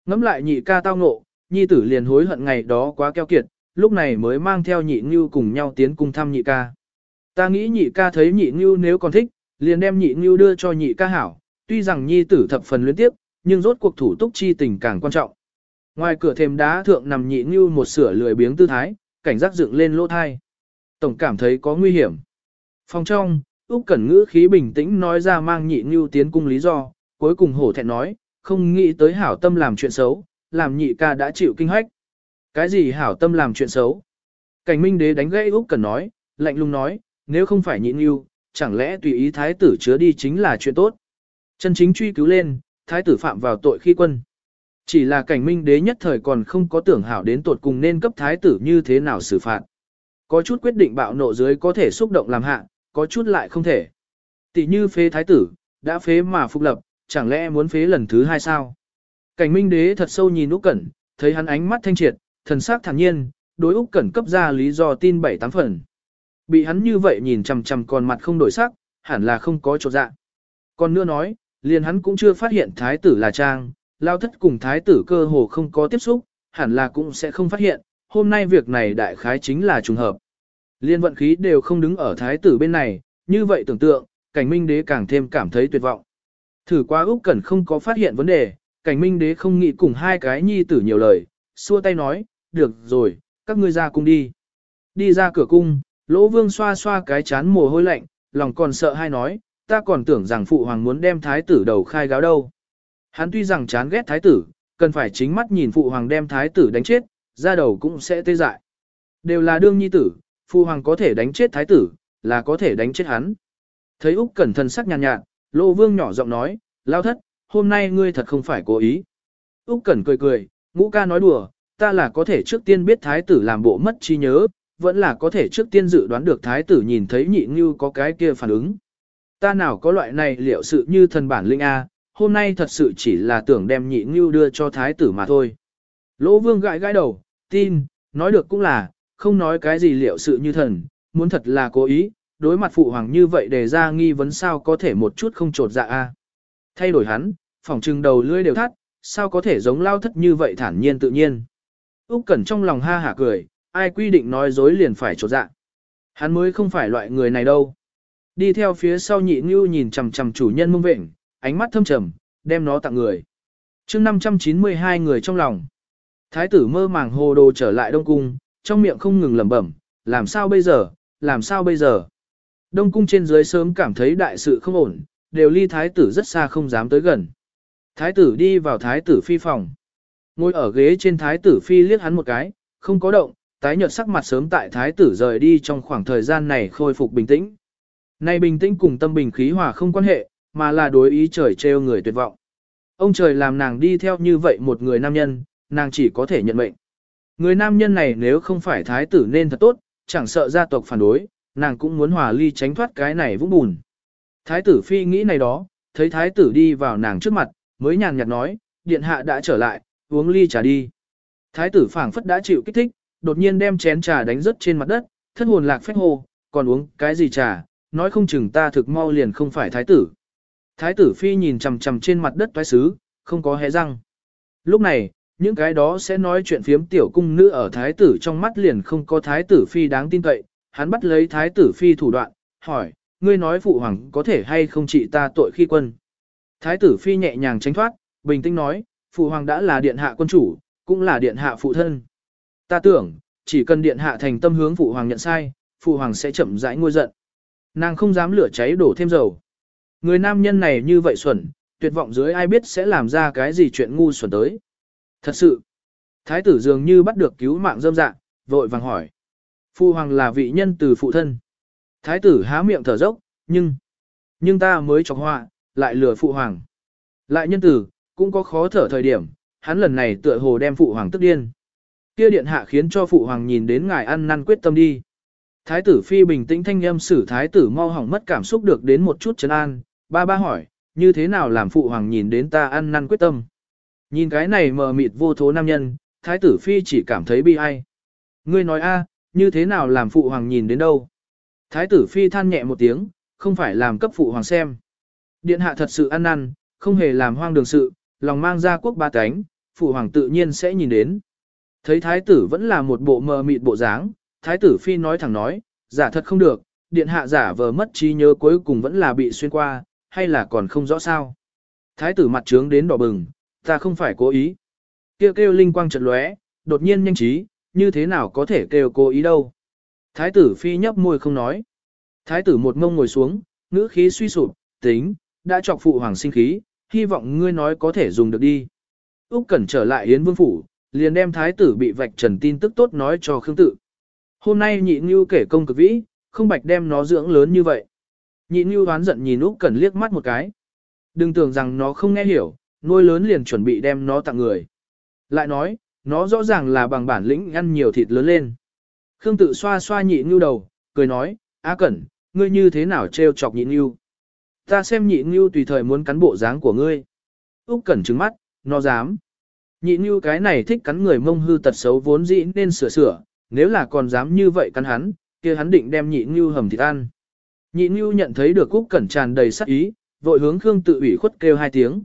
Ngắm lại nhị ca tao ngộ, nhi tử liền hối hận ngày đó quá keo kiệt, lúc này mới mang theo nhị ngưu cùng nhau tiến cung thăm nhị ca. Ta nghĩ nhị ca thấy nhị ngưu nếu còn thích, liền đem nhị ngưu đưa cho nhị ca hảo, tuy rằng nhi tử thập phần luyến tiếp, nhưng rốt cuộc thủ túc chi tình càng quan trọng. Ngoài cửa thềm đá thượng nằm nhị ngưu một sửa lười biếng tư thái, cảnh giác dựng lên lỗ thai. Tổng cảm thấy có nguy hiểm. Phòng trong, Úc Cẩn ngữ khí bình tĩnh nói ra mang nhị ngưu tiến cung lý do, cuối cùng hổ thẹn nói, không nghĩ tới hảo tâm làm chuyện xấu, làm nhị ca đã chịu kinh hách. Cái gì hảo tâm làm chuyện xấu? Cảnh Minh Đế đánh gãy Úc Cẩn nói, lạnh lùng nói, nếu không phải nhị yêu, chẳng lẽ tùy ý thái tử chứa đi chính là chuyện tốt? Chân chính truy cứu lên, thái tử phạm vào tội khi quân. Chỉ là cảnh minh đế nhất thời còn không có tưởng hảo đến tột cùng nên cấp thái tử như thế nào xử phạt. Có chút quyết định bạo nộ dưới có thể xúc động làm hạ, có chút lại không thể. Tỷ như phế thái tử, đã phế mà phục lập, chẳng lẽ muốn phế lần thứ hai sao? Cảnh minh đế thật sâu nhìn Úc Cẩn, thấy hắn ánh mắt thanh triệt, thần sắc thản nhiên, đối Úc Cẩn cấp ra lý do tin bảy tám phần. Bị hắn như vậy nhìn chằm chằm còn mặt không đổi sắc, hẳn là không có chỗ dạ. Còn nữa nói, liền hắn cũng chưa phát hiện thái tử là trang, lao thất cùng thái tử cơ hồ không có tiếp xúc, hẳn là cũng sẽ không phát hiện, hôm nay việc này đại khái chính là trùng hợp. Liên vận khí đều không đứng ở thái tử bên này, như vậy tưởng tượng, cảnh minh đế càng thêm cảm thấy tuyệt vọng. Thử qua Úc Cẩn không có phát hiện vấn đề, cảnh minh đế không nghĩ cùng hai cái nhi tử nhiều lời, xua tay nói, được rồi, các ngươi ra cung đi. Đi ra cửa cung, lỗ vương xoa xoa cái chán mồ hôi lạnh, lòng còn sợ hai nói, ta còn tưởng rằng phụ hoàng muốn đem thái tử đầu khai gáo đâu. Hắn tuy rằng chán ghét thái tử, cần phải chính mắt nhìn phụ hoàng đem thái tử đánh chết, ra đầu cũng sẽ tê dại. Đều là đương nhi tử, phụ hoàng có thể đánh chết thái tử, là có thể đánh chết hắn. Thấy Úc cẩn thân sắc nhàn nhạt, nhạt, Lô Vương nhỏ giọng nói, lao thất, hôm nay ngươi thật không phải cố ý. Úc cẩn cười cười, ngũ ca nói đùa, ta là có thể trước tiên biết thái tử làm bộ mất trí nhớ, vẫn là có thể trước tiên dự đoán được thái tử nhìn thấy nhị như có cái kia phản ứng. Ta nào có loại này liệu sự như thần bản linh A, hôm nay thật sự chỉ là tưởng đem nhị như đưa cho thái tử mà thôi. Lỗ vương gãi gãi đầu, tin, nói được cũng là, không nói cái gì liệu sự như thần, muốn thật là cố ý, đối mặt phụ hoàng như vậy đề ra nghi vấn sao có thể một chút không trột dạ a. Thay đổi hắn, phòng trừng đầu lưỡi đều thắt, sao có thể giống lao thất như vậy thản nhiên tự nhiên. Úc Cẩn trong lòng ha hả cười, ai quy định nói dối liền phải trột dạ. Hắn mới không phải loại người này đâu. Đi theo phía sau nhị ngưu nhìn chằm chằm chủ nhân mông vệnh, ánh mắt thâm trầm, đem nó tặng người. chương 592 người trong lòng. Thái tử mơ màng hồ đồ trở lại Đông Cung, trong miệng không ngừng lẩm bẩm, làm sao bây giờ, làm sao bây giờ. Đông Cung trên dưới sớm cảm thấy đại sự không ổn, đều ly thái tử rất xa không dám tới gần. Thái tử đi vào thái tử phi phòng. Ngồi ở ghế trên thái tử phi liếc hắn một cái, không có động, tái nhợt sắc mặt sớm tại thái tử rời đi trong khoảng thời gian này khôi phục bình tĩnh. Nay bình tĩnh cùng tâm bình khí hòa không quan hệ, mà là đối ý trời trêu người tuyệt vọng. Ông trời làm nàng đi theo như vậy một người nam nhân, nàng chỉ có thể nhận mệnh. Người nam nhân này nếu không phải thái tử nên thật tốt, chẳng sợ gia tộc phản đối, nàng cũng muốn hòa ly tránh thoát cái này vũng bùn. Thái tử phi nghĩ này đó, thấy thái tử đi vào nàng trước mặt, mới nhàn nhạt nói, điện hạ đã trở lại, uống ly trà đi. Thái tử phảng phất đã chịu kích thích, đột nhiên đem chén trà đánh rớt trên mặt đất, thân hồn lạc phách hồ, còn uống cái gì trà, nói không chừng ta thực mau liền không phải thái tử. Thái tử phi nhìn chằm chằm trên mặt đất toái xứ, không có hé răng. Lúc này, những cái đó sẽ nói chuyện phiếm tiểu cung nữ ở thái tử trong mắt liền không có thái tử phi đáng tin cậy, hắn bắt lấy thái tử phi thủ đoạn, hỏi, ngươi nói phụ hoàng có thể hay không trị ta tội khi quân. Thái tử phi nhẹ nhàng tránh thoát, bình tĩnh nói, phụ hoàng đã là điện hạ quân chủ, cũng là điện hạ phụ thân. Ta tưởng, chỉ cần điện hạ thành tâm hướng phụ hoàng nhận sai, phụ hoàng sẽ chậm rãi ngôi giận. Nàng không dám lửa cháy đổ thêm dầu. Người nam nhân này như vậy xuẩn, tuyệt vọng dưới ai biết sẽ làm ra cái gì chuyện ngu xuẩn tới. Thật sự, thái tử dường như bắt được cứu mạng dâm dạ, vội vàng hỏi. Phụ hoàng là vị nhân từ phụ thân. Thái tử há miệng thở dốc, nhưng, nhưng ta mới chọc họa, lại lừa phụ hoàng. Lại nhân tử, cũng có khó thở thời điểm, hắn lần này tựa hồ đem phụ hoàng tức điên. Kia điện hạ khiến cho phụ hoàng nhìn đến ngài ăn năn quyết tâm đi. Thái tử phi bình tĩnh thanh âm xử thái tử mau hỏng mất cảm xúc được đến một chút trấn an, ba ba hỏi, như thế nào làm phụ hoàng nhìn đến ta ăn năn quyết tâm. Nhìn cái này mờ mịt vô thố nam nhân, thái tử phi chỉ cảm thấy bi ai. Ngươi nói a, như thế nào làm phụ hoàng nhìn đến đâu. Thái tử phi than nhẹ một tiếng, không phải làm cấp phụ hoàng xem. Điện hạ thật sự ăn năn, không hề làm hoang đường sự, lòng mang ra quốc ba cánh, phụ hoàng tự nhiên sẽ nhìn đến. Thấy thái tử vẫn là một bộ mờ mịt bộ dáng, thái tử phi nói thẳng nói, giả thật không được, điện hạ giả vờ mất trí nhớ cuối cùng vẫn là bị xuyên qua, hay là còn không rõ sao. Thái tử mặt trướng đến đỏ bừng, ta không phải cố ý. Kêu kêu linh quang chợt lóe, đột nhiên nhanh trí, như thế nào có thể kêu cố ý đâu. Thái tử phi nhấp môi không nói. Thái tử một mông ngồi xuống, ngữ khí suy sụp, tính, đã chọc phụ hoàng sinh khí, hy vọng ngươi nói có thể dùng được đi. Úc Cẩn trở lại Yến Vương phủ, liền đem thái tử bị vạch trần tin tức tốt nói cho Khương Tự. Hôm nay nhị Nưu kể công cực vĩ, không bạch đem nó dưỡng lớn như vậy. Nhị Nưu đoán giận nhìn Úc Cẩn liếc mắt một cái. Đừng tưởng rằng nó không nghe hiểu, nuôi lớn liền chuẩn bị đem nó tặng người. Lại nói, nó rõ ràng là bằng bản lĩnh ăn nhiều thịt lớn lên. Khương Tự xoa xoa nhị ngưu đầu, cười nói, A Cẩn, ngươi như thế nào trêu chọc nhị ngưu? Ta xem nhị ngưu tùy thời muốn cắn bộ dáng của ngươi. Úc Cẩn trừng mắt, nó dám. Nhị ngưu cái này thích cắn người mông hư tật xấu vốn dĩ nên sửa sửa, nếu là còn dám như vậy cắn hắn, kia hắn định đem nhị ngưu hầm thịt ăn. Nhị ngưu nhận thấy được Úc Cẩn tràn đầy sát ý, vội hướng Khương Tự ủy khuất kêu hai tiếng.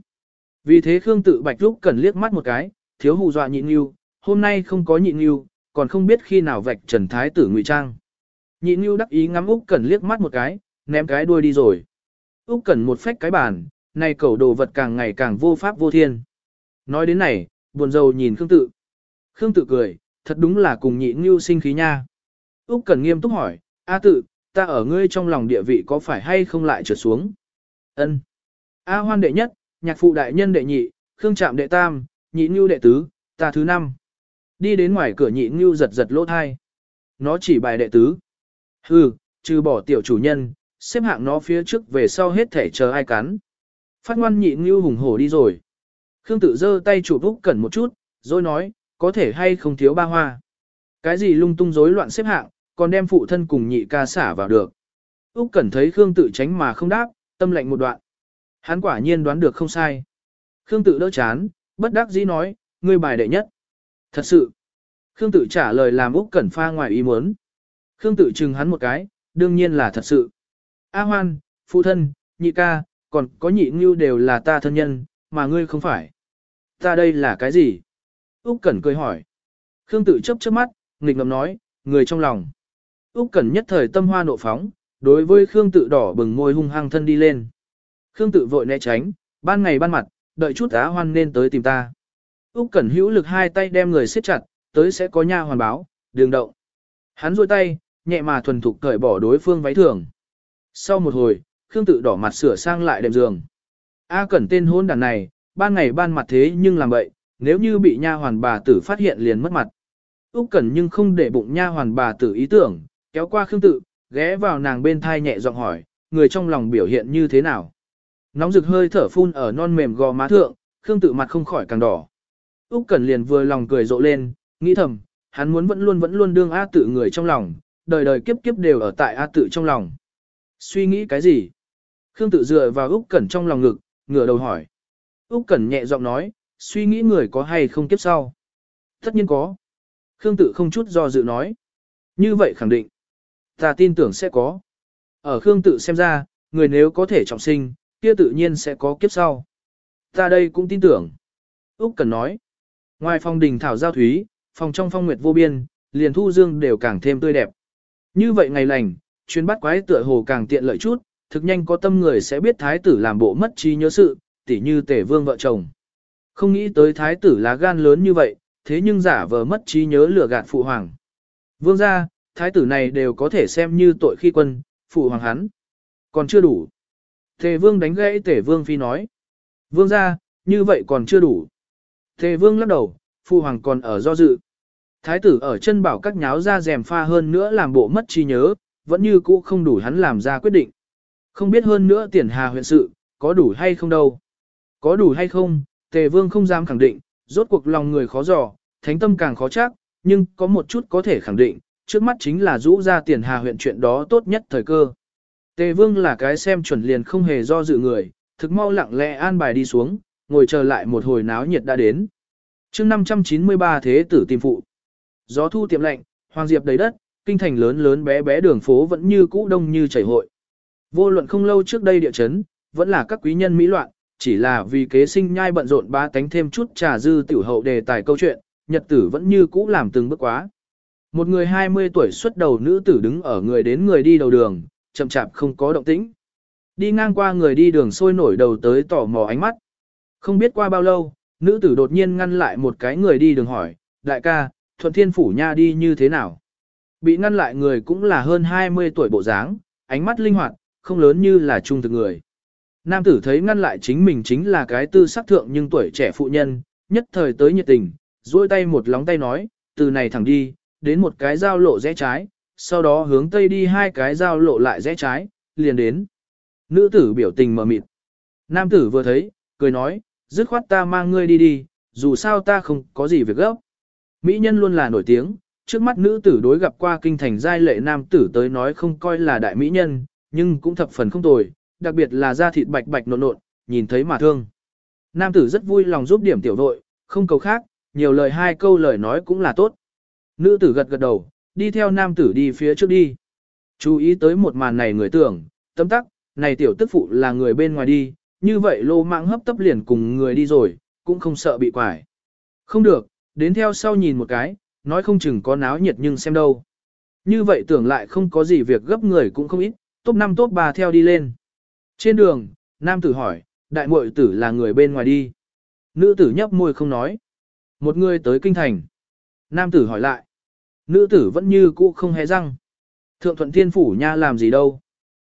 Vì thế Khương Tự bạch Úc Cẩn liếc mắt một cái, thiếu hù dọa nhị yêu hôm nay không có nhị yêu còn không biết khi nào vạch Trần Thái tử ngụy trang. Nhị yêu đắc ý ngắm Úc Cẩn liếc mắt một cái, ném cái đuôi đi rồi. Úc Cẩn một phách cái bàn, này cẩu đồ vật càng ngày càng vô pháp vô thiên. Nói đến này, buồn rầu nhìn Khương Tự. Khương Tự cười, thật đúng là cùng nhị yêu sinh khí nha. Úc Cẩn nghiêm túc hỏi, A Tự, ta ở ngươi trong lòng địa vị có phải hay không lại trượt xuống? Ân. A Hoan đệ nhất, nhạc phụ đại nhân đệ nhị, Khương Trạm đệ tam, nhị ngưu đệ tứ, ta thứ năm. Đi đến ngoài cửa nhị ngưu giật giật lỗ thai. Nó chỉ bài đệ tứ. Hừ, trừ bỏ tiểu chủ nhân, xếp hạng nó phía trước về sau hết thể chờ ai cắn. Phát ngoan nhị ngưu hùng hổ đi rồi. Khương tự giơ tay chụp Úc Cẩn một chút, rồi nói, có thể hay không thiếu ba hoa. Cái gì lung tung rối loạn xếp hạng, còn đem phụ thân cùng nhị ca xả vào được. Úc Cẩn thấy Khương tự tránh mà không đáp, tâm lệnh một đoạn. Hắn quả nhiên đoán được không sai. Khương tự đỡ chán, bất đắc dĩ nói, ngươi bài đệ nhất. Thật sự. Khương tự trả lời làm Úc Cẩn pha ngoài ý muốn. Khương tự chừng hắn một cái, đương nhiên là thật sự. A Hoan, phụ thân, nhị ca, còn có nhị ngưu đều là ta thân nhân, mà ngươi không phải. Ta đây là cái gì? Úc Cẩn cười hỏi. Khương tự chớp chớp mắt, nghịch ngầm nói, người trong lòng. Úc Cẩn nhất thời tâm hoa nộ phóng, đối với Khương tự đỏ bừng môi hung hăng thân đi lên. Khương tự vội né tránh, ban ngày ban mặt, đợi chút á hoan nên tới tìm ta. Úc Cẩn hữu lực hai tay đem người siết chặt, tới sẽ có nha hoàn báo, đường động. Hắn duỗi tay, nhẹ mà thuần thục cởi bỏ đối phương váy thường. Sau một hồi, Khương tự đỏ mặt sửa sang lại đệm giường. A Cẩn tên hôn đàn này, ban ngày ban mặt thế nhưng làm vậy, nếu như bị nha hoàn bà tử phát hiện liền mất mặt. Úc Cẩn nhưng không để bụng nha hoàn bà tử ý tưởng, kéo qua Khương tự, ghé vào nàng bên thai nhẹ giọng hỏi, người trong lòng biểu hiện như thế nào. Nóng rực hơi thở phun ở non mềm gò má thượng, Khương tự mặt không khỏi càng đỏ. Úc Cẩn liền vừa lòng cười rộ lên, nghĩ thầm, hắn muốn vẫn luôn vẫn luôn đương A tự người trong lòng, đời đời kiếp kiếp đều ở tại A tự trong lòng. Suy nghĩ cái gì? Khương tự dựa vào Úc Cẩn trong lòng ngực, ngửa đầu hỏi. Úc Cẩn nhẹ giọng nói, suy nghĩ người có hay không kiếp sau? Tất nhiên có. Khương tự không chút do dự nói. Như vậy khẳng định. Ta tin tưởng sẽ có. Ở Khương tự xem ra, người nếu có thể trọng sinh, kia tự nhiên sẽ có kiếp sau. Ta đây cũng tin tưởng. Úc Cần nói. Ngoài phòng đình thảo giao thúy, phòng trong phong nguyệt vô biên, liền thu dương đều càng thêm tươi đẹp. Như vậy ngày lành, chuyến bắt quái tựa hồ càng tiện lợi chút, thực nhanh có tâm người sẽ biết thái tử làm bộ mất trí nhớ sự, tỉ như tể vương vợ chồng. Không nghĩ tới thái tử lá gan lớn như vậy, thế nhưng giả vờ mất trí nhớ lừa gạt phụ hoàng. Vương gia, thái tử này đều có thể xem như tội khi quân, phụ hoàng hắn. Còn chưa đủ. Tề vương đánh gãy tề vương phi nói. Vương gia, như vậy còn chưa đủ. Tề vương lắc đầu, phụ hoàng còn ở do dự. Thái tử ở chân bảo các nháo ra rèm pha hơn nữa làm bộ mất trí nhớ, vẫn như cũ không đủ hắn làm ra quyết định. Không biết hơn nữa tiền hà huyện sự, có đủ hay không đâu. Có đủ hay không, tề vương không dám khẳng định, rốt cuộc lòng người khó dò, thánh tâm càng khó chắc, nhưng có một chút có thể khẳng định, trước mắt chính là rũ ra tiền hà huyện chuyện đó tốt nhất thời cơ. Tề vương là cái xem chuẩn liền không hề do dự người, thực mau lặng lẽ an bài đi xuống, ngồi chờ lại một hồi náo nhiệt đã đến. chương 593 thế tử tìm phụ. Gió thu tiệm lạnh, hoàng diệp đầy đất, kinh thành lớn lớn bé bé đường phố vẫn như cũ đông như chảy hội. Vô luận không lâu trước đây địa chấn, vẫn là các quý nhân mỹ loạn, chỉ là vì kế sinh nhai bận rộn ba tánh thêm chút trà dư tiểu hậu đề tài câu chuyện, nhật tử vẫn như cũ làm từng bước quá. Một người 20 tuổi xuất đầu nữ tử đứng ở người đến người đi đầu đường, chậm chạp không có động tĩnh. Đi ngang qua người đi đường sôi nổi đầu tới tỏ mò ánh mắt. Không biết qua bao lâu, nữ tử đột nhiên ngăn lại một cái người đi đường hỏi, đại ca, thuận thiên phủ nha đi như thế nào? Bị ngăn lại người cũng là hơn 20 tuổi bộ dáng, ánh mắt linh hoạt, không lớn như là trung thực người. Nam tử thấy ngăn lại chính mình chính là cái tư sắc thượng nhưng tuổi trẻ phụ nhân, nhất thời tới nhiệt tình, duỗi tay một lóng tay nói, từ này thẳng đi, đến một cái giao lộ rẽ trái, sau đó hướng tây đi hai cái giao lộ lại rẽ trái, liền đến. Nữ tử biểu tình mờ mịt. Nam tử vừa thấy, cười nói, dứt khoát ta mang ngươi đi đi, dù sao ta không có gì việc gấp. Mỹ nhân luôn là nổi tiếng, trước mắt nữ tử đối gặp qua kinh thành giai lệ nam tử tới nói không coi là đại mỹ nhân, nhưng cũng thập phần không tồi, đặc biệt là da thịt bạch bạch nộn nộn, nhìn thấy mà thương. Nam tử rất vui lòng giúp điểm tiểu đội, không cầu khác, nhiều lời hai câu lời nói cũng là tốt. Nữ tử gật gật đầu, đi theo nam tử đi phía trước đi. Chú ý tới một màn này người tưởng, tâm tắc, này tiểu tức phụ là người bên ngoài đi, như vậy lô mạng hấp tấp liền cùng người đi rồi, cũng không sợ bị quải. Không được, đến theo sau nhìn một cái, nói không chừng có náo nhiệt nhưng xem đâu. Như vậy tưởng lại không có gì việc gấp người cũng không ít, top 5 top 3 theo đi lên. Trên đường, nam tử hỏi, đại muội tử là người bên ngoài đi. Nữ tử nhấp môi không nói. Một người tới kinh thành. Nam tử hỏi lại. Nữ tử vẫn như cũ không hé răng. Thượng thuận thiên phủ nha làm gì đâu.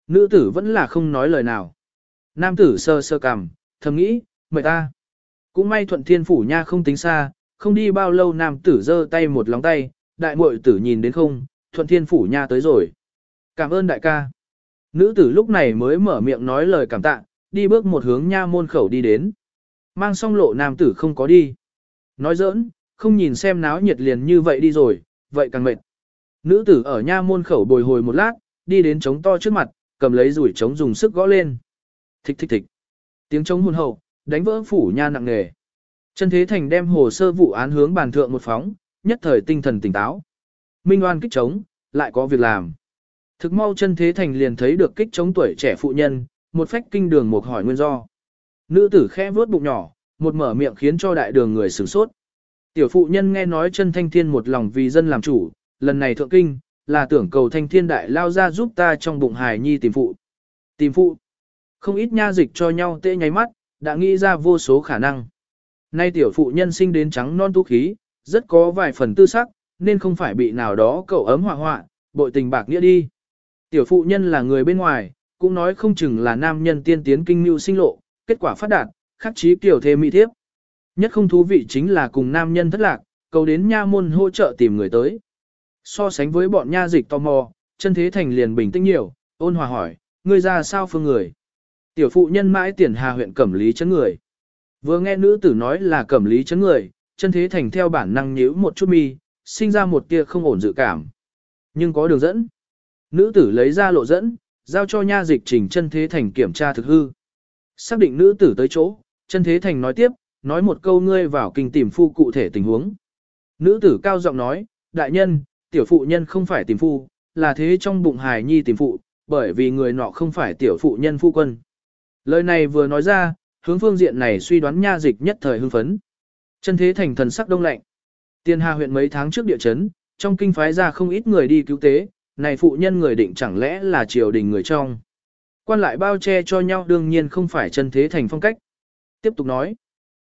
Nữ tử vẫn là không nói lời nào. Nam tử sơ sơ cằm, thầm nghĩ, mời ta. Cũng may thuận thiên phủ nha không tính xa, không đi bao lâu nam tử giơ tay một lóng tay, đại muội tử nhìn đến không, thuận thiên phủ nha tới rồi. Cảm ơn đại ca. Nữ tử lúc này mới mở miệng nói lời cảm tạ, đi bước một hướng nha môn khẩu đi đến. Mang xong lộ nam tử không có đi. Nói giỡn, không nhìn xem náo nhiệt liền như vậy đi rồi, vậy càng mệt. Nữ tử ở nha môn khẩu bồi hồi một lát, đi đến trống to trước mặt, cầm lấy rủi trống dùng sức gõ lên. Thích thích thích. Tiếng trống hồn hậu, đánh vỡ phủ nha nặng nghề. Chân Thế Thành đem hồ sơ vụ án hướng bàn thượng một phóng, nhất thời tinh thần tỉnh táo. Minh oan kích trống, lại có việc làm. Thực mau chân Thế Thành liền thấy được kích trống tuổi trẻ phụ nhân, một phách kinh đường một hỏi nguyên do. Nữ tử khẽ vớt bụng nhỏ, một mở miệng khiến cho đại đường người sửng sốt. Tiểu phụ nhân nghe nói chân thanh thiên một lòng vì dân làm chủ, lần này thượng kinh, là tưởng cầu thanh thiên đại lao ra giúp ta trong bụng hài nhi tìm phụ. Tìm phụ. Không ít nha dịch cho nhau tê nháy mắt, đã nghĩ ra vô số khả năng. Nay tiểu phụ nhân sinh đến trắng non tú khí, rất có vài phần tư sắc, nên không phải bị nào đó cậu ấm họa họa, bội tình bạc nghĩa đi. Tiểu phụ nhân là người bên ngoài, cũng nói không chừng là nam nhân tiên tiến kinh mưu sinh lộ, kết quả phát đạt, khắc chí tiểu thê mỹ thiếp. Nhất không thú vị chính là cùng nam nhân thất lạc, cầu đến nha môn hỗ trợ tìm người tới. So sánh với bọn nha dịch tò mò, chân thế thành liền bình tĩnh nhiều, ôn hòa hỏi, ngươi ra sao phương người? Tiểu phụ nhân mãi tiền hà huyện cẩm lý chấn người. Vừa nghe nữ tử nói là cẩm lý chấn người, chân thế thành theo bản năng nhíu một chút mi, sinh ra một tia không ổn dự cảm. Nhưng có đường dẫn. Nữ tử lấy ra lộ dẫn, giao cho nha dịch trình chân thế thành kiểm tra thực hư. Xác định nữ tử tới chỗ, chân thế thành nói tiếp, nói một câu ngươi vào kinh tìm phu cụ thể tình huống. Nữ tử cao giọng nói, đại nhân, tiểu phụ nhân không phải tìm phu, là thế trong bụng hài nhi tìm phụ, bởi vì người nọ không phải tiểu phụ nhân phu quân. Lời này vừa nói ra, hướng phương diện này suy đoán nha dịch nhất thời hưng phấn. Chân thế thành thần sắc đông lạnh. Tiên Hà huyện mấy tháng trước địa chấn, trong kinh phái ra không ít người đi cứu tế, này phụ nhân người định chẳng lẽ là triều đình người trong. Quan lại bao che cho nhau đương nhiên không phải chân thế thành phong cách. Tiếp tục nói,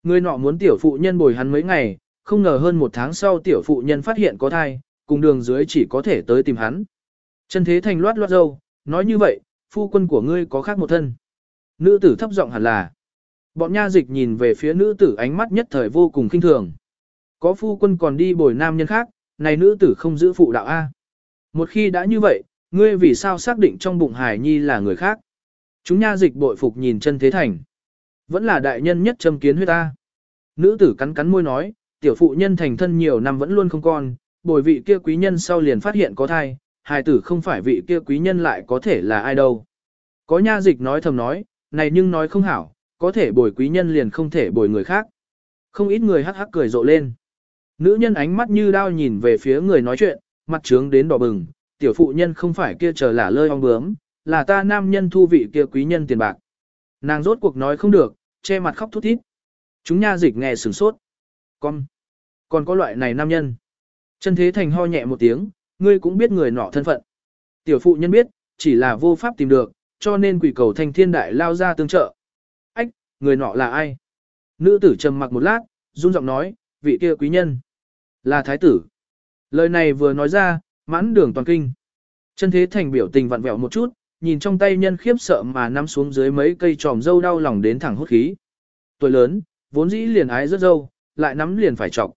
người nọ muốn tiểu phụ nhân bồi hắn mấy ngày, không ngờ hơn một tháng sau tiểu phụ nhân phát hiện có thai, cùng đường dưới chỉ có thể tới tìm hắn. Chân thế thành loát loát dâu, nói như vậy, phu quân của ngươi có khác một thân. Nữ tử thấp giọng hẳn là. Bọn nha dịch nhìn về phía nữ tử ánh mắt nhất thời vô cùng kinh thường. Có phu quân còn đi bồi nam nhân khác, này nữ tử không giữ phụ đạo A. Một khi đã như vậy, ngươi vì sao xác định trong bụng hải nhi là người khác? Chúng nha dịch bội phục nhìn chân thế thành. Vẫn là đại nhân nhất châm kiến huyết ta. Nữ tử cắn cắn môi nói, tiểu phụ nhân thành thân nhiều năm vẫn luôn không con, bồi vị kia quý nhân sau liền phát hiện có thai, hài tử không phải vị kia quý nhân lại có thể là ai đâu. Có nha dịch nói thầm nói, này nhưng nói không hảo, có thể bồi quý nhân liền không thể bồi người khác. Không ít người hắc hắc cười rộ lên. Nữ nhân ánh mắt như đao nhìn về phía người nói chuyện, mặt trướng đến đỏ bừng, tiểu phụ nhân không phải kia chờ là lơi ong bướm, là ta nam nhân thu vị kia quý nhân tiền bạc. Nàng rốt cuộc nói không được, che mặt khóc thút thít. Chúng nha dịch nghe sửng sốt. Con, còn có loại này nam nhân. Chân thế thành ho nhẹ một tiếng, ngươi cũng biết người nọ thân phận. Tiểu phụ nhân biết, chỉ là vô pháp tìm được, cho nên quỷ cầu thanh thiên đại lao ra tương trợ. Ách, người nọ là ai? Nữ tử trầm mặc một lát, run giọng nói, vị kia quý nhân. Là thái tử. Lời này vừa nói ra, mãn đường toàn kinh. Chân thế thành biểu tình vặn vẹo một chút, nhìn trong tay nhân khiếp sợ mà nắm xuống dưới mấy cây tròm dâu đau lòng đến thẳng hốt khí. Tuổi lớn, vốn dĩ liền ái rất dâu, lại nắm liền phải trọng.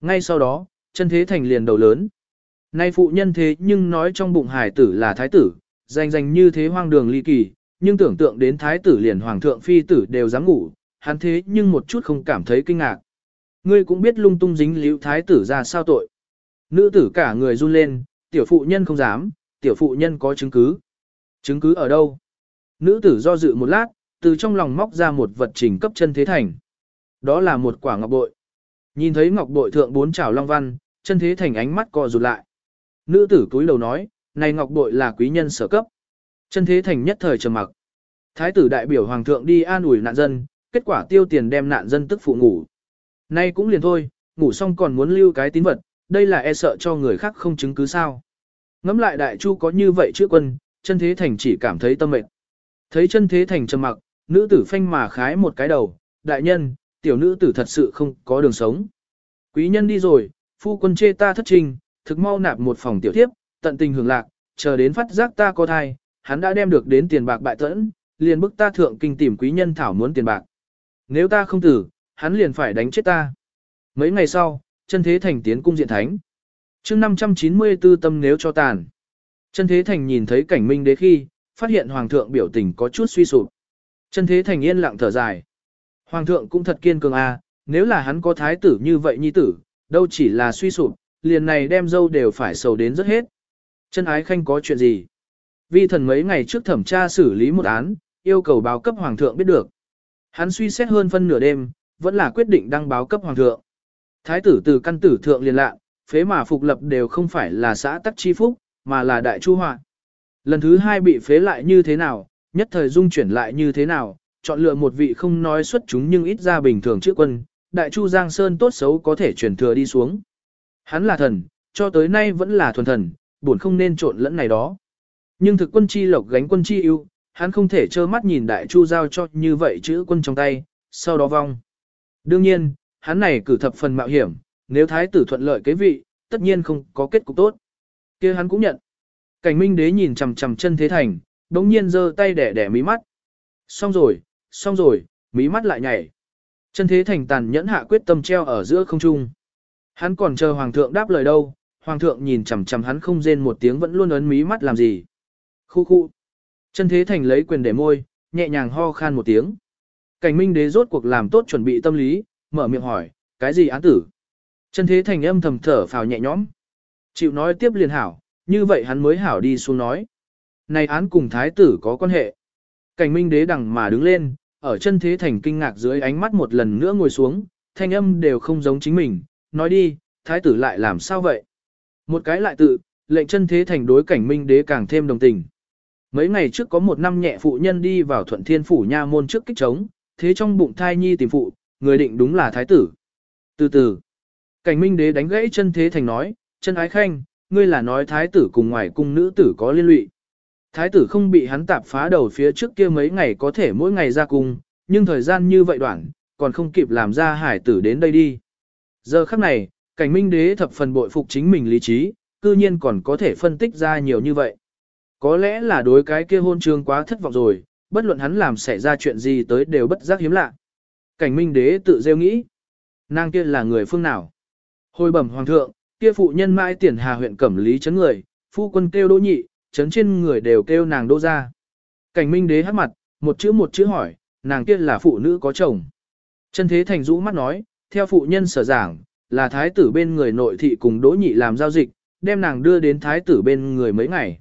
Ngay sau đó, chân thế thành liền đầu lớn. Nay phụ nhân thế nhưng nói trong bụng hải tử là thái tử, danh danh như thế hoang đường ly kỳ, nhưng tưởng tượng đến thái tử liền hoàng thượng phi tử đều dám ngủ, hắn thế nhưng một chút không cảm thấy kinh ngạc. Ngươi cũng biết lung tung dính liễu thái tử ra sao tội. Nữ tử cả người run lên, tiểu phụ nhân không dám, tiểu phụ nhân có chứng cứ. Chứng cứ ở đâu? Nữ tử do dự một lát, từ trong lòng móc ra một vật trình cấp chân thế thành. Đó là một quả ngọc bội. Nhìn thấy ngọc bội thượng bốn trảo long văn, chân thế thành ánh mắt co rụt lại. Nữ tử cúi đầu nói, này ngọc bội là quý nhân sở cấp. Chân thế thành nhất thời trầm mặc. Thái tử đại biểu hoàng thượng đi an ủi nạn dân, kết quả tiêu tiền đem nạn dân tức phụ ngủ. Nay cũng liền thôi, ngủ xong còn muốn lưu cái tín vật, đây là e sợ cho người khác không chứng cứ sao. Ngắm lại đại chu có như vậy chữa quân, chân thế thành chỉ cảm thấy tâm mệt. Thấy chân thế thành trầm mặc, nữ tử phanh mà khái một cái đầu, đại nhân, tiểu nữ tử thật sự không có đường sống. Quý nhân đi rồi, phu quân chê ta thất trình, thực mau nạp một phòng tiểu thiếp, tận tình hưởng lạc, chờ đến phát giác ta có thai, hắn đã đem được đến tiền bạc bại tẫn, liền bức ta thượng kinh tìm quý nhân thảo muốn tiền bạc. Nếu ta không tử, hắn liền phải đánh chết ta. Mấy ngày sau, chân thế thành tiến cung diện thánh. chương 594 tâm nếu cho tàn. Chân thế thành nhìn thấy cảnh minh đế khi, phát hiện hoàng thượng biểu tình có chút suy sụp. Chân thế thành yên lặng thở dài. Hoàng thượng cũng thật kiên cường a, à, nếu là hắn có thái tử như vậy nhi tử, đâu chỉ là suy sụp, liền này đem dâu đều phải sầu đến rất hết. Chân ái khanh có chuyện gì? Vi thần mấy ngày trước thẩm tra xử lý một án, yêu cầu báo cấp hoàng thượng biết được. Hắn suy xét hơn phân nửa đêm, vẫn là quyết định đăng báo cấp hoàng thượng. Thái tử từ căn tử thượng liền lạ, phế mà phục lập đều không phải là xã tắc chi phúc, mà là đại chu họa. Lần thứ hai bị phế lại như thế nào, nhất thời dung chuyển lại như thế nào, chọn lựa một vị không nói xuất chúng nhưng ít ra bình thường chữ quân, đại chu Giang Sơn tốt xấu có thể truyền thừa đi xuống. Hắn là thần, cho tới nay vẫn là thuần thần, buồn không nên trộn lẫn này đó. Nhưng thực quân chi lộc gánh quân chi ưu, hắn không thể trơ mắt nhìn đại chu giao cho như vậy chữ quân trong tay, sau đó vong. Đương nhiên, hắn này cử thập phần mạo hiểm, nếu thái tử thuận lợi kế vị, tất nhiên không có kết cục tốt. kia hắn cũng nhận. Cảnh minh đế nhìn chằm chằm chân thế thành, đống nhiên giơ tay đẻ đẻ mí mắt. Xong rồi, xong rồi, mí mắt lại nhảy. Chân thế thành tàn nhẫn hạ quyết tâm treo ở giữa không trung. Hắn còn chờ hoàng thượng đáp lời đâu, hoàng thượng nhìn chằm chằm hắn không rên một tiếng vẫn luôn ấn mí mắt làm gì. Khu khu. Chân thế thành lấy quyền để môi, nhẹ nhàng ho khan một tiếng. Cảnh minh đế rốt cuộc làm tốt chuẩn bị tâm lý, mở miệng hỏi, cái gì án tử? Chân thế thành âm thầm thở phào nhẹ nhõm. Chịu nói tiếp liền hảo, như vậy hắn mới hảo đi xuống nói. Này án cùng thái tử có quan hệ. Cảnh minh đế đằng mà đứng lên, ở chân thế thành kinh ngạc dưới ánh mắt một lần nữa ngồi xuống, thanh âm đều không giống chính mình, nói đi, thái tử lại làm sao vậy? Một cái lại tự, lệnh chân thế thành đối cảnh minh đế càng thêm đồng tình. Mấy ngày trước có một năm nhẹ phụ nhân đi vào thuận thiên phủ nha môn trước kích trống, thế trong bụng thai nhi tìm phụ, người định đúng là thái tử. Từ từ, cảnh minh đế đánh gãy chân thế thành nói, chân ái khanh, ngươi là nói thái tử cùng ngoài cung nữ tử có liên lụy. Thái tử không bị hắn tạp phá đầu phía trước kia mấy ngày có thể mỗi ngày ra cung, nhưng thời gian như vậy đoạn, còn không kịp làm ra hải tử đến đây đi. Giờ khắc này, cảnh minh đế thập phần bội phục chính mình lý trí, cư nhiên còn có thể phân tích ra nhiều như vậy. Có lẽ là đối cái kia hôn trương quá thất vọng rồi, bất luận hắn làm xảy ra chuyện gì tới đều bất giác hiếm lạ. Cảnh minh đế tự rêu nghĩ. Nàng kia là người phương nào? Hồi bẩm hoàng thượng, kia phụ nhân mãi tiền hà huyện cẩm lý chấn người, phu quân kêu đỗ nhị, chấn trên người đều kêu nàng đỗ ra. Cảnh minh đế hát mặt, một chữ một chữ hỏi, nàng kia là phụ nữ có chồng. Chân thế thành rũ mắt nói, theo phụ nhân sở giảng, là thái tử bên người nội thị cùng đỗ nhị làm giao dịch, đem nàng đưa đến thái tử bên người mấy ngày.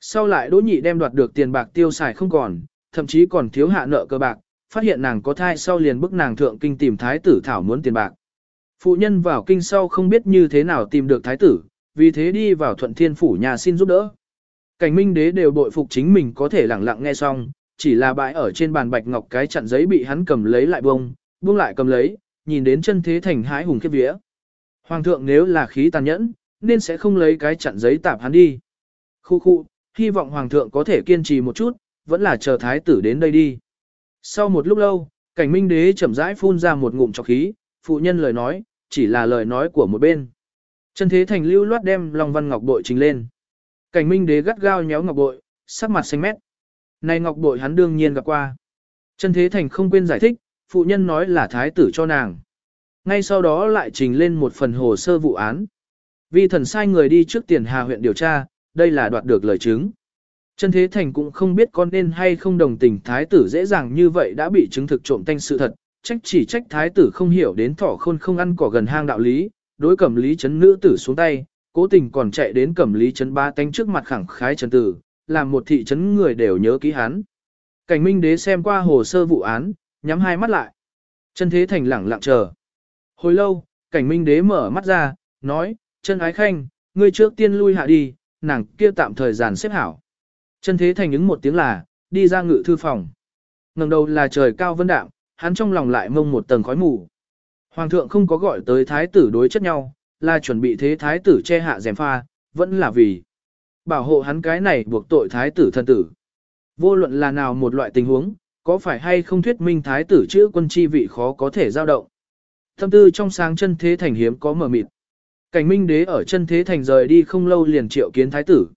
Sau lại đỗ nhị đem đoạt được tiền bạc tiêu xài không còn, thậm chí còn thiếu hạ nợ cơ bạc, phát hiện nàng có thai sau liền bức nàng thượng kinh tìm thái tử thảo muốn tiền bạc. Phụ nhân vào kinh sau không biết như thế nào tìm được thái tử, vì thế đi vào thuận thiên phủ nhà xin giúp đỡ. Cảnh minh đế đều bội phục chính mình có thể lặng lặng nghe xong, chỉ là bãi ở trên bàn bạch ngọc cái chặn giấy bị hắn cầm lấy lại bông, buông lại cầm lấy, nhìn đến chân thế thành hãi hùng khiếp vía. Hoàng thượng nếu là khí tàn nhẫn, nên sẽ không lấy cái chặn giấy tạp hắn đi. Khu khu, hy vọng hoàng thượng có thể kiên trì một chút, vẫn là chờ thái tử đến đây đi. Sau một lúc lâu, cảnh minh đế chậm rãi phun ra một ngụm trọc khí, phụ nhân lời nói, chỉ là lời nói của một bên. Chân thế thành lưu loát đem Long Văn Ngọc Bội trình lên. Cảnh minh đế gắt gao nhéo Ngọc Bội, sắc mặt xanh mét. Này Ngọc Bội hắn đương nhiên gặp qua. Chân thế thành không quên giải thích, phụ nhân nói là thái tử cho nàng. Ngay sau đó lại trình lên một phần hồ sơ vụ án. Vi thần sai người đi trước tiền hà huyện điều tra, đây là đoạt được lời chứng. Chân Thế Thành cũng không biết con nên hay không đồng tình thái tử dễ dàng như vậy đã bị chứng thực trộm tanh sự thật, trách chỉ trách thái tử không hiểu đến thỏ khôn không ăn cỏ gần hang đạo lý, đối cẩm lý chấn nữ tử xuống tay, cố tình còn chạy đến cẩm lý trấn ba tánh trước mặt khẳng khái trần tử, làm một thị trấn người đều nhớ ký hắn. Cảnh Minh Đế xem qua hồ sơ vụ án, nhắm hai mắt lại. Chân Thế Thành lẳng lặng chờ. Hồi lâu, Cảnh Minh Đế mở mắt ra, nói, chân ái khanh, ngươi trước tiên lui hạ đi, nàng kia tạm thời giàn xếp hảo. Chân thế thành ứng một tiếng là, đi ra ngự thư phòng. ngẩng đầu là trời cao vân đạm, hắn trong lòng lại mông một tầng khói mù. Hoàng thượng không có gọi tới thái tử đối chất nhau, là chuẩn bị thế thái tử che hạ dèm pha, vẫn là vì bảo hộ hắn cái này buộc tội thái tử thân tử. Vô luận là nào một loại tình huống, có phải hay không thuyết minh thái tử chữ quân chi vị khó có thể giao động. Thâm tư trong sáng chân thế thành hiếm có mở mịt. Cảnh minh đế ở chân thế thành rời đi không lâu liền triệu kiến thái tử.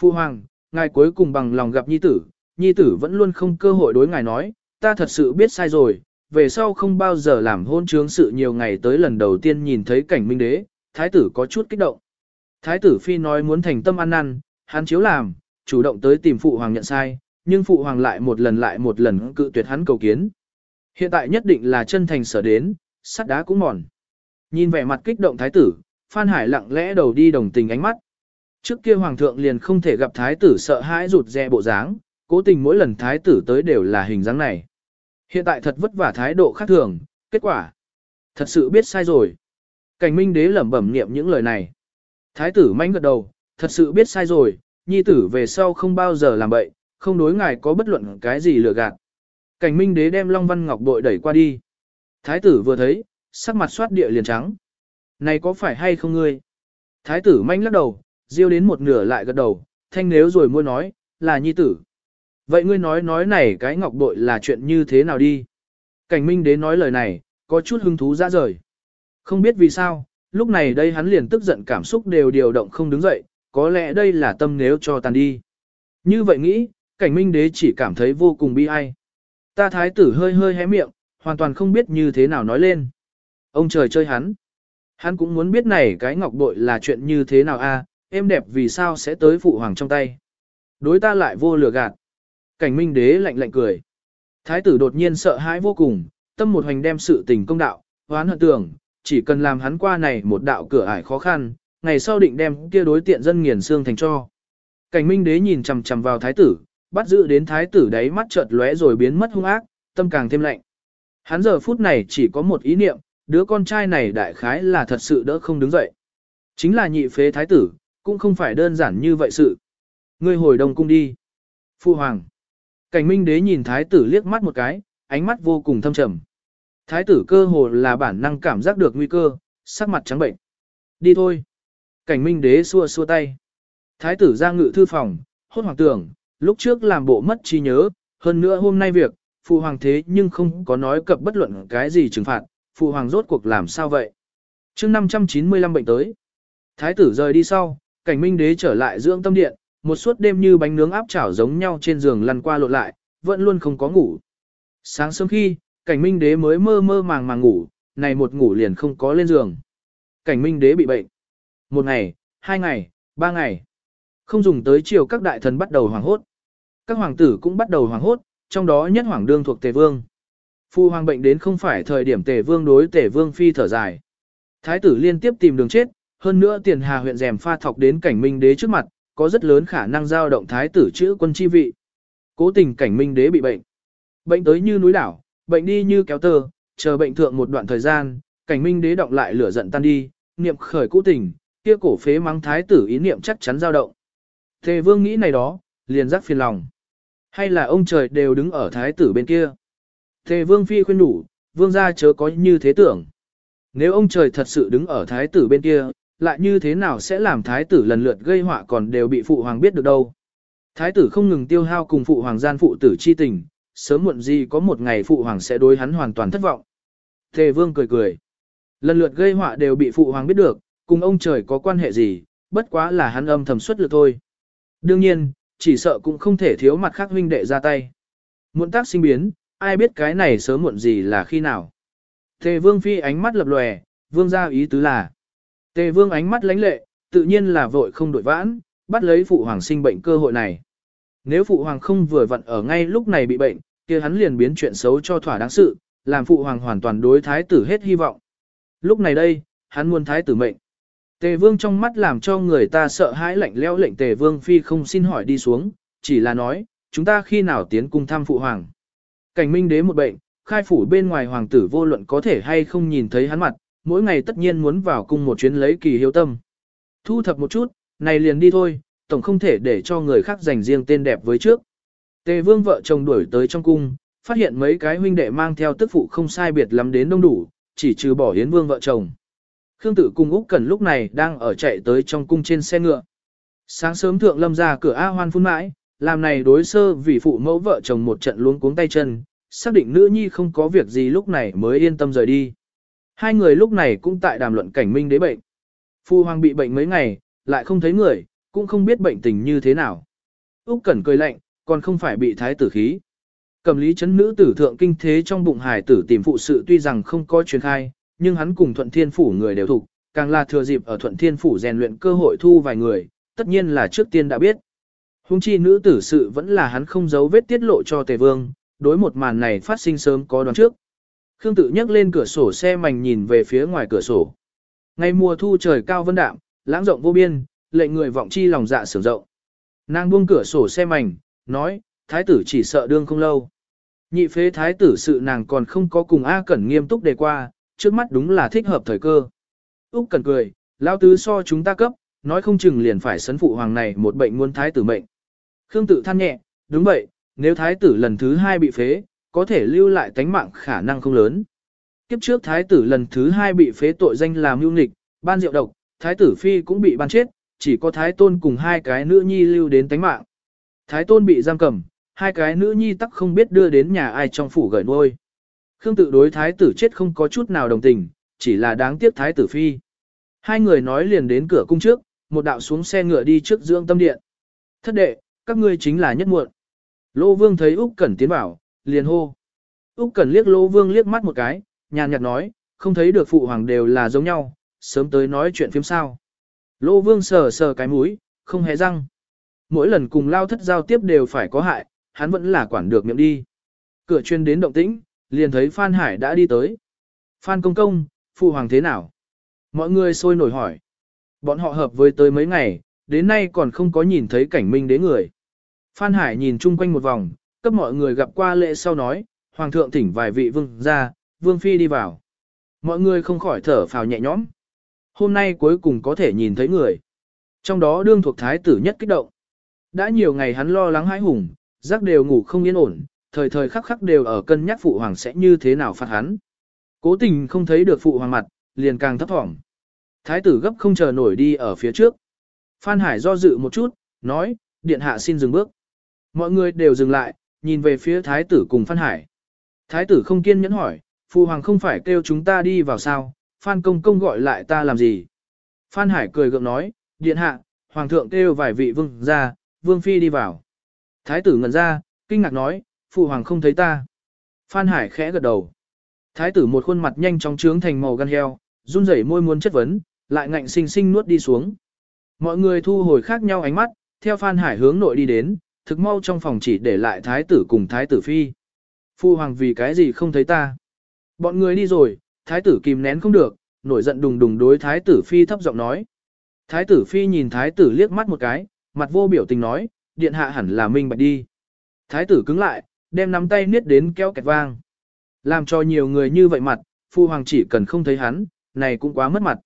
Phu hoàng, ngài cuối cùng bằng lòng gặp nhi tử, nhi tử vẫn luôn không cơ hội đối ngài nói, ta thật sự biết sai rồi, về sau không bao giờ làm hôn trướng sự nhiều ngày tới lần đầu tiên nhìn thấy cảnh minh đế, thái tử có chút kích động. Thái tử phi nói muốn thành tâm ăn năn, hắn chiếu làm, chủ động tới tìm phụ hoàng nhận sai, nhưng phụ hoàng lại một lần lại một lần cự tuyệt hắn cầu kiến. Hiện tại nhất định là chân thành sở đến, sắt đá cũng mòn. Nhìn vẻ mặt kích động thái tử, Phan Hải lặng lẽ đầu đi đồng tình ánh mắt. Trước kia hoàng thượng liền không thể gặp thái tử sợ hãi rụt rè bộ dáng, cố tình mỗi lần thái tử tới đều là hình dáng này. Hiện tại thật vất vả thái độ khác thường, kết quả. Thật sự biết sai rồi. Cảnh minh đế lẩm bẩm niệm những lời này. Thái tử manh gật đầu, thật sự biết sai rồi, nhi tử về sau không bao giờ làm bậy, không đối ngài có bất luận cái gì lừa gạt. Cảnh minh đế đem Long Văn Ngọc bội đẩy qua đi. Thái tử vừa thấy, sắc mặt xoát địa liền trắng. Này có phải hay không ngươi? Thái tử manh lắc đầu, diêu đến một nửa lại gật đầu, thanh nếu rồi môi nói, là nhi tử. Vậy ngươi nói nói này cái ngọc bội là chuyện như thế nào đi? Cảnh minh đế nói lời này, có chút hứng thú ra rời. Không biết vì sao, lúc này đây hắn liền tức giận cảm xúc đều điều động không đứng dậy, có lẽ đây là tâm nếu cho tàn đi. Như vậy nghĩ, cảnh minh đế chỉ cảm thấy vô cùng bi ai. Ta thái tử hơi hơi hé miệng, hoàn toàn không biết như thế nào nói lên. Ông trời chơi hắn. Hắn cũng muốn biết này cái ngọc bội là chuyện như thế nào a, em đẹp vì sao sẽ tới phụ hoàng trong tay. Đối ta lại vô lừa gạt. Cảnh minh đế lạnh lạnh cười. Thái tử đột nhiên sợ hãi vô cùng, tâm một hành đem sự tình công đạo, hoán hận tưởng, chỉ cần làm hắn qua này một đạo cửa ải khó khăn, ngày sau định đem kia đối tiện dân nghiền xương thành cho. Cảnh minh đế nhìn chằm chằm vào thái tử, bắt giữ đến thái tử đáy mắt chợt lóe rồi biến mất hung ác, tâm càng thêm lạnh. Hắn giờ phút này chỉ có một ý niệm, đứa con trai này đại khái là thật sự đỡ không đứng dậy. Chính là nhị phế thái tử, cũng không phải đơn giản như vậy sự. Ngươi hồi đông cung đi. Phu hoàng. Cảnh minh đế nhìn thái tử liếc mắt một cái, ánh mắt vô cùng thâm trầm. Thái tử cơ hồ là bản năng cảm giác được nguy cơ, sắc mặt trắng bệnh. Đi thôi. Cảnh minh đế xua xua tay. Thái tử ra ngự thư phòng, hốt hoàng tưởng, lúc trước làm bộ mất trí nhớ, hơn nữa hôm nay việc, phụ hoàng thế nhưng không có nói cập bất luận cái gì trừng phạt, phụ hoàng rốt cuộc làm sao vậy? chương 595 bệnh tới. Thái tử rời đi sau, cảnh minh đế trở lại dưỡng tâm điện, một suốt đêm như bánh nướng áp chảo giống nhau trên giường lăn qua lộn lại, vẫn luôn không có ngủ. Sáng sớm khi, cảnh minh đế mới mơ mơ màng màng ngủ, này một ngủ liền không có lên giường. Cảnh minh đế bị bệnh. Một ngày, hai ngày, ba ngày. Không dùng tới chiều các đại thần bắt đầu hoảng hốt. Các hoàng tử cũng bắt đầu hoảng hốt, trong đó nhất hoàng đương thuộc tề vương. Phu hoàng bệnh đến không phải thời điểm tề vương đối tề vương phi thở dài. Thái tử liên tiếp tìm đường chết, hơn nữa tiền hà huyện rèm pha thọc đến cảnh minh đế trước mặt, có rất lớn khả năng giao động thái tử chữ quân chi vị. Cố tình cảnh minh đế bị bệnh. Bệnh tới như núi đảo, bệnh đi như kéo tơ, chờ bệnh thượng một đoạn thời gian, cảnh minh đế động lại lửa giận tan đi, niệm khởi cũ tình, kia cổ phế mắng thái tử ý niệm chắc chắn dao động. Tề vương nghĩ này đó, liền rắc phiền lòng. Hay là ông trời đều đứng ở thái tử bên kia. Tề vương phi khuyên đủ, vương gia chớ có như thế tưởng. Nếu ông trời thật sự đứng ở thái tử bên kia, lại như thế nào sẽ làm thái tử lần lượt gây họa còn đều bị phụ hoàng biết được đâu. Thái tử không ngừng tiêu hao cùng phụ hoàng gian phụ tử chi tình, sớm muộn gì có một ngày phụ hoàng sẽ đối hắn hoàn toàn thất vọng. Tề vương cười cười. Lần lượt gây họa đều bị phụ hoàng biết được, cùng ông trời có quan hệ gì, bất quá là hắn âm thầm xuất lực thôi. Đương nhiên, chỉ sợ cũng không thể thiếu mặt khác huynh đệ ra tay. Muộn tác sinh biến, ai biết cái này sớm muộn gì là khi nào. Tề vương phi ánh mắt lập lòe, vương ra ý tứ là. Tề vương ánh mắt lánh lệ, tự nhiên là vội không đổi vãn, bắt lấy phụ hoàng sinh bệnh cơ hội này. Nếu phụ hoàng không vừa vặn ở ngay lúc này bị bệnh, kia hắn liền biến chuyện xấu cho thỏa đáng sự, làm phụ hoàng hoàn toàn đối thái tử hết hy vọng. Lúc này đây, hắn muốn thái tử mệnh. Tề vương trong mắt làm cho người ta sợ hãi lạnh leo lệnh tề vương phi không xin hỏi đi xuống, chỉ là nói, chúng ta khi nào tiến cung thăm phụ hoàng. Cảnh minh đế một bệnh, khai phủ bên ngoài hoàng tử vô luận có thể hay không nhìn thấy hắn mặt, mỗi ngày tất nhiên muốn vào cung một chuyến lấy kỳ hiếu tâm. Thu thập một chút, này liền đi thôi, tổng không thể để cho người khác dành riêng tên đẹp với trước. Tề vương vợ chồng đuổi tới trong cung, phát hiện mấy cái huynh đệ mang theo tức phụ không sai biệt lắm đến đông đủ, chỉ trừ bỏ hiến vương vợ chồng. Khương Tử cùng Úc Cẩn lúc này đang ở chạy tới trong cung trên xe ngựa. Sáng sớm thượng lâm ra cửa A Hoan phun mãi, làm này đối sơ vì phụ mẫu vợ chồng một trận luống cuống tay chân, xác định nữ nhi không có việc gì lúc này mới yên tâm rời đi. Hai người lúc này cũng tại đàm luận cảnh minh đế bệnh. Phu hoàng bị bệnh mấy ngày, lại không thấy người, cũng không biết bệnh tình như thế nào. Úc Cẩn cười lạnh, còn không phải bị thái tử khí. Cầm lý chấn nữ tử thượng kinh thế trong bụng hải tử tìm phụ sự tuy rằng không có truyền khai, nhưng hắn cùng thuận thiên phủ người đều thuộc, càng là thừa dịp ở thuận thiên phủ rèn luyện cơ hội thu vài người, tất nhiên là trước tiên đã biết. Hung chi nữ tử sự vẫn là hắn không giấu vết tiết lộ cho tề vương, đối một màn này phát sinh sớm có đoán trước. Khương tự nhấc lên cửa sổ xe mảnh nhìn về phía ngoài cửa sổ. Ngày mùa thu trời cao vân đạm, lãng rộng vô biên, lệnh người vọng chi lòng dạ sưởng rộng. Nàng buông cửa sổ xe mảnh, nói, thái tử chỉ sợ đương không lâu. Nhị phế thái tử sự nàng còn không có cùng A Cẩn nghiêm túc đề qua, trước mắt đúng là thích hợp thời cơ. Úc Cẩn cười, lao tứ so chúng ta cấp, nói không chừng liền phải sấn phụ hoàng này một bệnh muốn thái tử mệnh. Khương tự than nhẹ, đúng vậy, nếu thái tử lần thứ hai bị phế, có thể lưu lại tánh mạng khả năng không lớn. Kiếp trước thái tử lần thứ hai bị phế tội danh là mưu nghịch, ban rượu độc, thái tử phi cũng bị ban chết, chỉ có thái tôn cùng hai cái nữ nhi lưu đến tánh mạng. Thái tôn bị giam cầm, hai cái nữ nhi tắc không biết đưa đến nhà ai trong phủ gửi nuôi. Khương tự đối thái tử chết không có chút nào đồng tình, chỉ là đáng tiếc thái tử phi. Hai người nói liền đến cửa cung trước, một đạo xuống xe ngựa đi trước dưỡng tâm điện. Thất đệ, các ngươi chính là nhất muộn. Lô vương thấy Úc Cẩn tiến vào, liền hô. Úc Cẩn liếc Lô vương liếc mắt một cái, nhàn nhạt nói, không thấy được phụ hoàng đều là giống nhau, sớm tới nói chuyện phim sao. Lô vương sờ sờ cái mũi, không hé răng. Mỗi lần cùng lao thất giao tiếp đều phải có hại, hắn vẫn là quản được miệng đi. Cửa chuyên đến động tĩnh, liền thấy Phan Hải đã đi tới. Phan công công, phụ hoàng thế nào? Mọi người sôi nổi hỏi. Bọn họ hợp với tới mấy ngày, đến nay còn không có nhìn thấy cảnh minh đế người. Phan Hải nhìn chung quanh một vòng, cấp mọi người gặp qua lễ sau nói, Hoàng thượng thỉnh vài vị vương ra, vương phi đi vào. Mọi người không khỏi thở phào nhẹ nhõm. Hôm nay cuối cùng có thể nhìn thấy người. Trong đó đương thuộc thái tử nhất kích động. Đã nhiều ngày hắn lo lắng hãi hùng, giấc đều ngủ không yên ổn, thời thời khắc khắc đều ở cân nhắc phụ hoàng sẽ như thế nào phạt hắn. Cố tình không thấy được phụ hoàng mặt, liền càng thấp thỏm. Thái tử gấp không chờ nổi đi ở phía trước. Phan Hải do dự một chút, nói, điện hạ xin dừng bước. Mọi người đều dừng lại, nhìn về phía thái tử cùng Phan Hải. Thái tử không kiên nhẫn hỏi, phụ hoàng không phải kêu chúng ta đi vào sao, Phan công công gọi lại ta làm gì. Phan Hải cười gượng nói, điện hạ, hoàng thượng kêu vài vị vương ra, vương phi đi vào. Thái tử ngẩn ra, kinh ngạc nói, phụ hoàng không thấy ta. Phan Hải khẽ gật đầu. Thái tử một khuôn mặt nhanh chóng trướng thành màu gan heo, run rẩy môi muốn chất vấn, lại ngạnh sinh sinh nuốt đi xuống. Mọi người thu hồi khác nhau ánh mắt, theo Phan Hải hướng nội đi đến, thực mau trong phòng chỉ để lại thái tử cùng thái tử phi. Phu hoàng vì cái gì không thấy ta? Bọn người đi rồi, thái tử kìm nén không được, nổi giận đùng đùng đối thái tử phi thấp giọng nói. Thái tử phi nhìn thái tử liếc mắt một cái, mặt vô biểu tình nói, điện hạ hẳn là minh bạch đi. Thái tử cứng lại, đem nắm tay niết đến kéo kẹt vang. Làm cho nhiều người như vậy mặt, phu hoàng chỉ cần không thấy hắn, này cũng quá mất mặt.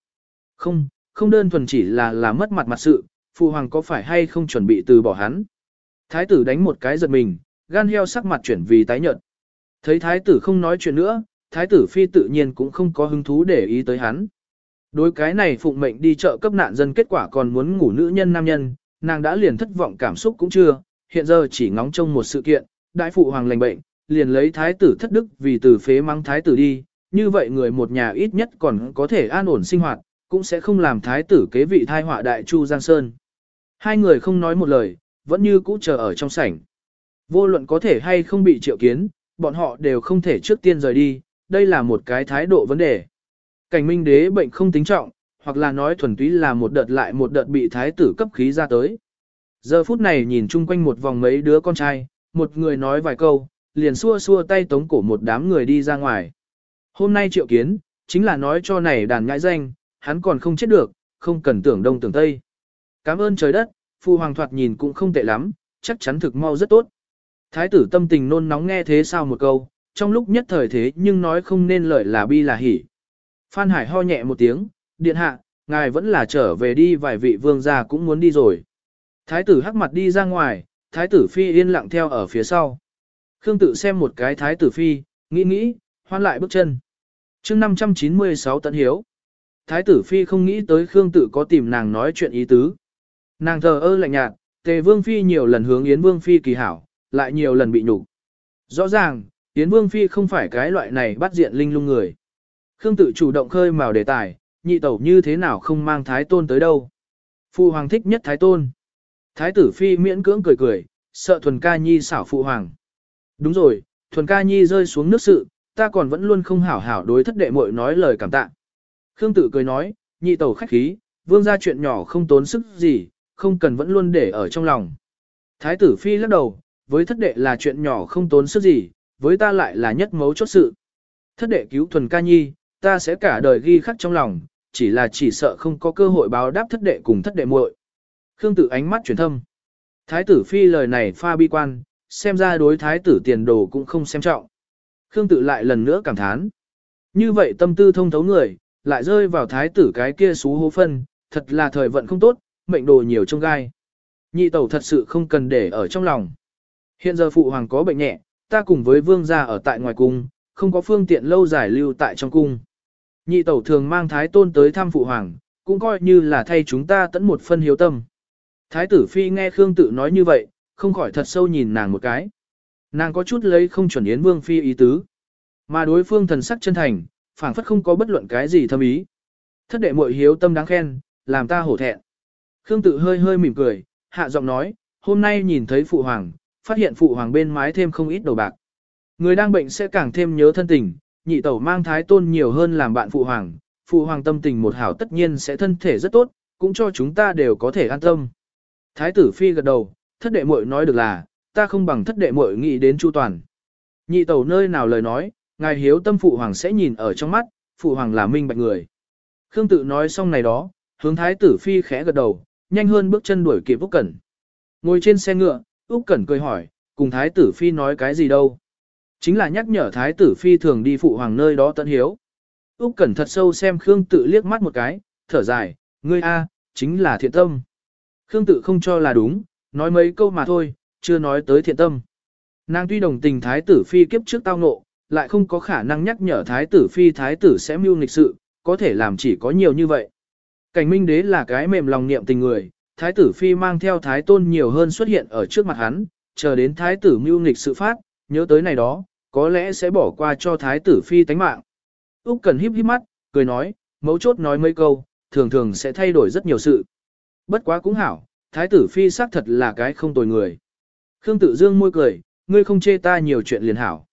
Không, không đơn thuần chỉ là là mất mặt mặt sự, phu hoàng có phải hay không chuẩn bị từ bỏ hắn. Thái tử đánh một cái giật mình, gan heo sắc mặt chuyển vì tái nhợt. Thấy thái tử không nói chuyện nữa, thái tử phi tự nhiên cũng không có hứng thú để ý tới hắn. Đối cái này phụng mệnh đi chợ cấp nạn dân kết quả còn muốn ngủ nữ nhân nam nhân, nàng đã liền thất vọng cảm xúc cũng chưa, hiện giờ chỉ ngóng trông một sự kiện, đại phụ hoàng lành bệnh, liền lấy thái tử thất đức vì từ phế mang thái tử đi, như vậy người một nhà ít nhất còn có thể an ổn sinh hoạt, cũng sẽ không làm thái tử kế vị thai họa đại chu Giang Sơn. Hai người không nói một lời, vẫn như cũ chờ ở trong sảnh. Vô luận có thể hay không bị triệu kiến, bọn họ đều không thể trước tiên rời đi, đây là một cái thái độ vấn đề. Cảnh minh đế bệnh không tính trọng, hoặc là nói thuần túy là một đợt lại một đợt bị thái tử cấp khí ra tới. Giờ phút này nhìn chung quanh một vòng mấy đứa con trai, một người nói vài câu, liền xua xua tay tống cổ một đám người đi ra ngoài. Hôm nay triệu kiến, chính là nói cho này đàn ngãi danh, hắn còn không chết được, không cần tưởng đông tưởng tây. Cảm ơn trời đất, phu hoàng thoạt nhìn cũng không tệ lắm, chắc chắn thực mau rất tốt. Thái tử tâm tình nôn nóng nghe thế sao một câu, trong lúc nhất thời thế nhưng nói không nên lời là bi là hỉ. Phan Hải ho nhẹ một tiếng, điện hạ, ngài vẫn là trở về đi vài vị vương gia cũng muốn đi rồi. Thái tử hắc mặt đi ra ngoài, thái tử phi yên lặng theo ở phía sau. Khương tự xem một cái thái tử phi, nghĩ nghĩ, hoan lại bước chân. chương 596 tận hiếu. Thái tử phi không nghĩ tới Khương tự có tìm nàng nói chuyện ý tứ. Nàng thờ ơ lạnh nhạt, tề vương phi nhiều lần hướng Yến vương phi kỳ hảo, lại nhiều lần bị nhục. Rõ ràng, Yến vương phi không phải cái loại này bắt diện linh lung người. Khương tự chủ động khơi mào đề tài, nhị tẩu như thế nào không mang thái tôn tới đâu. Phụ hoàng thích nhất thái tôn. Thái tử phi miễn cưỡng cười cười, sợ thuần ca nhi xảo phụ hoàng. Đúng rồi, thuần ca nhi rơi xuống nước sự, ta còn vẫn luôn không hảo hảo đối thất đệ muội nói lời cảm tạ. Khương tự cười nói, nhị tẩu khách khí, vương gia chuyện nhỏ không tốn sức gì, không cần vẫn luôn để ở trong lòng. Thái tử phi lắc đầu, với thất đệ là chuyện nhỏ không tốn sức gì, với ta lại là nhất mấu chốt sự. Thất đệ cứu thuần ca nhi, ta sẽ cả đời ghi khắc trong lòng, chỉ là chỉ sợ không có cơ hội báo đáp thất đệ cùng thất đệ muội. Khương tử ánh mắt chuyển thâm. Thái tử phi lời này pha bi quan, xem ra đối thái tử tiền đồ cũng không xem trọng. Khương tự lại lần nữa cảm thán. Như vậy tâm tư thông thấu người, lại rơi vào thái tử cái kia xú hố phân, thật là thời vận không tốt, mệnh đồ nhiều trong gai. Nhị tẩu thật sự không cần để ở trong lòng. Hiện giờ phụ hoàng có bệnh nhẹ, ta cùng với vương gia ở tại ngoài cung, không có phương tiện lâu dài lưu tại trong cung. Nhị tẩu thường mang thái tôn tới thăm phụ hoàng, cũng coi như là thay chúng ta tẫn một phân hiếu tâm. Thái tử phi nghe Khương tự nói như vậy, không khỏi thật sâu nhìn nàng một cái. Nàng có chút lấy không chuẩn yến vương phi ý tứ. Mà đối phương thần sắc chân thành, phảng phất không có bất luận cái gì thâm ý. Thất đệ muội hiếu tâm đáng khen, làm ta hổ thẹn. Khương tự hơi hơi mỉm cười, hạ giọng nói, hôm nay nhìn thấy phụ hoàng, phát hiện phụ hoàng bên mái thêm không ít đầu bạc. Người đang bệnh sẽ càng thêm nhớ thân tình, nhị tẩu mang thái tôn nhiều hơn làm bạn phụ hoàng, phụ hoàng tâm tình một hảo tất nhiên sẽ thân thể rất tốt, cũng cho chúng ta đều có thể an tâm. Thái tử phi gật đầu, thất đệ muội nói được là, ta không bằng thất đệ muội nghĩ đến chu toàn. Nhị tẩu nơi nào lời nói, ngài hiếu tâm phụ hoàng sẽ nhìn ở trong mắt, phụ hoàng là minh bạch người. Khương tự nói xong này đó, hướng thái tử phi khẽ gật đầu, nhanh hơn bước chân đuổi kịp Úc Cẩn. Ngồi trên xe ngựa, Úc Cẩn cười hỏi, cùng thái tử phi nói cái gì đâu? Chính là nhắc nhở thái tử phi thường đi phụ hoàng nơi đó tận hiếu. Úc Cẩn thật sâu xem Khương tự liếc mắt một cái, thở dài, ngươi a, chính là thiện tâm. Khương tự không cho là đúng, nói mấy câu mà thôi, chưa nói tới thiện tâm. Nàng tuy đồng tình thái tử phi kiếp trước tao ngộ, lại không có khả năng nhắc nhở thái tử phi thái tử sẽ mưu nghịch sự, có thể làm chỉ có nhiều như vậy. Cảnh minh đế là cái mềm lòng niệm tình người, thái tử phi mang theo thái tôn nhiều hơn xuất hiện ở trước mặt hắn, chờ đến thái tử mưu nghịch sự phát, nhớ tới này đó, có lẽ sẽ bỏ qua cho thái tử phi tánh mạng. Úc cần híp híp mắt, cười nói, mấu chốt nói mấy câu, thường thường sẽ thay đổi rất nhiều sự. Bất quá cũng hảo, thái tử phi xác thật là cái không tồi người. Khương tự dương môi cười, ngươi không chê ta nhiều chuyện liền hảo.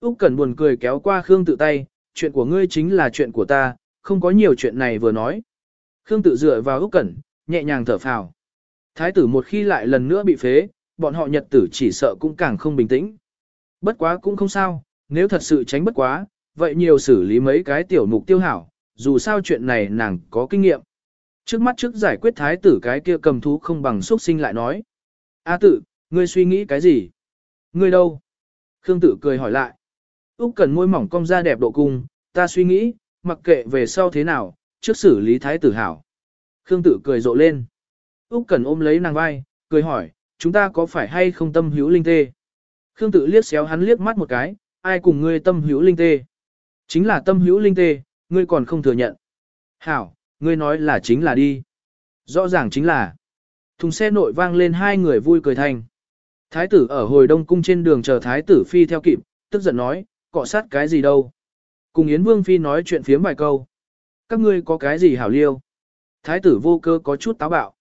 Úc Cẩn buồn cười kéo qua Khương tự tay, chuyện của ngươi chính là chuyện của ta, không có nhiều chuyện này vừa nói. Khương tự dựa vào Úc Cẩn, nhẹ nhàng thở phào. Thái tử một khi lại lần nữa bị phế, bọn họ nhật tử chỉ sợ cũng càng không bình tĩnh. Bất quá cũng không sao, nếu thật sự tránh bất quá, vậy nhiều xử lý mấy cái tiểu mục tiêu hảo, dù sao chuyện này nàng có kinh nghiệm. Trước mắt trước giải quyết thái tử cái kia cầm thú không bằng xuất sinh lại nói. A tử, ngươi suy nghĩ cái gì? Ngươi đâu? Khương tử cười hỏi lại. Úc cần môi mỏng cong ra đẹp độ cung, ta suy nghĩ, mặc kệ về sau thế nào, trước xử lý thái tử hảo. Khương tử cười rộ lên. Úc cần ôm lấy nàng vai, cười hỏi, chúng ta có phải hay không tâm hữu linh tê? Khương tử liếc xéo hắn liếc mắt một cái, ai cùng ngươi tâm hữu linh tê? Chính là tâm hữu linh tê, ngươi còn không thừa nhận. Hảo, ngươi nói là chính là đi. Rõ ràng chính là. Thùng xe nội vang lên hai người vui cười thành. Thái tử ở hồi đông cung trên đường chờ thái tử phi theo kịp, tức giận nói, cọ sát cái gì đâu. Cùng Yến Vương Phi nói chuyện phiếm vài câu. Các ngươi có cái gì hảo liêu? Thái tử vô cơ có chút táo bạo.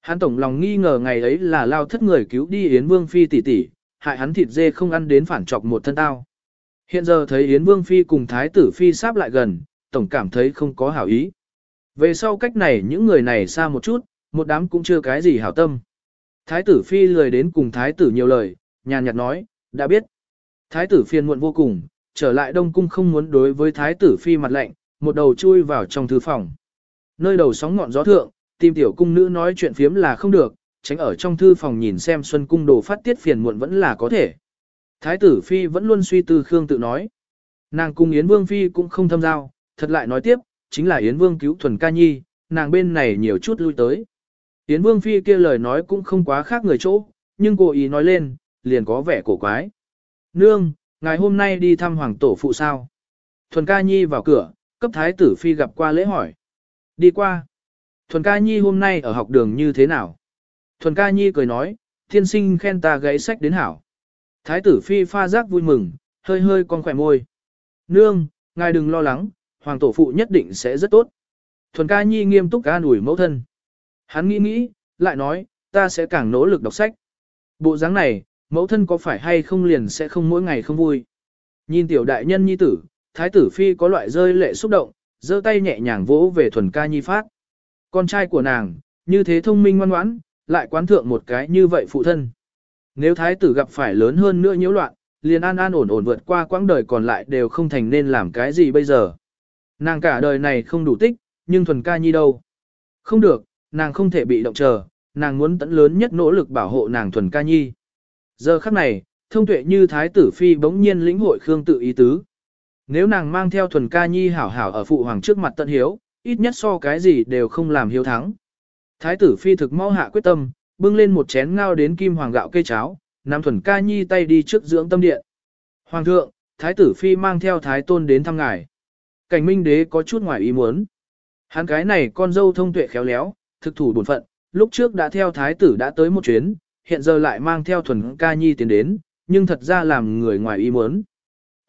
Hắn tổng lòng nghi ngờ ngày ấy là lao thất người cứu đi Yến Vương Phi tỷ tỷ, hại hắn thịt dê không ăn đến phản trọc một thân tao. Hiện giờ thấy Yến Vương Phi cùng Thái tử Phi sáp lại gần, tổng cảm thấy không có hảo ý. Về sau cách này những người này xa một chút, một đám cũng chưa cái gì hảo tâm. Thái tử Phi lười đến cùng Thái tử nhiều lời, nhàn nhạt nói, đã biết. Thái tử phiền muộn vô cùng, trở lại Đông Cung không muốn đối với Thái tử Phi mặt lạnh, một đầu chui vào trong thư phòng. Nơi đầu sóng ngọn gió thượng, tìm tiểu cung nữ nói chuyện phiếm là không được, tránh ở trong thư phòng nhìn xem Xuân Cung đồ phát tiết phiền muộn vẫn là có thể. Thái tử Phi vẫn luôn suy tư Khương tự nói. Nàng cung Yến Vương Phi cũng không thâm giao, thật lại nói tiếp, chính là Yến Vương cứu thuần ca nhi, nàng bên này nhiều chút lui tới. Yến Vương Phi kia lời nói cũng không quá khác người chỗ, nhưng cô ý nói lên, liền có vẻ cổ quái. Nương, ngày hôm nay đi thăm hoàng tổ phụ sao? Thuần ca nhi vào cửa, cấp thái tử Phi gặp qua lễ hỏi. Đi qua. Thuần ca nhi hôm nay ở học đường như thế nào? Thuần ca nhi cười nói, thiên sinh khen ta gãy sách đến hảo. Thái tử phi pha giác vui mừng, hơi hơi con khỏe môi. Nương, ngài đừng lo lắng, hoàng tổ phụ nhất định sẽ rất tốt. Thuần ca nhi nghiêm túc an ủi mẫu thân. Hắn nghĩ nghĩ, lại nói, ta sẽ càng nỗ lực đọc sách. Bộ dáng này, mẫu thân có phải hay không liền sẽ không mỗi ngày không vui. Nhìn tiểu đại nhân nhi tử, thái tử phi có loại rơi lệ xúc động, giơ tay nhẹ nhàng vỗ về thuần ca nhi phát. Con trai của nàng, như thế thông minh ngoan ngoãn, lại quán thượng một cái như vậy phụ thân. Nếu thái tử gặp phải lớn hơn nữa nhiễu loạn, liền an an ổn ổn vượt qua quãng đời còn lại đều không thành nên làm cái gì bây giờ. Nàng cả đời này không đủ tích, nhưng thuần ca nhi đâu. Không được, nàng không thể bị động chờ, nàng muốn tận lớn nhất nỗ lực bảo hộ nàng thuần ca nhi. Giờ khắc này, thông tuệ như thái tử phi bỗng nhiên lĩnh hội khương tự ý tứ. Nếu nàng mang theo thuần ca nhi hảo hảo ở phụ hoàng trước mặt tận hiếu, ít nhất so cái gì đều không làm hiếu thắng. Thái tử phi thực mau hạ quyết tâm, bưng lên một chén ngao đến kim hoàng gạo cây cháo, Nam thuần ca nhi tay đi trước dưỡng tâm điện. Hoàng thượng, thái tử phi mang theo thái tôn đến thăm ngài. Cảnh minh đế có chút ngoài ý muốn. Hắn cái này con dâu thông tuệ khéo léo, thực thủ bổn phận, lúc trước đã theo thái tử đã tới một chuyến, hiện giờ lại mang theo thuần ca nhi tiến đến, nhưng thật ra làm người ngoài ý muốn.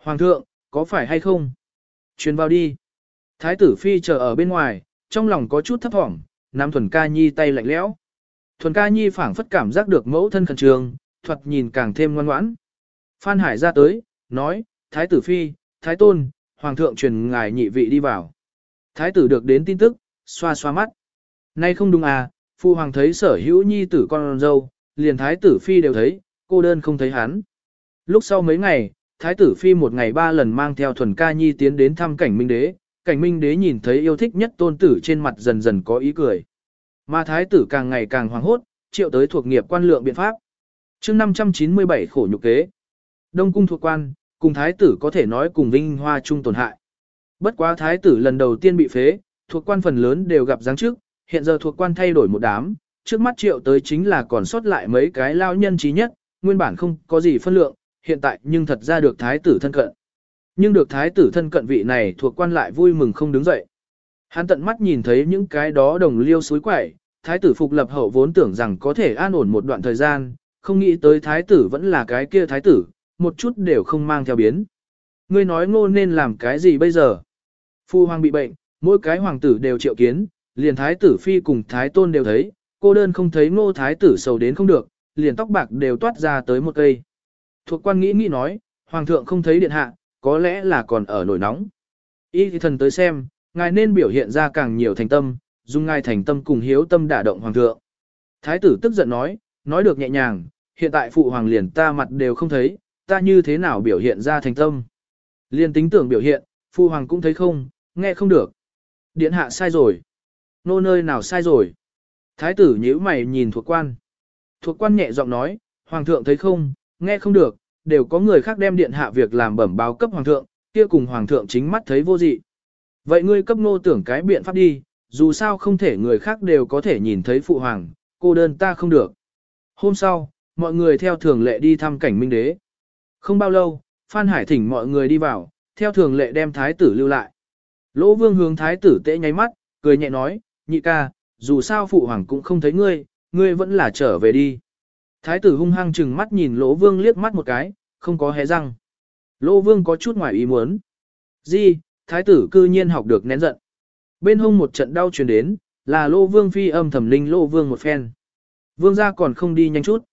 Hoàng thượng, có phải hay không? Truyền vào đi. Thái tử phi chờ ở bên ngoài, trong lòng có chút thấp thỏm, nắm thuần ca nhi tay lạnh lẽo. Thuần ca nhi phảng phất cảm giác được mẫu thân khẩn trường, thuật nhìn càng thêm ngoan ngoãn. Phan Hải ra tới, nói, Thái tử phi, Thái tôn, Hoàng thượng truyền ngài nhị vị đi vào. Thái tử được đến tin tức, xoa xoa mắt. Nay không đúng à, Phu Hoàng thấy sở hữu nhi tử con dâu, liền Thái tử phi đều thấy, cô đơn không thấy hắn. Lúc sau mấy ngày, Thái tử phi một ngày ba lần mang theo thuần ca nhi tiến đến thăm cảnh minh đế, cảnh minh đế nhìn thấy yêu thích nhất tôn tử trên mặt dần dần có ý cười. Mà thái tử càng ngày càng hoảng hốt, triệu tới thuộc nghiệp quan lượng biện pháp. chương 597 khổ nhục kế. Đông cung thuộc quan, cùng thái tử có thể nói cùng vinh hoa chung tổn hại. Bất quá thái tử lần đầu tiên bị phế, thuộc quan phần lớn đều gặp giáng trước, hiện giờ thuộc quan thay đổi một đám, trước mắt triệu tới chính là còn sót lại mấy cái lao nhân trí nhất, nguyên bản không có gì phân lượng, hiện tại nhưng thật ra được thái tử thân cận. Nhưng được thái tử thân cận vị này thuộc quan lại vui mừng không đứng dậy. Hắn tận mắt nhìn thấy những cái đó đồng liêu suối quẩy, thái tử phục lập hậu vốn tưởng rằng có thể an ổn một đoạn thời gian, không nghĩ tới thái tử vẫn là cái kia thái tử, một chút đều không mang theo biến. Ngươi nói ngô nên làm cái gì bây giờ? Phu hoàng bị bệnh, mỗi cái hoàng tử đều triệu kiến, liền thái tử phi cùng thái tôn đều thấy, cô đơn không thấy ngô thái tử sầu đến không được, liền tóc bạc đều toát ra tới một cây. Thuộc quan nghĩ nghĩ nói, hoàng thượng không thấy điện hạ, có lẽ là còn ở nổi nóng. Y thì thần tới xem, ngài nên biểu hiện ra càng nhiều thành tâm, dùng ngài thành tâm cùng hiếu tâm đả động hoàng thượng. Thái tử tức giận nói, nói được nhẹ nhàng, hiện tại phụ hoàng liền ta mặt đều không thấy, ta như thế nào biểu hiện ra thành tâm. Liên tính tưởng biểu hiện, phụ hoàng cũng thấy không, nghe không được. Điện hạ sai rồi. Nô nơi nào sai rồi. Thái tử nhíu mày nhìn thuộc quan. Thuộc quan nhẹ giọng nói, hoàng thượng thấy không, nghe không được, đều có người khác đem điện hạ việc làm bẩm báo cấp hoàng thượng, kia cùng hoàng thượng chính mắt thấy vô dị. Vậy ngươi cấp nô tưởng cái biện pháp đi, dù sao không thể người khác đều có thể nhìn thấy phụ hoàng, cô đơn ta không được. Hôm sau, mọi người theo thường lệ đi thăm cảnh minh đế. Không bao lâu, Phan Hải thỉnh mọi người đi vào, theo thường lệ đem thái tử lưu lại. Lỗ vương hướng thái tử tễ nháy mắt, cười nhẹ nói, nhị ca, dù sao phụ hoàng cũng không thấy ngươi, ngươi vẫn là trở về đi. Thái tử hung hăng chừng mắt nhìn lỗ vương liếc mắt một cái, không có hé răng. Lỗ vương có chút ngoài ý muốn. Gì, thái tử cư nhiên học được nén giận. Bên hông một trận đau truyền đến, là lỗ vương phi âm thầm linh lỗ vương một phen. Vương gia còn không đi nhanh chút.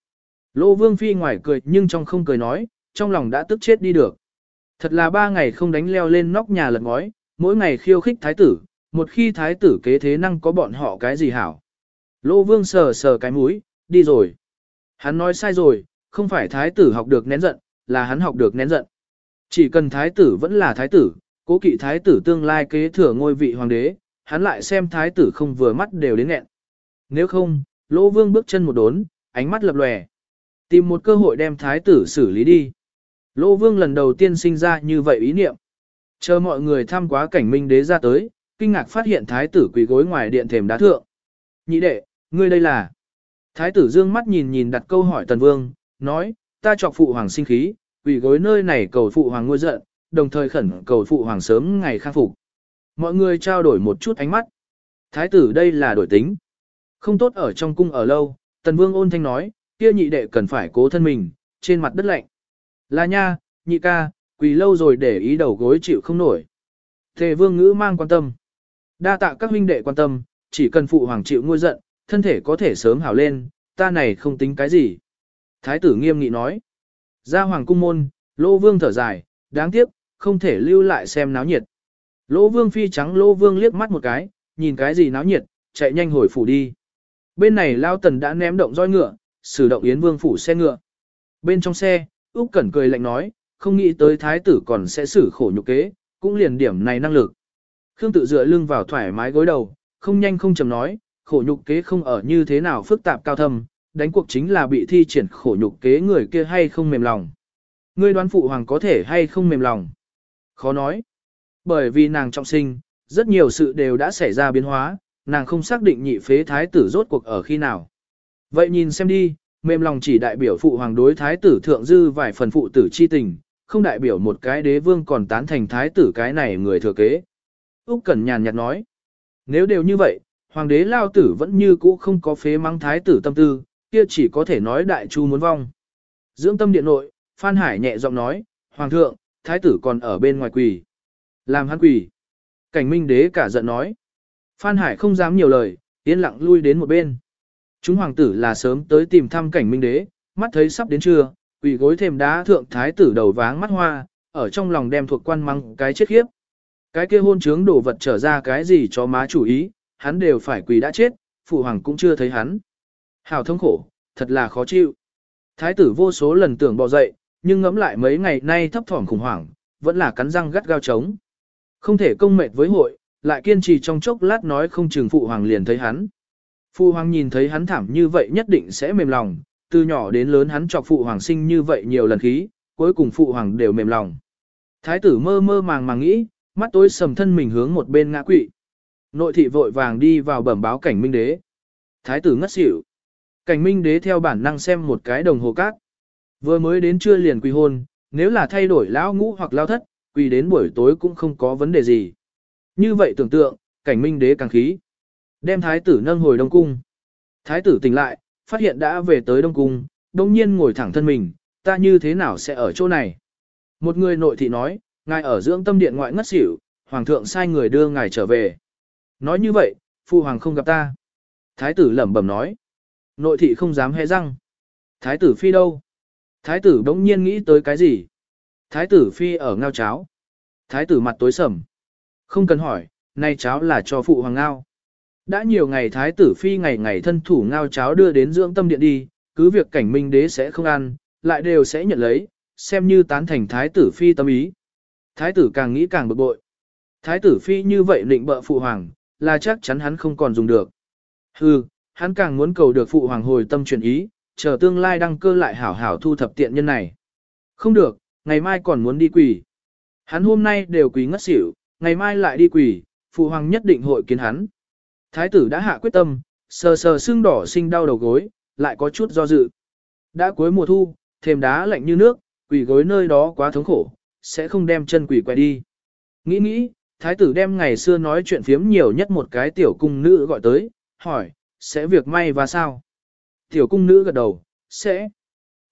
Lỗ vương phi ngoài cười nhưng trong không cười nói, trong lòng đã tức chết đi được. Thật là ba ngày không đánh leo lên nóc nhà lật ngói, mỗi ngày khiêu khích thái tử, một khi thái tử kế thế năng có bọn họ cái gì hảo. Lỗ vương sờ sờ cái mũi, đi rồi. Hắn nói sai rồi, không phải thái tử học được nén giận, là hắn học được nén giận. Chỉ cần thái tử vẫn là thái tử, cố kỵ thái tử tương lai kế thừa ngôi vị hoàng đế, hắn lại xem thái tử không vừa mắt đều đến nghẹn. Nếu không, lỗ vương bước chân một đốn, ánh mắt lập lòe. Tìm một cơ hội đem thái tử xử lý đi. Lỗ vương lần đầu tiên sinh ra như vậy ý niệm. Chờ mọi người thăm quá cảnh minh đế ra tới, kinh ngạc phát hiện thái tử quỳ gối ngoài điện thềm đá thượng. Nhị đệ, ngươi đây là... Thái tử dương mắt nhìn nhìn đặt câu hỏi tần vương, nói, ta chọc phụ hoàng sinh khí, quỳ gối nơi này cầu phụ hoàng ngôi giận, đồng thời khẩn cầu phụ hoàng sớm ngày khang phục. Mọi người trao đổi một chút ánh mắt. Thái tử đây là đổi tính. Không tốt ở trong cung ở lâu, tần vương ôn thanh nói, kia nhị đệ cần phải cố thân mình, trên mặt đất lạnh. Là nha, nhị ca, quỳ lâu rồi để ý đầu gối chịu không nổi. Thề vương ngữ mang quan tâm. Đa tạ các huynh đệ quan tâm, chỉ cần phụ hoàng chịu ngôi giận, thân thể có thể sớm hảo lên, ta này không tính cái gì. Thái tử nghiêm nghị nói. Ra hoàng cung môn, lỗ vương thở dài, đáng tiếc, không thể lưu lại xem náo nhiệt. Lỗ vương phi trắng lỗ vương liếc mắt một cái, nhìn cái gì náo nhiệt, chạy nhanh hồi phủ đi. Bên này lao tần đã ném động roi ngựa, sử động yến vương phủ xe ngựa. Bên trong xe, Úc Cẩn cười lạnh nói, không nghĩ tới thái tử còn sẽ xử khổ nhục kế, cũng liền điểm này năng lực. Khương tự dựa lưng vào thoải mái gối đầu, không nhanh không chậm nói, khổ nhục kế không ở như thế nào phức tạp cao thâm, đánh cuộc chính là bị thi triển khổ nhục kế người kia hay không mềm lòng. Ngươi đoán phụ hoàng có thể hay không mềm lòng? Khó nói. Bởi vì nàng trọng sinh, rất nhiều sự đều đã xảy ra biến hóa, nàng không xác định nhị phế thái tử rốt cuộc ở khi nào. Vậy nhìn xem đi, mềm lòng chỉ đại biểu phụ hoàng đối thái tử thượng dư vài phần phụ tử chi tình, không đại biểu một cái đế vương còn tán thành thái tử cái này người thừa kế. Úc Cẩn nhàn nhạt nói, nếu đều như vậy, hoàng đế lao tử vẫn như cũ không có phế mắng thái tử tâm tư, kia chỉ có thể nói đại chu muốn vong. Dưỡng tâm điện nội, Phan Hải nhẹ giọng nói, hoàng thượng, thái tử còn ở bên ngoài quỳ. Làm hắn quỳ. Cảnh minh đế cả giận nói. Phan Hải không dám nhiều lời, yên lặng lui đến một bên. Chúng hoàng tử là sớm tới tìm thăm cảnh minh đế, mắt thấy sắp đến trưa, quỳ gối thềm đá thượng thái tử đầu váng mắt hoa, ở trong lòng đem thuộc quan măng cái chết khiếp. Cái kia hôn trướng đổ vật trở ra cái gì cho má chủ ý, hắn đều phải quỳ đã chết, phụ hoàng cũng chưa thấy hắn. Hào thống khổ, thật là khó chịu. Thái tử vô số lần tưởng bò dậy, nhưng ngẫm lại mấy ngày nay thấp thỏm khủng hoảng, vẫn là cắn răng gắt gao chống. Không thể công mệt với hội, lại kiên trì trong chốc lát nói không chừng phụ hoàng liền thấy hắn. Phụ hoàng nhìn thấy hắn thảm như vậy nhất định sẽ mềm lòng, từ nhỏ đến lớn hắn chọc phụ hoàng sinh như vậy nhiều lần khí, cuối cùng phụ hoàng đều mềm lòng. Thái tử mơ mơ màng màng nghĩ, mắt tối sầm thân mình hướng một bên ngã quỵ. Nội thị vội vàng đi vào bẩm báo cảnh minh đế. Thái tử ngất xỉu. Cảnh minh đế theo bản năng xem một cái đồng hồ cát. Vừa mới đến trưa liền quỳ hôn, nếu là thay đổi lão ngũ hoặc lao thất, quỳ đến buổi tối cũng không có vấn đề gì. Như vậy tưởng tượng, cảnh minh đế càng khí. Đem thái tử nâng hồi đông cung. Thái tử tỉnh lại, phát hiện đã về tới đông cung, đông nhiên ngồi thẳng thân mình, ta như thế nào sẽ ở chỗ này. Một người nội thị nói, ngài ở dưỡng tâm điện ngoại ngất xỉu, hoàng thượng sai người đưa ngài trở về. Nói như vậy, phu hoàng không gặp ta. Thái tử lẩm bẩm nói. Nội thị không dám hé răng. Thái tử phi đâu? Thái tử đống nhiên nghĩ tới cái gì? Thái tử phi ở ngao cháo. Thái tử mặt tối sầm. Không cần hỏi, nay cháo là cho phụ hoàng ngao. Đã nhiều ngày thái tử phi ngày ngày thân thủ ngao cháo đưa đến dưỡng tâm điện đi, cứ việc cảnh minh đế sẽ không ăn, lại đều sẽ nhận lấy, xem như tán thành thái tử phi tâm ý. Thái tử càng nghĩ càng bực bội. Thái tử phi như vậy định bợ phụ hoàng, là chắc chắn hắn không còn dùng được. Hừ, hắn càng muốn cầu được phụ hoàng hồi tâm chuyển ý, chờ tương lai đăng cơ lại hảo hảo thu thập tiện nhân này. Không được, ngày mai còn muốn đi quỳ. Hắn hôm nay đều quỳ ngất xỉu, ngày mai lại đi quỳ, phụ hoàng nhất định hội kiến hắn. Thái tử đã hạ quyết tâm, sờ sờ xương đỏ sinh đau đầu gối, lại có chút do dự. Đã cuối mùa thu, thềm đá lạnh như nước, quỳ gối nơi đó quá thống khổ, sẽ không đem chân quỳ quay đi. Nghĩ nghĩ, thái tử đem ngày xưa nói chuyện phiếm nhiều nhất một cái tiểu cung nữ gọi tới, hỏi, sẽ việc may và sao? Tiểu cung nữ gật đầu, sẽ.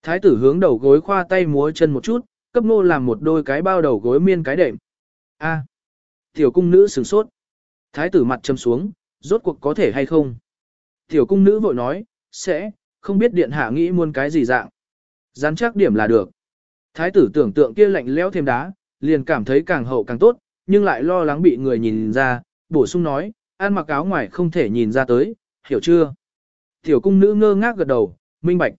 Thái tử hướng đầu gối khoa tay múa chân một chút, cấp nô làm một đôi cái bao đầu gối miên cái đệm. A. Tiểu cung nữ sửng sốt. Thái tử mặt châm xuống, rốt cuộc có thể hay không? Tiểu cung nữ vội nói, sẽ, không biết điện hạ nghĩ muôn cái gì dạng. Rắn chắc điểm là được. Thái tử tưởng tượng kia lạnh lẽo thêm đá, liền cảm thấy càng hậu càng tốt, nhưng lại lo lắng bị người nhìn ra, bổ sung nói, ăn mặc áo ngoài không thể nhìn ra tới, hiểu chưa? Tiểu cung nữ ngơ ngác gật đầu, minh bạch.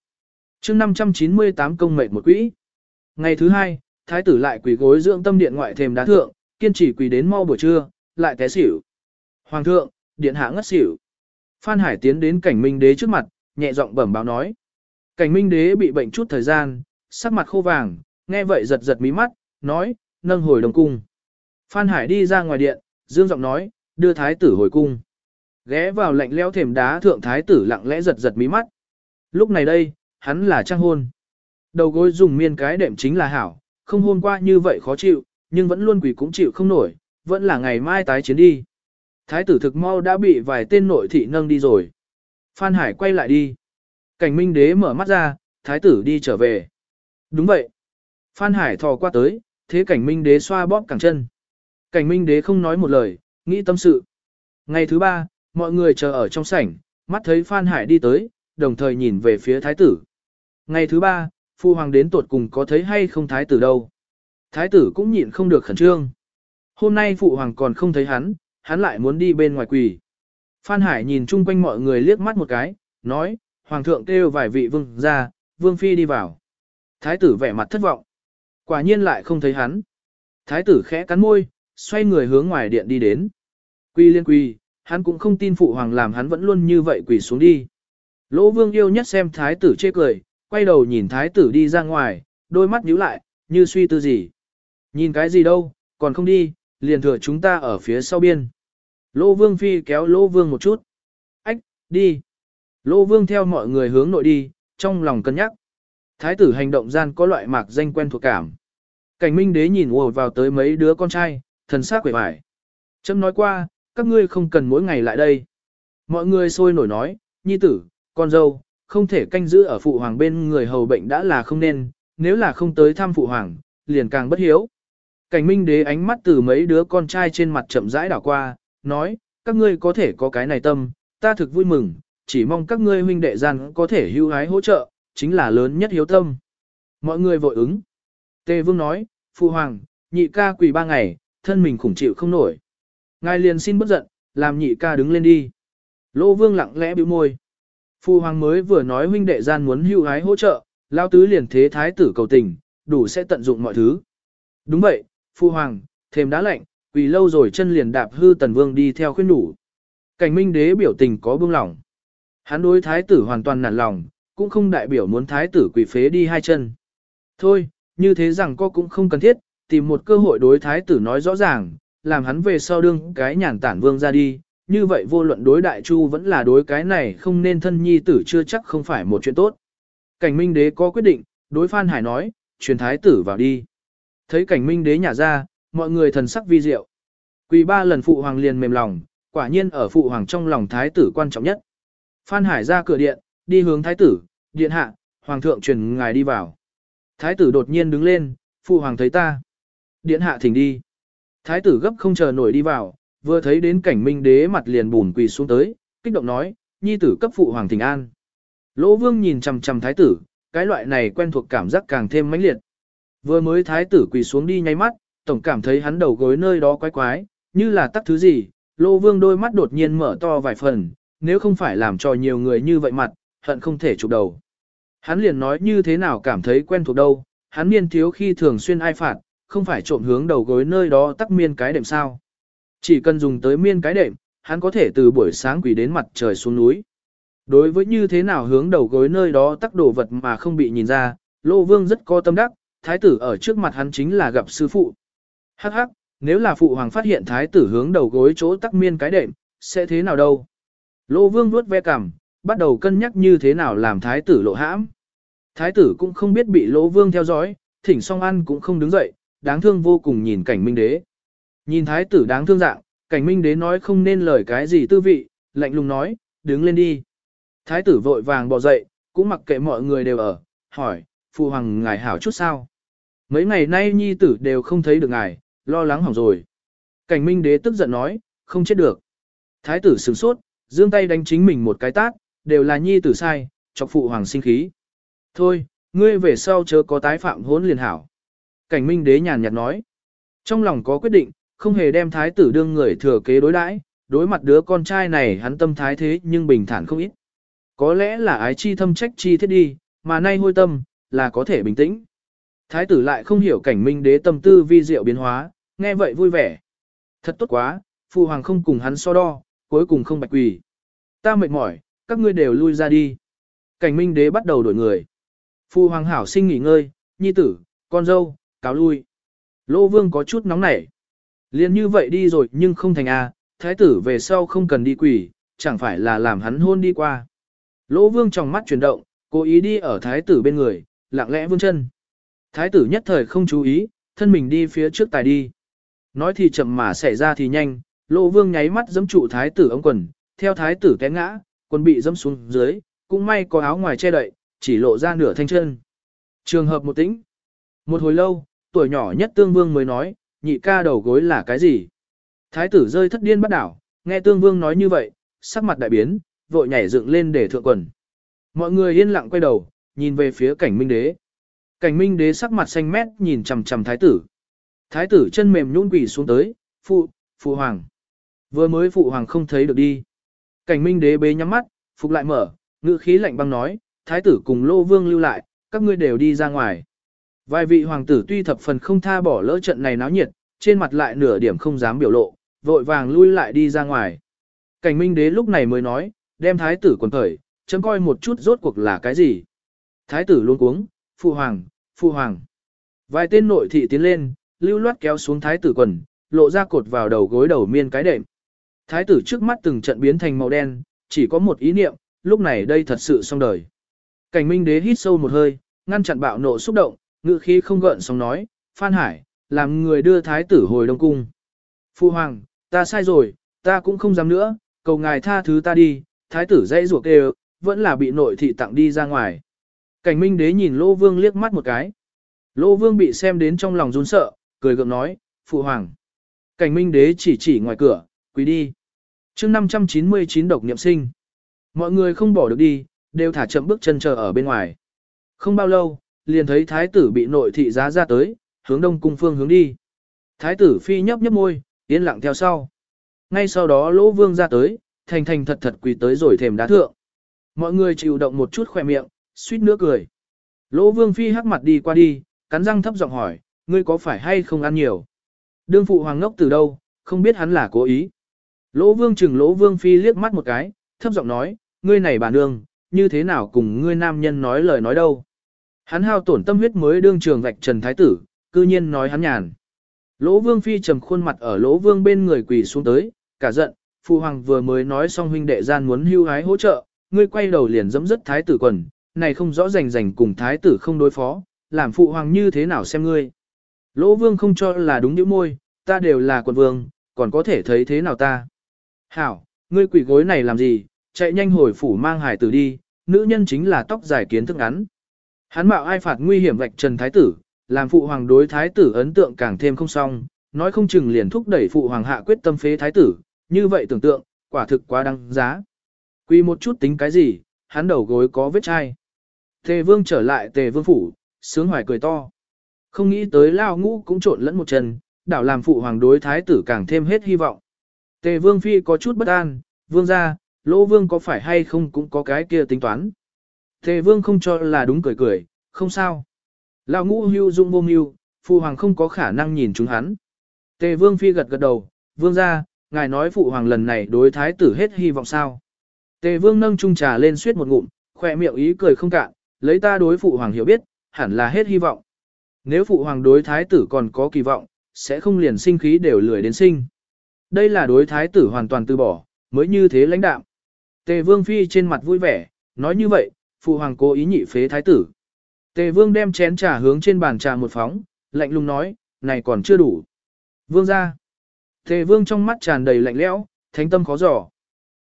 chương 598 công mệnh một quỹ. Ngày thứ hai, thái tử lại quỳ gối dưỡng tâm điện ngoại thềm đá thượng, kiên trì quỳ đến mau buổi trưa, lại té xỉu. Hoàng thượng, điện hạ ngất xỉu. Phan Hải tiến đến cảnh minh đế trước mặt, nhẹ giọng bẩm báo nói. Cảnh minh đế bị bệnh chút thời gian, sắc mặt khô vàng, nghe vậy giật giật mí mắt, nói, nâng hồi đồng cung. Phan Hải đi ra ngoài điện, dương giọng nói, đưa thái tử hồi cung. Ghé vào lạnh leo thềm đá thượng thái tử lặng lẽ giật giật mí mắt. Lúc này đây, hắn là trang hôn. Đầu gối dùng miên cái đệm chính là hảo, không hôn qua như vậy khó chịu, nhưng vẫn luôn quỷ cũng chịu không nổi, vẫn là ngày mai tái chiến đi. Thái tử thực mau đã bị vài tên nội thị nâng đi rồi. Phan Hải quay lại đi. Cảnh minh đế mở mắt ra, thái tử đi trở về. Đúng vậy. Phan Hải thò qua tới, thế cảnh minh đế xoa bóp cẳng chân. Cảnh minh đế không nói một lời, nghĩ tâm sự. Ngày thứ ba, mọi người chờ ở trong sảnh, mắt thấy Phan Hải đi tới, đồng thời nhìn về phía thái tử. Ngày thứ ba, phu hoàng đến tuột cùng có thấy hay không thái tử đâu. Thái tử cũng nhịn không được khẩn trương. Hôm nay phụ hoàng còn không thấy hắn, hắn lại muốn đi bên ngoài quỳ. Phan Hải nhìn chung quanh mọi người liếc mắt một cái, nói, hoàng thượng kêu vài vị vương ra, vương phi đi vào. Thái tử vẻ mặt thất vọng. Quả nhiên lại không thấy hắn. Thái tử khẽ cắn môi, xoay người hướng ngoài điện đi đến. Quy liên quy, hắn cũng không tin phụ hoàng làm hắn vẫn luôn như vậy quỳ xuống đi. Lỗ vương yêu nhất xem thái tử chê cười, quay đầu nhìn thái tử đi ra ngoài, đôi mắt nhíu lại, như suy tư gì. Nhìn cái gì đâu, còn không đi, liền thừa chúng ta ở phía sau biên. Lỗ vương phi kéo lỗ vương một chút. Ách, đi. Lỗ vương theo mọi người hướng nội đi, trong lòng cân nhắc. Thái tử hành động gian có loại mạc danh quen thuộc cảm. Cảnh minh đế nhìn ùa vào tới mấy đứa con trai, thần sắc quệ vải. Chấm nói qua, các ngươi không cần mỗi ngày lại đây. Mọi người sôi nổi nói, nhi tử, con dâu, không thể canh giữ ở phụ hoàng bên người hầu bệnh đã là không nên, nếu là không tới thăm phụ hoàng, liền càng bất hiếu. Cảnh minh đế ánh mắt từ mấy đứa con trai trên mặt chậm rãi đảo qua, nói, các ngươi có thể có cái này tâm, ta thực vui mừng, chỉ mong các ngươi huynh đệ gian có thể hưu hái hỗ trợ, chính là lớn nhất hiếu tâm. Mọi người vội ứng. Tề vương nói, phụ hoàng, nhị ca quỳ ba ngày, thân mình khủng chịu không nổi. Ngài liền xin bất giận, làm nhị ca đứng lên đi. Lô vương lặng lẽ bĩu môi. Phu hoàng mới vừa nói huynh đệ gian muốn hưu hái hỗ trợ, lao tứ liền thế thái tử cầu tình, đủ sẽ tận dụng mọi thứ. Đúng vậy, phu hoàng, thêm đá lạnh, vì lâu rồi chân liền đạp hư tần vương đi theo khuyên đủ. Cảnh minh đế biểu tình có buông lỏng. Hắn đối thái tử hoàn toàn nản lòng, cũng không đại biểu muốn thái tử quỷ phế đi hai chân. Thôi, như thế rằng có cũng không cần thiết, tìm một cơ hội đối thái tử nói rõ ràng, làm hắn về sau đương cái nhàn tản vương ra đi, như vậy vô luận đối đại chu vẫn là đối cái này không nên thân nhi tử chưa chắc không phải một chuyện tốt. Cảnh minh đế có quyết định, đối Phan Hải nói, truyền thái tử vào đi. Thấy cảnh minh đế nhả ra, mọi người thần sắc vi diệu. Quỳ ba lần phụ hoàng liền mềm lòng, quả nhiên ở phụ hoàng trong lòng thái tử quan trọng nhất. Phan Hải ra cửa điện, đi hướng thái tử, điện hạ, hoàng thượng truyền ngài đi vào. Thái tử đột nhiên đứng lên, phụ hoàng thấy ta. Điện hạ thỉnh đi. Thái tử gấp không chờ nổi đi vào, vừa thấy đến cảnh minh đế mặt liền bùn quỳ xuống tới, kích động nói, nhi tử cấp phụ hoàng thỉnh an. Lỗ vương nhìn chằm chằm thái tử, cái loại này quen thuộc cảm giác càng thêm mãnh liệt. Vừa mới thái tử quỳ xuống đi nháy mắt, tổng cảm thấy hắn đầu gối nơi đó quái quái, như là tắc thứ gì, lỗ vương đôi mắt đột nhiên mở to vài phần, nếu không phải làm cho nhiều người như vậy mặt, hận không thể chụp đầu. Hắn liền nói như thế nào cảm thấy quen thuộc đâu, hắn niên thiếu khi thường xuyên ai phạt, không phải trộm hướng đầu gối nơi đó tắc miên cái đệm sao. Chỉ cần dùng tới miên cái đệm, hắn có thể từ buổi sáng quỷ đến mặt trời xuống núi. Đối với như thế nào hướng đầu gối nơi đó tắc đồ vật mà không bị nhìn ra, Lô Vương rất có tâm đắc, thái tử ở trước mặt hắn chính là gặp sư phụ. Hắc hắc, nếu là phụ hoàng phát hiện thái tử hướng đầu gối chỗ tắc miên cái đệm, sẽ thế nào đâu? Lô Vương vuốt ve cằm, bắt đầu cân nhắc như thế nào làm thái tử lộ hãm. Thái tử cũng không biết bị Lô Vương theo dõi, thỉnh song ăn cũng không đứng dậy, đáng thương vô cùng nhìn cảnh minh đế. Nhìn thái tử đáng thương dạng, cảnh minh đế nói không nên lời cái gì tư vị, lạnh lùng nói, đứng lên đi. Thái tử vội vàng bò dậy, cũng mặc kệ mọi người đều ở, hỏi, phụ hoàng ngài hảo chút sao. Mấy ngày nay nhi tử đều không thấy được ngài, lo lắng hỏng rồi. Cảnh minh đế tức giận nói, không chết được. Thái tử sửng sốt, giương tay đánh chính mình một cái tát, đều là nhi tử sai, chọc phụ hoàng sinh khí. Thôi, ngươi về sau chớ có tái phạm hốn liền hảo. Cảnh minh đế nhàn nhạt nói. Trong lòng có quyết định, không hề đem thái tử đương người thừa kế đối đãi, đối mặt đứa con trai này hắn tâm thái thế nhưng bình thản không ít. Có lẽ là ái chi thâm trách chi thiết đi, mà nay hôi tâm, là có thể bình tĩnh. Thái tử lại không hiểu cảnh minh đế tâm tư vi diệu biến hóa, nghe vậy vui vẻ. Thật tốt quá, phụ hoàng không cùng hắn so đo, cuối cùng không bạch quỳ. Ta mệt mỏi, các ngươi đều lui ra đi. Cảnh minh đế bắt đầu đổi người. Phu hoàng hảo sinh nghỉ ngơi, nhi tử, con dâu, cáo lui. Lô vương có chút nóng nảy. Liên như vậy đi rồi nhưng không thành a, thái tử về sau không cần đi quỷ, chẳng phải là làm hắn hôn đi qua. Lỗ vương trong mắt chuyển động, cố ý đi ở thái tử bên người, lặng lẽ vươn chân. Thái tử nhất thời không chú ý, thân mình đi phía trước tài đi. Nói thì chậm mà xảy ra thì nhanh, lỗ vương nháy mắt giẫm trụ thái tử ống quần, theo thái tử té ngã, quần bị giẫm xuống dưới, cũng may có áo ngoài che đậy, chỉ lộ ra nửa thanh chân. Trường hợp một tĩnh. Một hồi lâu, tuổi nhỏ nhất tương vương mới nói, nhị ca đầu gối là cái gì? Thái tử rơi thất điên bắt đảo, nghe tương vương nói như vậy, sắc mặt đại biến, vội nhảy dựng lên để thượng quần. Mọi người yên lặng quay đầu, nhìn về phía cảnh minh đế. Cảnh minh đế sắc mặt xanh mét nhìn chằm chằm thái tử. Thái tử chân mềm nhũn quỳ xuống tới, phụ, phụ hoàng. Vừa mới phụ hoàng không thấy được đi. Cảnh minh đế bế nhắm mắt, phục lại mở, ngữ khí lạnh băng nói, thái tử cùng lô vương lưu lại, các ngươi đều đi ra ngoài. Vài vị hoàng tử tuy thập phần không tha bỏ lỡ trận này náo nhiệt, trên mặt lại nửa điểm không dám biểu lộ, vội vàng lui lại đi ra ngoài. Cảnh minh đế lúc này mới nói, đem thái tử quần khởi, chấm coi một chút rốt cuộc là cái gì. Thái tử luôn cuống, phụ hoàng, phụ hoàng. Vài tên nội thị tiến lên, lưu loát kéo xuống thái tử quần, lộ ra cột vào đầu gối đầu miên cái đệm. Thái tử trước mắt từng trận biến thành màu đen, chỉ có một ý niệm, lúc này đây thật sự xong đời. Cảnh minh đế hít sâu một hơi, ngăn chặn bạo nộ xúc động, ngự khí không gợn sóng nói, Phan Hải, làm người đưa thái tử hồi Đông Cung. Phu Hoàng, ta sai rồi, ta cũng không dám nữa, cầu ngài tha thứ ta đi, thái tử dãy ruột đều, vẫn là bị nội thị tặng đi ra ngoài. Cảnh minh đế nhìn Lô Vương liếc mắt một cái. Lô Vương bị xem đến trong lòng run sợ, cười gượng nói, Phụ Hoàng. Cảnh minh đế chỉ chỉ ngoài cửa, quý đi. chương 599 độc niệm sinh. Mọi người không bỏ được đi, đều thả chậm bước chân chờ ở bên ngoài. Không bao lâu, liền thấy thái tử bị nội thị giá ra tới, hướng đông cung phương hướng đi. Thái tử phi nhấp nhấp môi, yên lặng theo sau. Ngay sau đó lỗ vương ra tới, thành thành thật thật quỳ tới rồi thềm đá thượng. Mọi người chịu động một chút khỏe miệng, suýt nữa cười. Lỗ vương phi hắc mặt đi qua đi, cắn răng thấp giọng hỏi, ngươi có phải hay không ăn nhiều? Đương phụ hoàng ngốc từ đâu, không biết hắn là cố ý. Lỗ vương chừng lỗ vương phi liếc mắt một cái, thấp giọng nói, ngươi này bà nương, như thế nào cùng ngươi nam nhân nói lời nói đâu. Hắn hao tổn tâm huyết mới đương trường vạch trần thái tử, cư nhiên nói hắn nhàn. Lỗ vương phi trầm khuôn mặt ở lỗ vương bên người quỳ xuống tới, cả giận, phụ hoàng vừa mới nói xong huynh đệ gian muốn hưu hái hỗ trợ, ngươi quay đầu liền dẫm dứt thái tử quần, này không rõ rành rành cùng thái tử không đối phó, làm phụ hoàng như thế nào xem ngươi. Lỗ vương không cho là đúng những môi, ta đều là quận vương, còn có thể thấy thế nào ta. Hảo, ngươi quỷ gối này làm gì, chạy nhanh hồi phủ mang hải tử đi, nữ nhân chính là tóc dài kiến thức ngắn. Hắn mạo ai phạt nguy hiểm vạch trần thái tử, làm phụ hoàng đối thái tử ấn tượng càng thêm không xong, nói không chừng liền thúc đẩy phụ hoàng hạ quyết tâm phế thái tử, như vậy tưởng tượng, quả thực quá đáng giá. Quy một chút tính cái gì, hắn đầu gối có vết chai. Tề vương trở lại tề vương phủ, sướng hoài cười to. Không nghĩ tới lao ngũ cũng trộn lẫn một chân, đảo làm phụ hoàng đối thái tử càng thêm hết hy vọng. Tề vương phi có chút bất an, vương ra, lỗ vương có phải hay không cũng có cái kia tính toán. Tề vương không cho là đúng cười cười, không sao. Lão ngũ hưu dung vô mưu, phụ hoàng không có khả năng nhìn chúng hắn. Tề vương phi gật gật đầu, vương ra, ngài nói phụ hoàng lần này đối thái tử hết hy vọng sao. Tề vương nâng chung trà lên suýt một ngụm, khỏe miệng ý cười không cạn, lấy ta đối phụ hoàng hiểu biết, hẳn là hết hy vọng. Nếu phụ hoàng đối thái tử còn có kỳ vọng, sẽ không liền sinh khí đều lười đến sinh. Đây là đối thái tử hoàn toàn từ bỏ, mới như thế lãnh đạm. Tề vương phi trên mặt vui vẻ, nói như vậy, phụ hoàng cố ý nhị phế thái tử. Tề vương đem chén trà hướng trên bàn trà một phóng, lạnh lùng nói, này còn chưa đủ. Vương ra. Tề vương trong mắt tràn đầy lạnh lẽo, thánh tâm khó dò.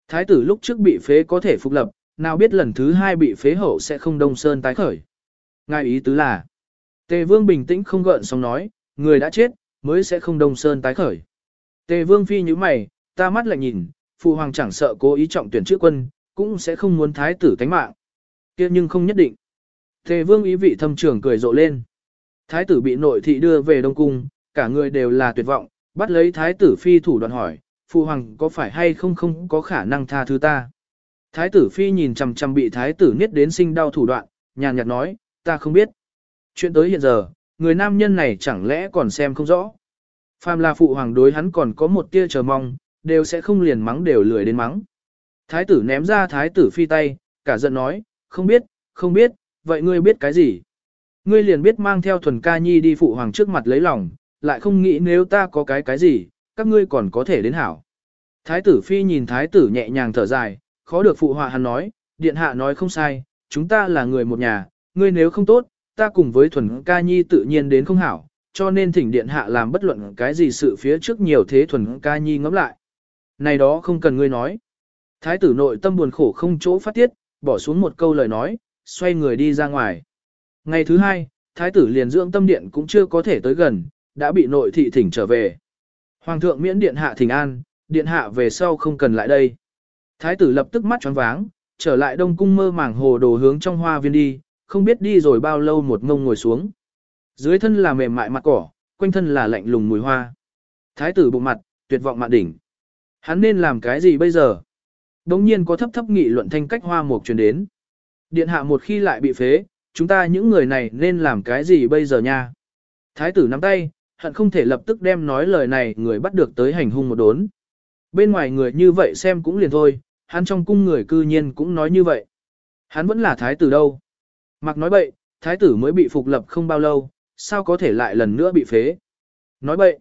Thái tử lúc trước bị phế có thể phục lập, nào biết lần thứ hai bị phế hậu sẽ không đông sơn tái khởi. Ngài ý tứ là, Tề vương bình tĩnh không gợn xong nói, người đã chết, mới sẽ không đông sơn tái khởi. Tề vương phi như mày, ta mắt lại nhìn, phụ hoàng chẳng sợ cố ý trọng tuyển chữ quân, cũng sẽ không muốn thái tử tánh mạng kia nhưng không nhất định. Tề vương ý vị thâm trưởng cười rộ lên. Thái tử bị nội thị đưa về Đông Cung, cả người đều là tuyệt vọng, bắt lấy thái tử phi thủ đoạn hỏi, phụ hoàng có phải hay không không có khả năng tha thứ ta. Thái tử phi nhìn chằm chằm bị thái tử niết đến sinh đau thủ đoạn, nhàn nhạt nói, ta không biết. Chuyện tới hiện giờ, người nam nhân này chẳng lẽ còn xem không rõ. Phàm là phụ hoàng đối hắn còn có một tia chờ mong, đều sẽ không liền mắng đều lười đến mắng. Thái tử ném ra thái tử phi tay, cả giận nói, không biết, không biết, vậy ngươi biết cái gì? Ngươi liền biết mang theo thuần ca nhi đi phụ hoàng trước mặt lấy lòng, lại không nghĩ nếu ta có cái cái gì, các ngươi còn có thể đến hảo. Thái tử phi nhìn thái tử nhẹ nhàng thở dài, khó được phụ họa hắn nói, điện hạ nói không sai, chúng ta là người một nhà, ngươi nếu không tốt, ta cùng với thuần ca nhi tự nhiên đến không hảo, cho nên thỉnh điện hạ làm bất luận cái gì sự phía trước nhiều thế thuần ca nhi ngẫm lại. Này đó không cần ngươi nói. Thái tử nội tâm buồn khổ không chỗ phát tiết, bỏ xuống một câu lời nói, xoay người đi ra ngoài. Ngày thứ hai, thái tử liền dưỡng tâm điện cũng chưa có thể tới gần, đã bị nội thị thỉnh trở về. Hoàng thượng miễn điện hạ thỉnh an, điện hạ về sau không cần lại đây. Thái tử lập tức mắt tròn váng, trở lại đông cung mơ màng hồ đồ hướng trong hoa viên đi, không biết đi rồi bao lâu một ngông ngồi xuống. Dưới thân là mềm mại mặt cỏ, quanh thân là lạnh lùng mùi hoa. Thái tử bụng mặt, tuyệt vọng mạn đỉnh. Hắn nên làm cái gì bây giờ? Đống nhiên có thấp thấp nghị luận thanh cách hoa mục truyền đến. Điện hạ một khi lại bị phế, chúng ta những người này nên làm cái gì bây giờ nha? Thái tử nắm tay, hận không thể lập tức đem nói lời này người bắt được tới hành hung một đốn. Bên ngoài người như vậy xem cũng liền thôi, hắn trong cung người cư nhiên cũng nói như vậy. Hắn vẫn là thái tử đâu. Mặc nói bậy, thái tử mới bị phục lập không bao lâu, sao có thể lại lần nữa bị phế. Nói bậy,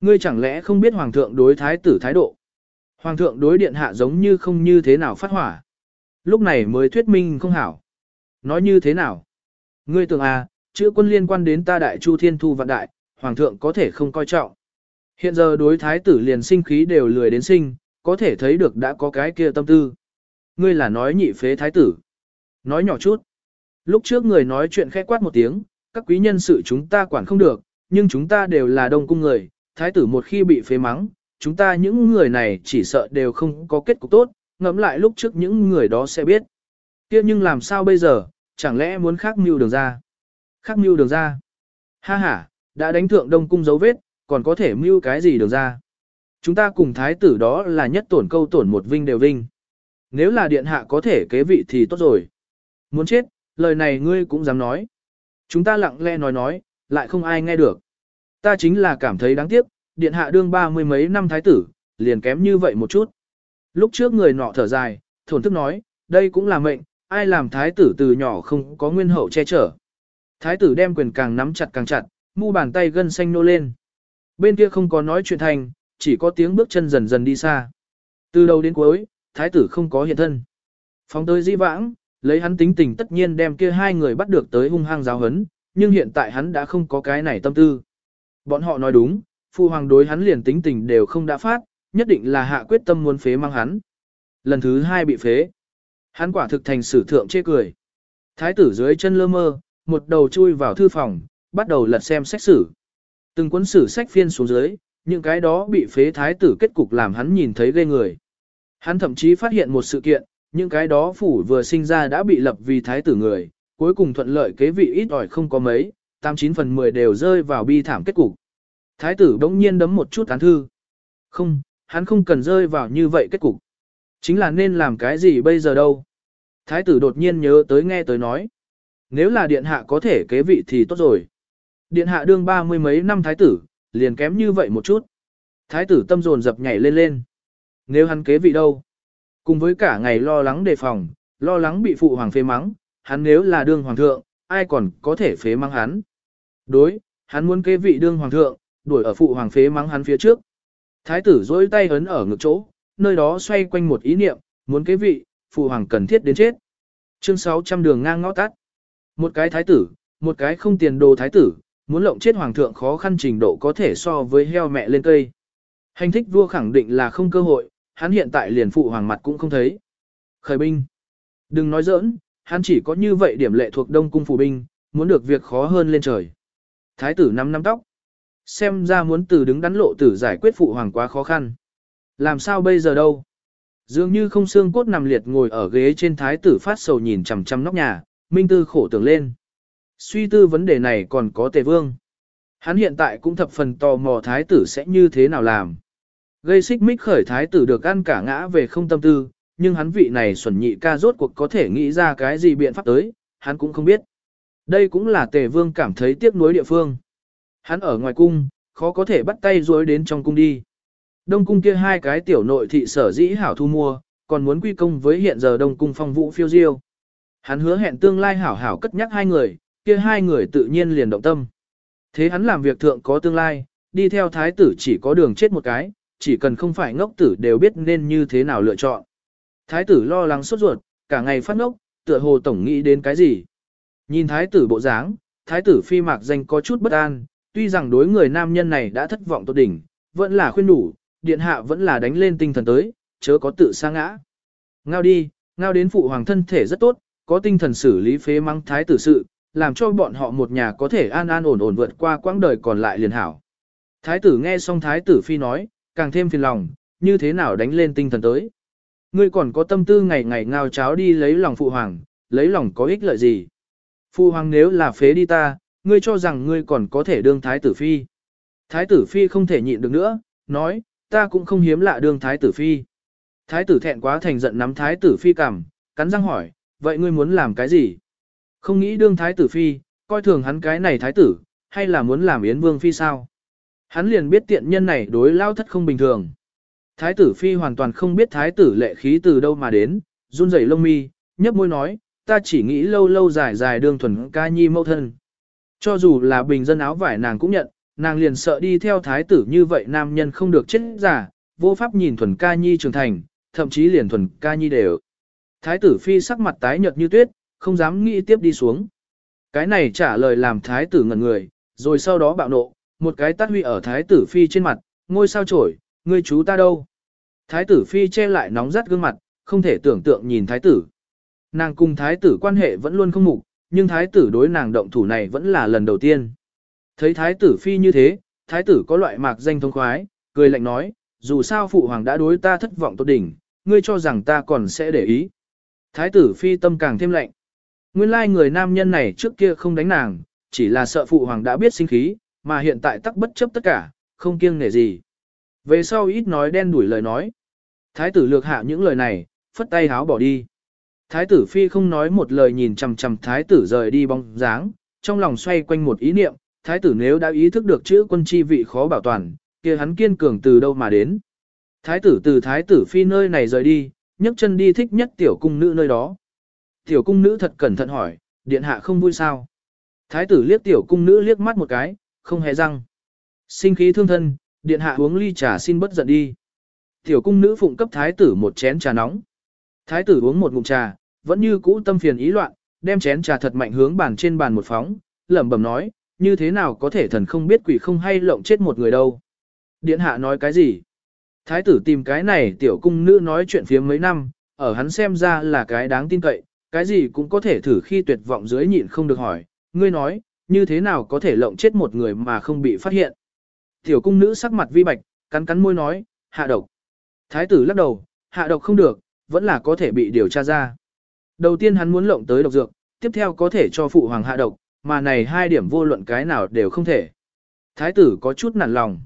ngươi chẳng lẽ không biết hoàng thượng đối thái tử thái độ. Hoàng thượng đối điện hạ giống như không như thế nào phát hỏa. Lúc này mới thuyết minh không hảo. Nói như thế nào? Ngươi tưởng à, chữ quân liên quan đến ta đại chu thiên thu vạn đại, hoàng thượng có thể không coi trọng. Hiện giờ đối thái tử liền sinh khí đều lười đến sinh, có thể thấy được đã có cái kia tâm tư. Ngươi là nói nhị phế thái tử. Nói nhỏ chút. Lúc trước người nói chuyện khẽ quát một tiếng, các quý nhân sự chúng ta quản không được, nhưng chúng ta đều là đông cung người, thái tử một khi bị phế mắng, chúng ta những người này chỉ sợ đều không có kết cục tốt, ngẫm lại lúc trước những người đó sẽ biết. kia nhưng làm sao bây giờ, chẳng lẽ muốn khác mưu đường ra? Khác mưu đường ra? Ha ha, đã đánh thượng đông cung dấu vết, còn có thể mưu cái gì đường ra? Chúng ta cùng thái tử đó là nhất tổn câu tổn một vinh đều vinh. Nếu là điện hạ có thể kế vị thì tốt rồi. Muốn chết, lời này ngươi cũng dám nói. Chúng ta lặng lẽ nói nói, lại không ai nghe được. Ta chính là cảm thấy đáng tiếc, điện hạ đương ba mươi mấy năm thái tử, liền kém như vậy một chút. Lúc trước người nọ thở dài, thổn thức nói, đây cũng là mệnh, ai làm thái tử từ nhỏ không có nguyên hậu che chở. Thái tử đem quyền càng nắm chặt càng chặt, mu bàn tay gân xanh nô lên. Bên kia không có nói chuyện thành, chỉ có tiếng bước chân dần dần đi xa. Từ đầu đến cuối, thái tử không có hiện thân. Phóng tới di vãng, lấy hắn tính tình tất nhiên đem kia hai người bắt được tới hung hăng giáo hấn, nhưng hiện tại hắn đã không có cái này tâm tư. Bọn họ nói đúng, phụ hoàng đối hắn liền tính tình đều không đã phát, nhất định là hạ quyết tâm muốn phế mang hắn. Lần thứ hai bị phế. Hắn quả thực thành sử thượng chê cười. Thái tử dưới chân lơ mơ, một đầu chui vào thư phòng, bắt đầu lật xem sách sử. Từng cuốn sử sách phiên xuống dưới, những cái đó bị phế thái tử kết cục làm hắn nhìn thấy ghê người. Hắn thậm chí phát hiện một sự kiện, những cái đó phủ vừa sinh ra đã bị lập vì thái tử người, cuối cùng thuận lợi kế vị ít ỏi không có mấy, 89 phần 10 đều rơi vào bi thảm kết cục. Thái tử bỗng nhiên đấm một chút án thư. Không, hắn không cần rơi vào như vậy kết cục. Chính là nên làm cái gì bây giờ đâu. Thái tử đột nhiên nhớ tới nghe tới nói. Nếu là điện hạ có thể kế vị thì tốt rồi. Điện hạ đương ba mươi mấy năm thái tử, liền kém như vậy một chút. Thái tử tâm dồn dập nhảy lên lên. Nếu hắn kế vị đâu? Cùng với cả ngày lo lắng đề phòng, lo lắng bị phụ hoàng phê mắng, hắn nếu là đương hoàng thượng, ai còn có thể phế mắng hắn? Đối, hắn muốn kế vị đương hoàng thượng, đuổi ở phụ hoàng phế mắng hắn phía trước. Thái tử dối tay ấn ở ngực chỗ, nơi đó xoay quanh một ý niệm, muốn kế vị, phụ hoàng cần thiết đến chết. Chương 600 đường ngang ngõ tắt. Một cái thái tử, một cái không tiền đồ thái tử, muốn lộng chết hoàng thượng khó khăn trình độ có thể so với heo mẹ lên cây. Hành thích vua khẳng định là không cơ hội, hắn hiện tại liền phụ hoàng mặt cũng không thấy. Khởi binh. Đừng nói giỡn, hắn chỉ có như vậy điểm lệ thuộc đông cung phủ binh, muốn được việc khó hơn lên trời. Thái tử năm năm tóc. Xem ra muốn từ đứng đắn lộ tử giải quyết phụ hoàng quá khó khăn. Làm sao bây giờ đâu? Dường như không xương cốt nằm liệt ngồi ở ghế trên thái tử phát sầu nhìn chằm chằm nóc nhà, Minh Tư khổ tưởng lên. Suy tư vấn đề này còn có tề vương. Hắn hiện tại cũng thập phần tò mò thái tử sẽ như thế nào làm. Gây xích mích khởi thái tử được ăn cả ngã về không tâm tư, nhưng hắn vị này xuẩn nhị ca rốt cuộc có thể nghĩ ra cái gì biện pháp tới, hắn cũng không biết. Đây cũng là tề vương cảm thấy tiếc nuối địa phương. Hắn ở ngoài cung, khó có thể bắt tay dối đến trong cung đi. Đông cung kia hai cái tiểu nội thị sở dĩ hảo thu mua, còn muốn quy công với hiện giờ đông cung phong vũ phiêu diêu. Hắn hứa hẹn tương lai hảo hảo cất nhắc hai người, kia hai người tự nhiên liền động tâm. Thế hắn làm việc thượng có tương lai, đi theo thái tử chỉ có đường chết một cái, chỉ cần không phải ngốc tử đều biết nên như thế nào lựa chọn. Thái tử lo lắng sốt ruột, cả ngày phát ngốc, tựa hồ tổng nghĩ đến cái gì. Nhìn thái tử bộ dáng, thái tử phi mạc danh có chút bất an, tuy rằng đối người nam nhân này đã thất vọng tốt đỉnh, vẫn là khuyên đủ, điện hạ vẫn là đánh lên tinh thần tới, chớ có tự sa ngã. Ngao đi, ngao đến phụ hoàng thân thể rất tốt, có tinh thần xử lý phế mắng thái tử sự, làm cho bọn họ một nhà có thể an an ổn ổn vượt qua quãng đời còn lại liền hảo. Thái tử nghe xong thái tử phi nói, càng thêm phiền lòng, như thế nào đánh lên tinh thần tới. Ngươi còn có tâm tư ngày ngày ngao cháo đi lấy lòng phụ hoàng, lấy lòng có ích lợi gì. Phụ hoàng nếu là phế đi ta, ngươi cho rằng ngươi còn có thể đương thái tử phi. Thái tử phi không thể nhịn được nữa, nói, ta cũng không hiếm lạ đương thái tử phi. Thái tử thẹn quá thành giận nắm thái tử phi cằm, cắn răng hỏi, vậy ngươi muốn làm cái gì? Không nghĩ đương thái tử phi, coi thường hắn cái này thái tử, hay là muốn làm yến vương phi sao? Hắn liền biết tiện nhân này đối lao thất không bình thường. Thái tử phi hoàn toàn không biết thái tử lệ khí từ đâu mà đến, run rẩy lông mi, nhấp môi nói, ta chỉ nghĩ lâu lâu dài dài đương thuần ca nhi mâu thân. Cho dù là bình dân áo vải nàng cũng nhận, nàng liền sợ đi theo thái tử như vậy nam nhân không được chết giả, vô pháp nhìn thuần ca nhi trưởng thành, thậm chí liền thuần ca nhi đều. Thái tử phi sắc mặt tái nhợt như tuyết, không dám nghĩ tiếp đi xuống. Cái này trả lời làm thái tử ngẩn người, rồi sau đó bạo nộ, một cái tát huy ở thái tử phi trên mặt, ngôi sao trổi, ngươi chú ta đâu. Thái tử phi che lại nóng rát gương mặt, không thể tưởng tượng nhìn thái tử. Nàng cùng thái tử quan hệ vẫn luôn không mục, nhưng thái tử đối nàng động thủ này vẫn là lần đầu tiên. Thấy thái tử phi như thế, thái tử có loại mạc danh thông khoái, cười lạnh nói, dù sao phụ hoàng đã đối ta thất vọng tốt đỉnh, ngươi cho rằng ta còn sẽ để ý. Thái tử phi tâm càng thêm lạnh. Nguyên lai người nam nhân này trước kia không đánh nàng, chỉ là sợ phụ hoàng đã biết sinh khí, mà hiện tại tắc bất chấp tất cả, không kiêng nể gì. Về sau ít nói đen đuổi lời nói. Thái tử lược hạ những lời này, phất tay háo bỏ đi. Thái tử phi không nói một lời nhìn chằm chằm thái tử rời đi bóng dáng, trong lòng xoay quanh một ý niệm, thái tử nếu đã ý thức được chữ quân chi vị khó bảo toàn, kia hắn kiên cường từ đâu mà đến. Thái tử từ thái tử phi nơi này rời đi, nhấc chân đi thích nhất tiểu cung nữ nơi đó. Tiểu cung nữ thật cẩn thận hỏi, điện hạ không vui sao? Thái tử liếc tiểu cung nữ liếc mắt một cái, không hề răng. Sinh khí thương thân, điện hạ uống ly trà xin bất giận đi. Tiểu cung nữ phụng cấp thái tử một chén trà nóng. Thái tử uống một ngụm trà, vẫn như cũ tâm phiền ý loạn, đem chén trà thật mạnh hướng bàn trên bàn một phóng, lẩm bẩm nói, như thế nào có thể thần không biết quỷ không hay lộng chết một người đâu. Điện hạ nói cái gì? Thái tử tìm cái này tiểu cung nữ nói chuyện phía mấy năm, ở hắn xem ra là cái đáng tin cậy, cái gì cũng có thể thử khi tuyệt vọng dưới nhịn không được hỏi, ngươi nói, như thế nào có thể lộng chết một người mà không bị phát hiện. Tiểu cung nữ sắc mặt vi bạch, cắn cắn môi nói, hạ độc. Thái tử lắc đầu, hạ độc không được, vẫn là có thể bị điều tra ra. Đầu tiên hắn muốn lộng tới độc dược, tiếp theo có thể cho phụ hoàng hạ độc, mà này hai điểm vô luận cái nào đều không thể. Thái tử có chút nản lòng.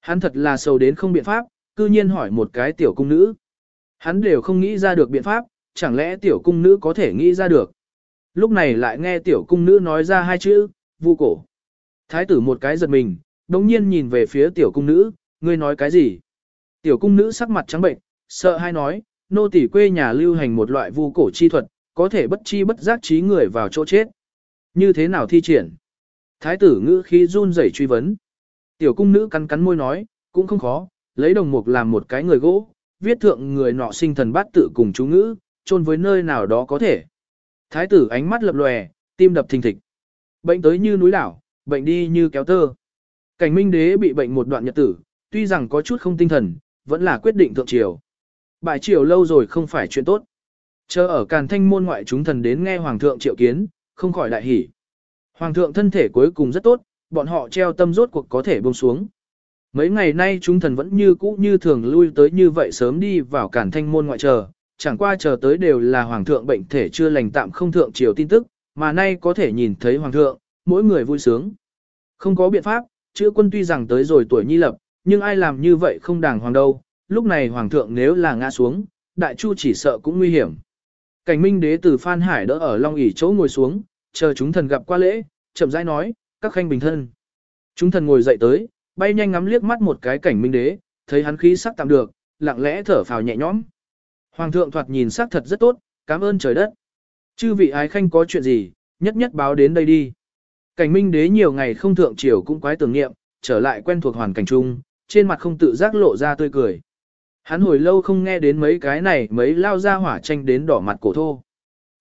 Hắn thật là sâu đến không biện pháp, cư nhiên hỏi một cái tiểu cung nữ. Hắn đều không nghĩ ra được biện pháp, chẳng lẽ tiểu cung nữ có thể nghĩ ra được. Lúc này lại nghe tiểu cung nữ nói ra hai chữ, vu cổ. Thái tử một cái giật mình, đồng nhiên nhìn về phía tiểu cung nữ, ngươi nói cái gì? Tiểu cung nữ sắc mặt trắng bệnh, sợ hai nói, nô tỳ quê nhà lưu hành một loại vu cổ chi thuật, có thể bất chi bất giác trí người vào chỗ chết. Như thế nào thi triển? Thái tử ngữ khí run rẩy truy vấn. Tiểu cung nữ cắn cắn môi nói, cũng không khó, lấy đồng mục làm một cái người gỗ, viết thượng người nọ sinh thần bát tự cùng chú ngữ, chôn với nơi nào đó có thể. Thái tử ánh mắt lập lòe, tim đập thình thịch. Bệnh tới như núi đảo, bệnh đi như kéo tơ. Cảnh minh đế bị bệnh một đoạn nhật tử, tuy rằng có chút không tinh thần, vẫn là quyết định thượng triều. Bại triều lâu rồi không phải chuyện tốt. Chờ ở càn thanh môn ngoại chúng thần đến nghe hoàng thượng triệu kiến, không khỏi đại hỉ. Hoàng thượng thân thể cuối cùng rất tốt, bọn họ treo tâm rốt cuộc có thể buông xuống. Mấy ngày nay chúng thần vẫn như cũ như thường lui tới như vậy sớm đi vào cản thanh môn ngoại chờ, chẳng qua chờ tới đều là hoàng thượng bệnh thể chưa lành tạm không thượng triều tin tức, mà nay có thể nhìn thấy hoàng thượng, mỗi người vui sướng. Không có biện pháp, chữ quân tuy rằng tới rồi tuổi nhi lập, nhưng ai làm như vậy không đàng hoàng đâu, lúc này hoàng thượng nếu là ngã xuống, đại chu chỉ sợ cũng nguy hiểm. Cảnh minh đế từ Phan Hải đỡ ở Long ỷ chỗ ngồi xuống, chờ chúng thần gặp qua lễ, chậm rãi nói, các khanh bình thân. Chúng thần ngồi dậy tới, bay nhanh ngắm liếc mắt một cái cảnh minh đế, thấy hắn khí sắc tạm được, lặng lẽ thở phào nhẹ nhõm. Hoàng thượng thoạt nhìn sắc thật rất tốt, cảm ơn trời đất. Chư vị ái khanh có chuyện gì, nhất nhất báo đến đây đi. Cảnh minh đế nhiều ngày không thượng triều cũng quái tưởng niệm, trở lại quen thuộc hoàn cảnh chung, trên mặt không tự giác lộ ra tươi cười. Hắn hồi lâu không nghe đến mấy cái này mấy lao ra hỏa tranh đến đỏ mặt cổ thô.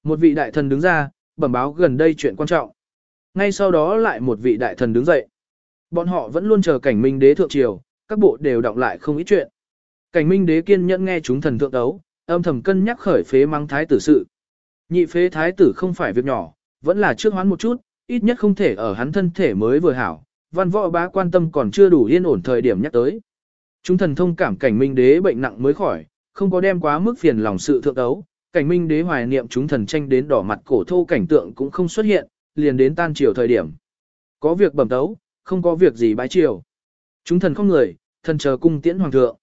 Một vị đại thần đứng ra, bẩm báo gần đây chuyện quan trọng. Ngay sau đó lại một vị đại thần đứng dậy. Bọn họ vẫn luôn chờ cảnh minh đế thượng triều, các bộ đều đọc lại không ít chuyện. Cảnh minh đế kiên nhẫn nghe chúng thần thượng đấu, âm thầm cân nhắc khởi phế mang thái tử sự. Nhị phế thái tử không phải việc nhỏ, vẫn là trước hoán một chút, ít nhất không thể ở hắn thân thể mới vừa hảo, văn võ bá quan tâm còn chưa đủ yên ổn thời điểm nhắc tới. Chúng thần thông cảm cảnh minh đế bệnh nặng mới khỏi, không có đem quá mức phiền lòng sự thượng đấu, cảnh minh đế hoài niệm chúng thần tranh đến đỏ mặt cổ thô cảnh tượng cũng không xuất hiện, liền đến tan chiều thời điểm. Có việc bẩm tấu, không có việc gì bái chiều. Chúng thần không người, thần chờ cung tiễn hoàng thượng.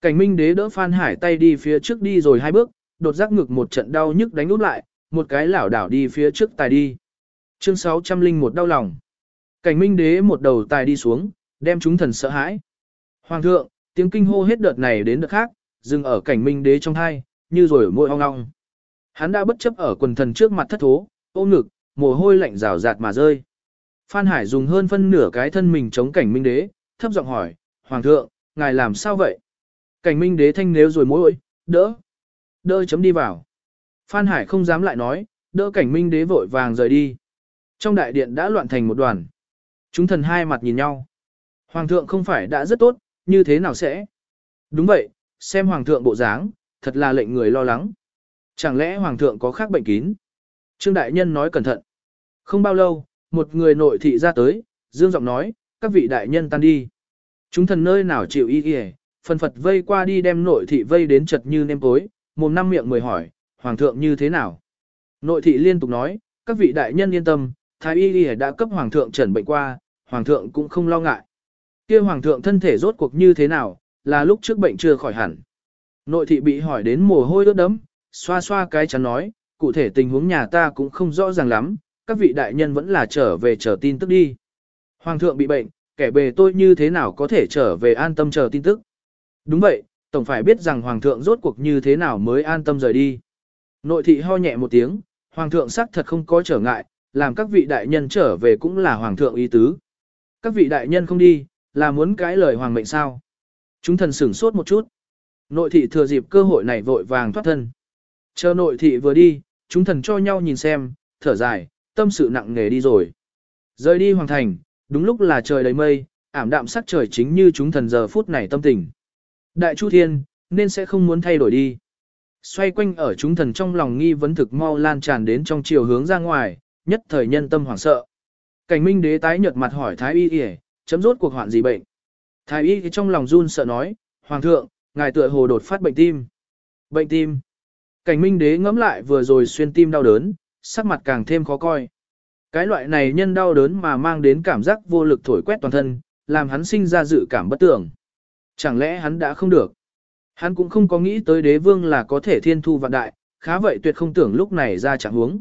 Cảnh minh đế đỡ Phan Hải tay đi phía trước đi rồi hai bước, đột giác ngực một trận đau nhức đánh út lại, một cái lảo đảo đi phía trước tài đi. Chương 601 đau lòng. Cảnh minh đế một đầu tài đi xuống, đem chúng thần sợ hãi. Hoàng thượng, tiếng kinh hô hết đợt này đến đợt khác, dừng ở cảnh minh đế trong hai, như rồi ở môi ong ong. Hắn đã bất chấp ở quần thần trước mặt thất thố, ôm ngực, mồ hôi lạnh rào rạt mà rơi. Phan Hải dùng hơn phân nửa cái thân mình chống cảnh minh đế, thấp giọng hỏi, Hoàng thượng, ngài làm sao vậy? Cảnh minh đế thanh nếu rồi mối đỡ, đỡ chấm đi vào. Phan Hải không dám lại nói, đỡ cảnh minh đế vội vàng rời đi. Trong đại điện đã loạn thành một đoàn. Chúng thần hai mặt nhìn nhau. Hoàng thượng không phải đã rất tốt, như thế nào sẽ? Đúng vậy, xem hoàng thượng bộ dáng, thật là lệnh người lo lắng. Chẳng lẽ hoàng thượng có khác bệnh kín? Trương đại nhân nói cẩn thận. Không bao lâu, một người nội thị ra tới, dương giọng nói, các vị đại nhân tan đi. Chúng thần nơi nào chịu y kìa, phần phật vây qua đi đem nội thị vây đến chật như nêm tối, mồm năm miệng mười hỏi, hoàng thượng như thế nào? Nội thị liên tục nói, các vị đại nhân yên tâm, thái y kìa đã cấp hoàng thượng trần bệnh qua, hoàng thượng cũng không lo ngại kia hoàng thượng thân thể rốt cuộc như thế nào, là lúc trước bệnh chưa khỏi hẳn. Nội thị bị hỏi đến mồ hôi ướt đấm, xoa xoa cái chắn nói, cụ thể tình huống nhà ta cũng không rõ ràng lắm, các vị đại nhân vẫn là trở về chờ tin tức đi. Hoàng thượng bị bệnh, kẻ bề tôi như thế nào có thể trở về an tâm chờ tin tức. Đúng vậy, tổng phải biết rằng hoàng thượng rốt cuộc như thế nào mới an tâm rời đi. Nội thị ho nhẹ một tiếng, hoàng thượng xác thật không có trở ngại, làm các vị đại nhân trở về cũng là hoàng thượng ý tứ. Các vị đại nhân không đi, là muốn cái lời hoàng mệnh sao. Chúng thần sửng sốt một chút. Nội thị thừa dịp cơ hội này vội vàng thoát thân. Chờ nội thị vừa đi, chúng thần cho nhau nhìn xem, thở dài, tâm sự nặng nề đi rồi. Rời đi hoàng thành, đúng lúc là trời đầy mây, ảm đạm sắc trời chính như chúng thần giờ phút này tâm tình. Đại Chu Thiên, nên sẽ không muốn thay đổi đi. Xoay quanh ở chúng thần trong lòng nghi vấn thực mau lan tràn đến trong chiều hướng ra ngoài, nhất thời nhân tâm hoảng sợ. Cảnh minh đế tái nhợt mặt hỏi Thái Y Y, chấm rốt cuộc hoạn gì bệnh. Thái Y trong lòng run sợ nói, Hoàng thượng, ngài tựa hồ đột phát bệnh tim. Bệnh tim. Cảnh minh đế ngẫm lại vừa rồi xuyên tim đau đớn, sắc mặt càng thêm khó coi. Cái loại này nhân đau đớn mà mang đến cảm giác vô lực thổi quét toàn thân, làm hắn sinh ra dự cảm bất tưởng. Chẳng lẽ hắn đã không được? Hắn cũng không có nghĩ tới đế vương là có thể thiên thu vạn đại, khá vậy tuyệt không tưởng lúc này ra trạng huống.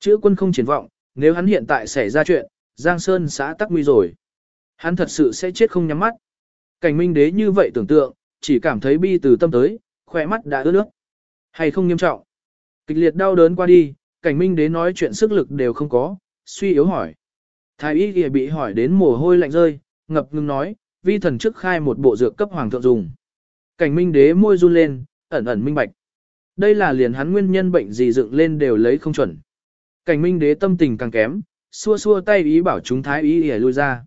Chữ quân không triển vọng, nếu hắn hiện tại xảy ra chuyện, Giang Sơn xã tắc nguy rồi. Hắn thật sự sẽ chết không nhắm mắt. Cảnh minh đế như vậy tưởng tượng, chỉ cảm thấy bi từ tâm tới, khỏe mắt đã ướt nước. Hay không nghiêm trọng. Kịch liệt đau đớn qua đi, cảnh minh đế nói chuyện sức lực đều không có, suy yếu hỏi. Thái y kia bị hỏi đến mồ hôi lạnh rơi, ngập ngừng nói, vi thần trước khai một bộ dược cấp hoàng thượng dùng. Cảnh minh đế môi run lên, ẩn ẩn minh bạch. Đây là liền hắn nguyên nhân bệnh gì dựng lên đều lấy không chuẩn. Cảnh minh đế tâm tình càng kém, xua xua tay ý bảo chúng thái y ỉa lui ra.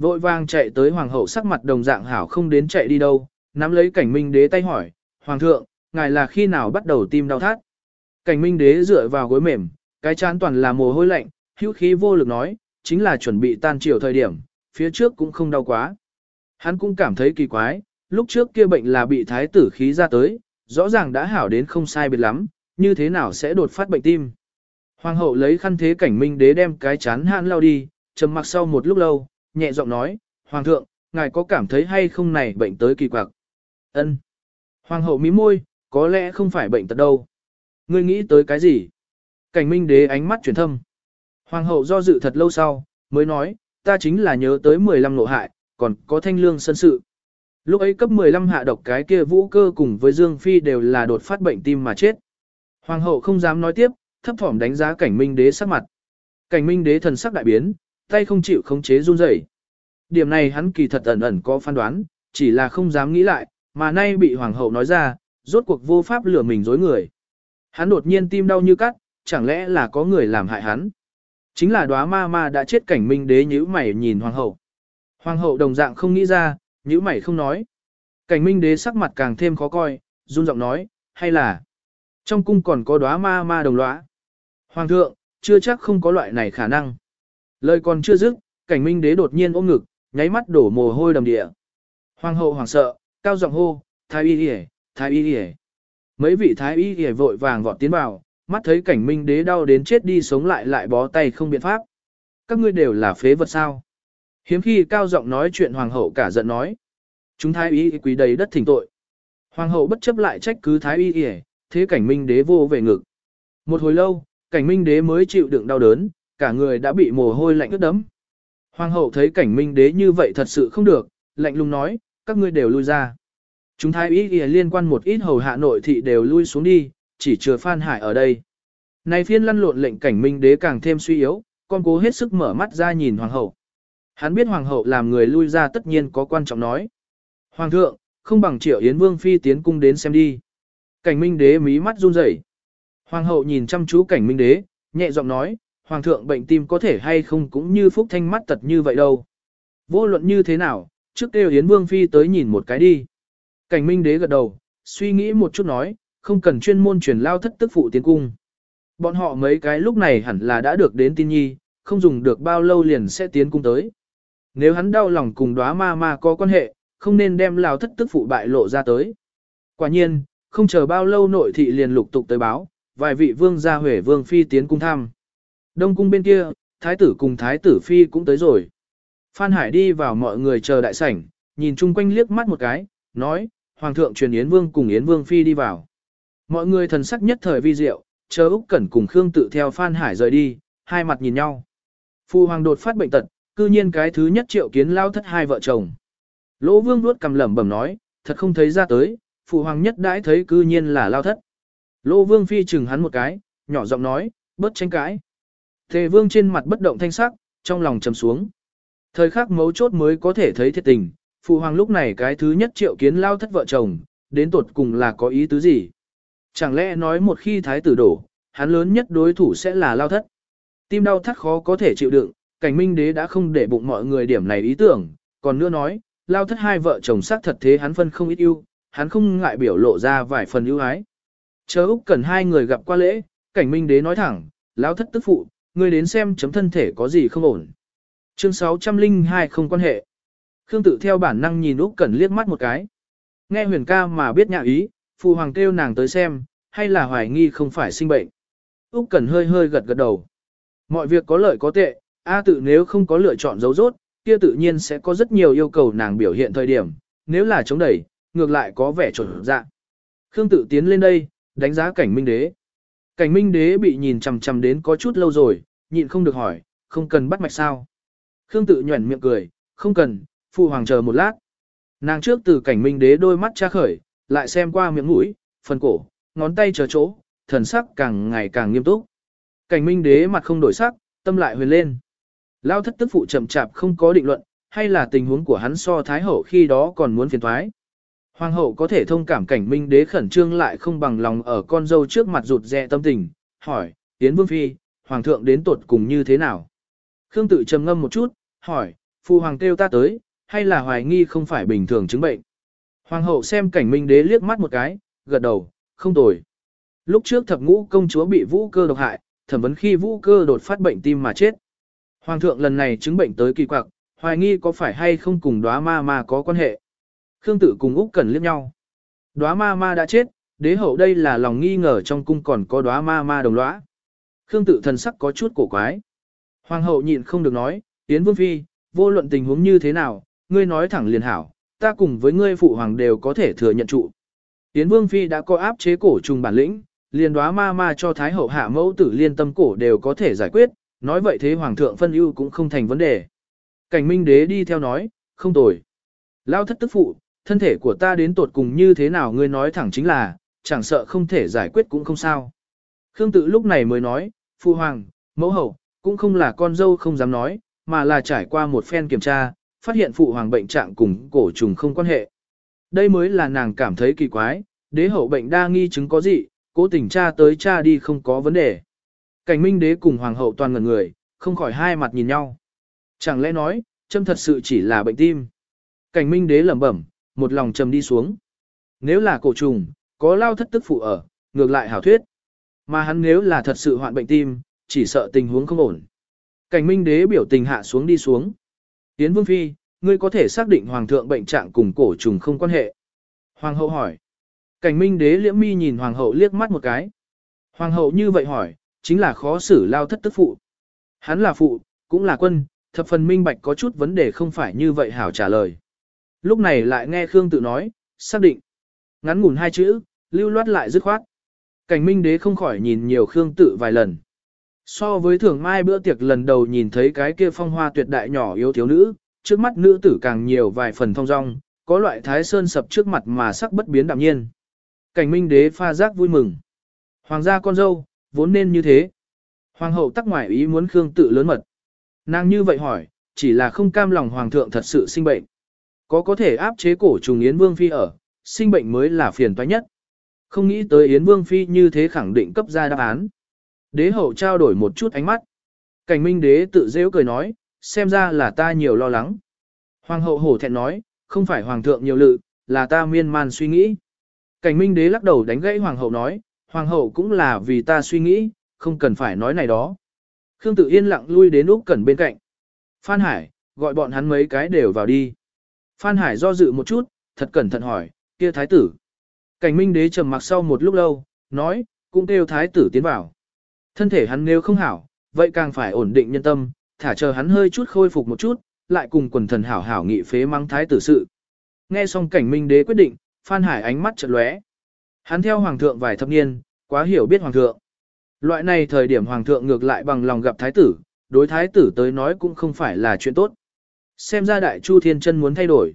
Vội vàng chạy tới hoàng hậu sắc mặt đồng dạng hảo không đến chạy đi đâu, nắm lấy cảnh minh đế tay hỏi, hoàng thượng, ngài là khi nào bắt đầu tim đau thắt? Cảnh minh đế dựa vào gối mềm, cái chán toàn là mồ hôi lạnh, hữu khí vô lực nói, chính là chuẩn bị tan chiều thời điểm, phía trước cũng không đau quá. Hắn cũng cảm thấy kỳ quái, lúc trước kia bệnh là bị thái tử khí ra tới, rõ ràng đã hảo đến không sai biệt lắm, như thế nào sẽ đột phát bệnh tim. Hoàng hậu lấy khăn thế cảnh minh đế đem cái chán hãn lao đi, trầm mặc sau một lúc lâu, nhẹ giọng nói, Hoàng thượng, ngài có cảm thấy hay không này bệnh tới kỳ quặc? Ân. Hoàng hậu mí môi, có lẽ không phải bệnh tật đâu. Ngươi nghĩ tới cái gì? Cảnh minh đế ánh mắt chuyển thâm. Hoàng hậu do dự thật lâu sau, mới nói, ta chính là nhớ tới 15 nộ hại, còn có thanh lương sân sự. Lúc ấy cấp 15 hạ độc cái kia vũ cơ cùng với Dương Phi đều là đột phát bệnh tim mà chết. Hoàng hậu không dám nói tiếp, thấp thỏm đánh giá cảnh minh đế sắc mặt. Cảnh minh đế thần sắc đại biến, tay không chịu khống chế run rẩy. Điểm này hắn kỳ thật ẩn ẩn có phán đoán, chỉ là không dám nghĩ lại, mà nay bị hoàng hậu nói ra, rốt cuộc vô pháp lừa mình dối người. Hắn đột nhiên tim đau như cắt, chẳng lẽ là có người làm hại hắn. Chính là đóa ma ma đã chết cảnh minh đế nhíu mày nhìn hoàng hậu. Hoàng hậu đồng dạng không nghĩ ra, nhíu mày không nói. Cảnh minh đế sắc mặt càng thêm khó coi, run giọng nói, hay là trong cung còn có đóa ma ma đồng lõa. Hoàng thượng, chưa chắc không có loại này khả năng. Lời còn chưa dứt, cảnh minh đế đột nhiên ôm ngực, nháy mắt đổ mồ hôi đầm địa. Hoàng hậu hoảng sợ, cao giọng hô, thái y hề, thái y hề. Mấy vị thái y hề vội vàng vọt tiến vào, mắt thấy cảnh minh đế đau đến chết đi sống lại lại bó tay không biện pháp. Các ngươi đều là phế vật sao. Hiếm khi cao giọng nói chuyện hoàng hậu cả giận nói. Chúng thái y quý đầy đất thỉnh tội. Hoàng hậu bất chấp lại trách cứ thái y hề, thế cảnh minh đế vô về ngực. Một hồi lâu, cảnh minh đế mới chịu đựng đau đớn, cả người đã bị mồ hôi lạnh ướt đẫm. Hoàng hậu thấy cảnh minh đế như vậy thật sự không được, lạnh lùng nói, các ngươi đều lui ra. Chúng thái y liên quan một ít hầu hạ nội thị đều lui xuống đi, chỉ chừa Phan Hải ở đây. Này phiên lăn lộn lệnh cảnh minh đế càng thêm suy yếu, con cố hết sức mở mắt ra nhìn hoàng hậu. Hắn biết hoàng hậu làm người lui ra tất nhiên có quan trọng nói. Hoàng thượng, không bằng triệu Yến Vương Phi tiến cung đến xem đi. Cảnh minh đế mí mắt run rẩy. Hoàng hậu nhìn chăm chú cảnh minh đế, nhẹ giọng nói, Hoàng thượng bệnh tim có thể hay không cũng như phúc thanh mắt tật như vậy đâu. Vô luận như thế nào, trước kêu Yến Vương Phi tới nhìn một cái đi. Cảnh minh đế gật đầu, suy nghĩ một chút nói, không cần chuyên môn truyền lao thất tức phụ tiến cung. Bọn họ mấy cái lúc này hẳn là đã được đến tin nhi, không dùng được bao lâu liền sẽ tiến cung tới. Nếu hắn đau lòng cùng đóa ma ma có quan hệ, không nên đem lao thất tức phụ bại lộ ra tới. Quả nhiên, không chờ bao lâu nội thị liền lục tục tới báo, vài vị vương gia huệ vương phi tiến cung thăm. Đông cung bên kia, thái tử cùng thái tử phi cũng tới rồi. Phan Hải đi vào mọi người chờ đại sảnh, nhìn chung quanh liếc mắt một cái, nói, Hoàng thượng truyền Yến Vương cùng Yến Vương phi đi vào. Mọi người thần sắc nhất thời vi diệu, chờ Úc Cẩn cùng Khương tự theo Phan Hải rời đi, hai mặt nhìn nhau. Phu hoàng đột phát bệnh tật, cư nhiên cái thứ nhất triệu kiến lao thất hai vợ chồng. Lỗ Vương nuốt cầm lẩm bẩm nói, thật không thấy ra tới, phụ hoàng nhất đãi thấy cư nhiên là lao thất. Lỗ Vương phi chừng hắn một cái, nhỏ giọng nói, bớt tranh cãi. Thề Vương trên mặt bất động thanh sắc, trong lòng trầm xuống. Thời khắc mấu chốt mới có thể thấy thiệt tình, phụ hoàng lúc này cái thứ nhất triệu kiến lao thất vợ chồng, đến tột cùng là có ý tứ gì? Chẳng lẽ nói một khi thái tử đổ, hắn lớn nhất đối thủ sẽ là lao thất. Tim đau thắt khó có thể chịu đựng, cảnh minh đế đã không để bụng mọi người điểm này ý tưởng, còn nữa nói, lao thất hai vợ chồng xác thật thế hắn phân không ít ưu, hắn không ngại biểu lộ ra vài phần ưu ái. Chớ Úc cần hai người gặp qua lễ, cảnh minh đế nói thẳng, lao thất tức phụ, Ngươi đến xem chấm thân thể có gì không ổn. Chương 602 không quan hệ. Khương tự theo bản năng nhìn Úc Cẩn liếc mắt một cái. Nghe huyền ca mà biết nhạ ý, phụ hoàng kêu nàng tới xem, hay là hoài nghi không phải sinh bệnh. Úc Cẩn hơi hơi gật gật đầu. Mọi việc có lợi có tệ, A tự nếu không có lựa chọn dấu rốt, kia tự nhiên sẽ có rất nhiều yêu cầu nàng biểu hiện thời điểm, nếu là chống đẩy, ngược lại có vẻ trột dạ. Khương tự tiến lên đây, đánh giá cảnh minh đế, Cảnh minh đế bị nhìn chằm chằm đến có chút lâu rồi, nhịn không được hỏi, không cần bắt mạch sao. Khương tự nhuẩn miệng cười, không cần, phụ hoàng chờ một lát. Nàng trước từ cảnh minh đế đôi mắt tra khởi, lại xem qua miệng mũi, phần cổ, ngón tay chờ chỗ, thần sắc càng ngày càng nghiêm túc. Cảnh minh đế mặt không đổi sắc, tâm lại huyền lên. Lao thất tức phụ chậm chạp không có định luận, hay là tình huống của hắn so thái hậu khi đó còn muốn phiền thoái. Hoàng hậu có thể thông cảm cảnh minh đế khẩn trương lại không bằng lòng ở con dâu trước mặt rụt rè tâm tình, hỏi, Yến Vương Phi, Hoàng thượng đến tuột cùng như thế nào? Khương tự trầm ngâm một chút, hỏi, Phu Hoàng kêu ta tới, hay là hoài nghi không phải bình thường chứng bệnh? Hoàng hậu xem cảnh minh đế liếc mắt một cái, gật đầu, không tồi. Lúc trước thập ngũ công chúa bị vũ cơ độc hại, thẩm vấn khi vũ cơ đột phát bệnh tim mà chết. Hoàng thượng lần này chứng bệnh tới kỳ quặc, hoài nghi có phải hay không cùng đóa ma ma có quan hệ. Khương tự cùng Úc Cẩn liếc nhau. Đóa ma ma đã chết, đế hậu đây là lòng nghi ngờ trong cung còn có đóa ma ma đồng lõa. Khương tự thần sắc có chút cổ quái. Hoàng hậu nhịn không được nói, Yến Vương Phi, vô luận tình huống như thế nào, ngươi nói thẳng liền hảo, ta cùng với ngươi phụ hoàng đều có thể thừa nhận trụ. Yến Vương Phi đã có áp chế cổ trùng bản lĩnh, liền đóa ma ma cho Thái hậu hạ mẫu tử liên tâm cổ đều có thể giải quyết, nói vậy thế hoàng thượng phân ưu cũng không thành vấn đề. Cảnh Minh đế đi theo nói, không tồi. Lao thất tức phụ, thân thể của ta đến tột cùng như thế nào ngươi nói thẳng chính là, chẳng sợ không thể giải quyết cũng không sao. Khương tự lúc này mới nói, phụ hoàng, mẫu hậu, cũng không là con dâu không dám nói, mà là trải qua một phen kiểm tra, phát hiện phụ hoàng bệnh trạng cùng cổ trùng không quan hệ. Đây mới là nàng cảm thấy kỳ quái, đế hậu bệnh đa nghi chứng có gì, cố tình tra tới tra đi không có vấn đề. Cảnh minh đế cùng hoàng hậu toàn ngần người, không khỏi hai mặt nhìn nhau. Chẳng lẽ nói, châm thật sự chỉ là bệnh tim. Cảnh minh đế lẩm bẩm, một lòng trầm đi xuống. Nếu là cổ trùng, có lao thất tức phụ ở, ngược lại hảo thuyết. Mà hắn nếu là thật sự hoạn bệnh tim, chỉ sợ tình huống không ổn. Cảnh minh đế biểu tình hạ xuống đi xuống. Tiến vương phi, ngươi có thể xác định hoàng thượng bệnh trạng cùng cổ trùng không quan hệ. Hoàng hậu hỏi. Cảnh minh đế liễm mi nhìn hoàng hậu liếc mắt một cái. Hoàng hậu như vậy hỏi, chính là khó xử lao thất tức phụ. Hắn là phụ, cũng là quân, thập phần minh bạch có chút vấn đề không phải như vậy hảo trả lời. Lúc này lại nghe Khương tự nói, xác định. Ngắn ngủn hai chữ, lưu loát lại dứt khoát. Cảnh minh đế không khỏi nhìn nhiều Khương tự vài lần. So với thường mai bữa tiệc lần đầu nhìn thấy cái kia phong hoa tuyệt đại nhỏ yếu thiếu nữ, trước mắt nữ tử càng nhiều vài phần thông dong, có loại thái sơn sập trước mặt mà sắc bất biến đạm nhiên. Cảnh minh đế pha giác vui mừng. Hoàng gia con dâu, vốn nên như thế. Hoàng hậu tắc ngoại ý muốn Khương tự lớn mật. Nàng như vậy hỏi, chỉ là không cam lòng hoàng thượng thật sự sinh bệnh. Có có thể áp chế cổ trùng Yến Vương Phi ở, sinh bệnh mới là phiền toái nhất. Không nghĩ tới Yến Vương Phi như thế khẳng định cấp ra đáp án. Đế hậu trao đổi một chút ánh mắt. Cảnh minh đế tự dễ cười nói, xem ra là ta nhiều lo lắng. Hoàng hậu hổ thẹn nói, không phải hoàng thượng nhiều lự, là ta miên man suy nghĩ. Cảnh minh đế lắc đầu đánh gãy hoàng hậu nói, hoàng hậu cũng là vì ta suy nghĩ, không cần phải nói này đó. Khương tự yên lặng lui đến Úc Cẩn bên cạnh. Phan Hải, gọi bọn hắn mấy cái đều vào đi. Phan Hải do dự một chút, thật cẩn thận hỏi, kia thái tử. Cảnh minh đế trầm mặc sau một lúc lâu, nói, cũng kêu thái tử tiến vào. Thân thể hắn nếu không hảo, vậy càng phải ổn định nhân tâm, thả chờ hắn hơi chút khôi phục một chút, lại cùng quần thần hảo hảo nghị phế mang thái tử sự. Nghe xong cảnh minh đế quyết định, Phan Hải ánh mắt chợt lóe. Hắn theo hoàng thượng vài thập niên, quá hiểu biết hoàng thượng. Loại này thời điểm hoàng thượng ngược lại bằng lòng gặp thái tử, đối thái tử tới nói cũng không phải là chuyện tốt. Xem ra đại chu thiên chân muốn thay đổi.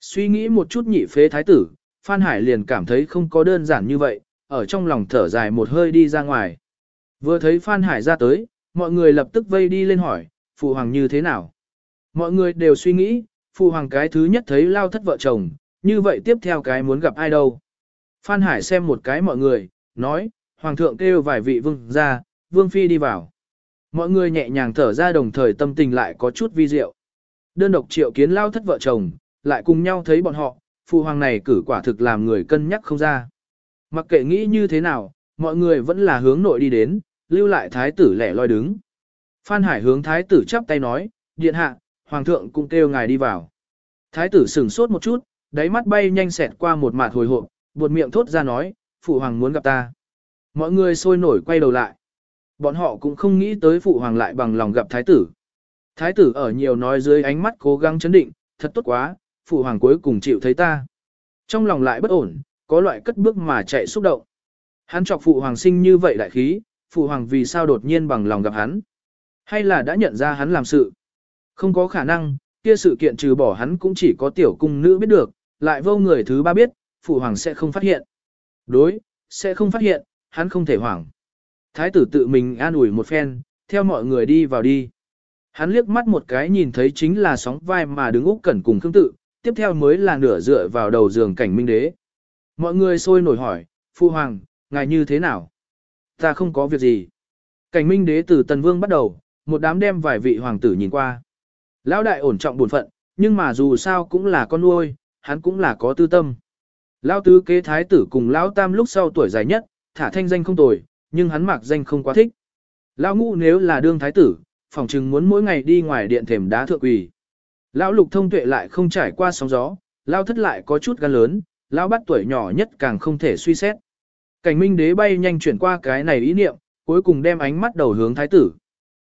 Suy nghĩ một chút nhị phế thái tử, Phan Hải liền cảm thấy không có đơn giản như vậy, ở trong lòng thở dài một hơi đi ra ngoài. Vừa thấy Phan Hải ra tới, mọi người lập tức vây đi lên hỏi, phụ hoàng như thế nào? Mọi người đều suy nghĩ, phụ hoàng cái thứ nhất thấy lao thất vợ chồng, như vậy tiếp theo cái muốn gặp ai đâu? Phan Hải xem một cái mọi người, nói, hoàng thượng kêu vài vị vương ra, vương phi đi vào. Mọi người nhẹ nhàng thở ra đồng thời tâm tình lại có chút vi diệu. Đơn độc triệu kiến lao thất vợ chồng, lại cùng nhau thấy bọn họ, phụ hoàng này cử quả thực làm người cân nhắc không ra. Mặc kệ nghĩ như thế nào, mọi người vẫn là hướng nội đi đến, lưu lại thái tử lẻ loi đứng. Phan Hải hướng thái tử chắp tay nói, điện hạ, hoàng thượng cũng kêu ngài đi vào. Thái tử sửng sốt một chút, đáy mắt bay nhanh xẹt qua một mạt hồi hộp, buột miệng thốt ra nói, phụ hoàng muốn gặp ta. Mọi người sôi nổi quay đầu lại. Bọn họ cũng không nghĩ tới phụ hoàng lại bằng lòng gặp thái tử. Thái tử ở nhiều nói dưới ánh mắt cố gắng chấn định, thật tốt quá, phụ hoàng cuối cùng chịu thấy ta. Trong lòng lại bất ổn, có loại cất bước mà chạy xúc động. Hắn chọc phụ hoàng sinh như vậy đại khí, phụ hoàng vì sao đột nhiên bằng lòng gặp hắn? Hay là đã nhận ra hắn làm sự? Không có khả năng, kia sự kiện trừ bỏ hắn cũng chỉ có tiểu cung nữ biết được, lại vô người thứ ba biết, phụ hoàng sẽ không phát hiện. Đối, sẽ không phát hiện, hắn không thể hoảng. Thái tử tự mình an ủi một phen, theo mọi người đi vào đi. Hắn liếc mắt một cái nhìn thấy chính là sóng vai mà đứng Úc Cẩn cùng Khương Tự, tiếp theo mới là nửa dựa vào đầu giường cảnh minh đế. Mọi người sôi nổi hỏi, Phu Hoàng, ngài như thế nào? Ta không có việc gì. Cảnh minh đế từ Tần Vương bắt đầu, một đám đem vài vị hoàng tử nhìn qua. Lão đại ổn trọng buồn phận, nhưng mà dù sao cũng là con nuôi, hắn cũng là có tư tâm. Lão tứ kế thái tử cùng lão tam lúc sau tuổi dài nhất, thả thanh danh không tồi, nhưng hắn mặc danh không quá thích. Lão ngũ nếu là đương thái tử, phòng chừng muốn mỗi ngày đi ngoài điện thềm đá thượng quỳ. Lão lục thông tuệ lại không trải qua sóng gió, lão thất lại có chút gan lớn, lão bắt tuổi nhỏ nhất càng không thể suy xét. Cảnh minh đế bay nhanh chuyển qua cái này ý niệm, cuối cùng đem ánh mắt đầu hướng thái tử.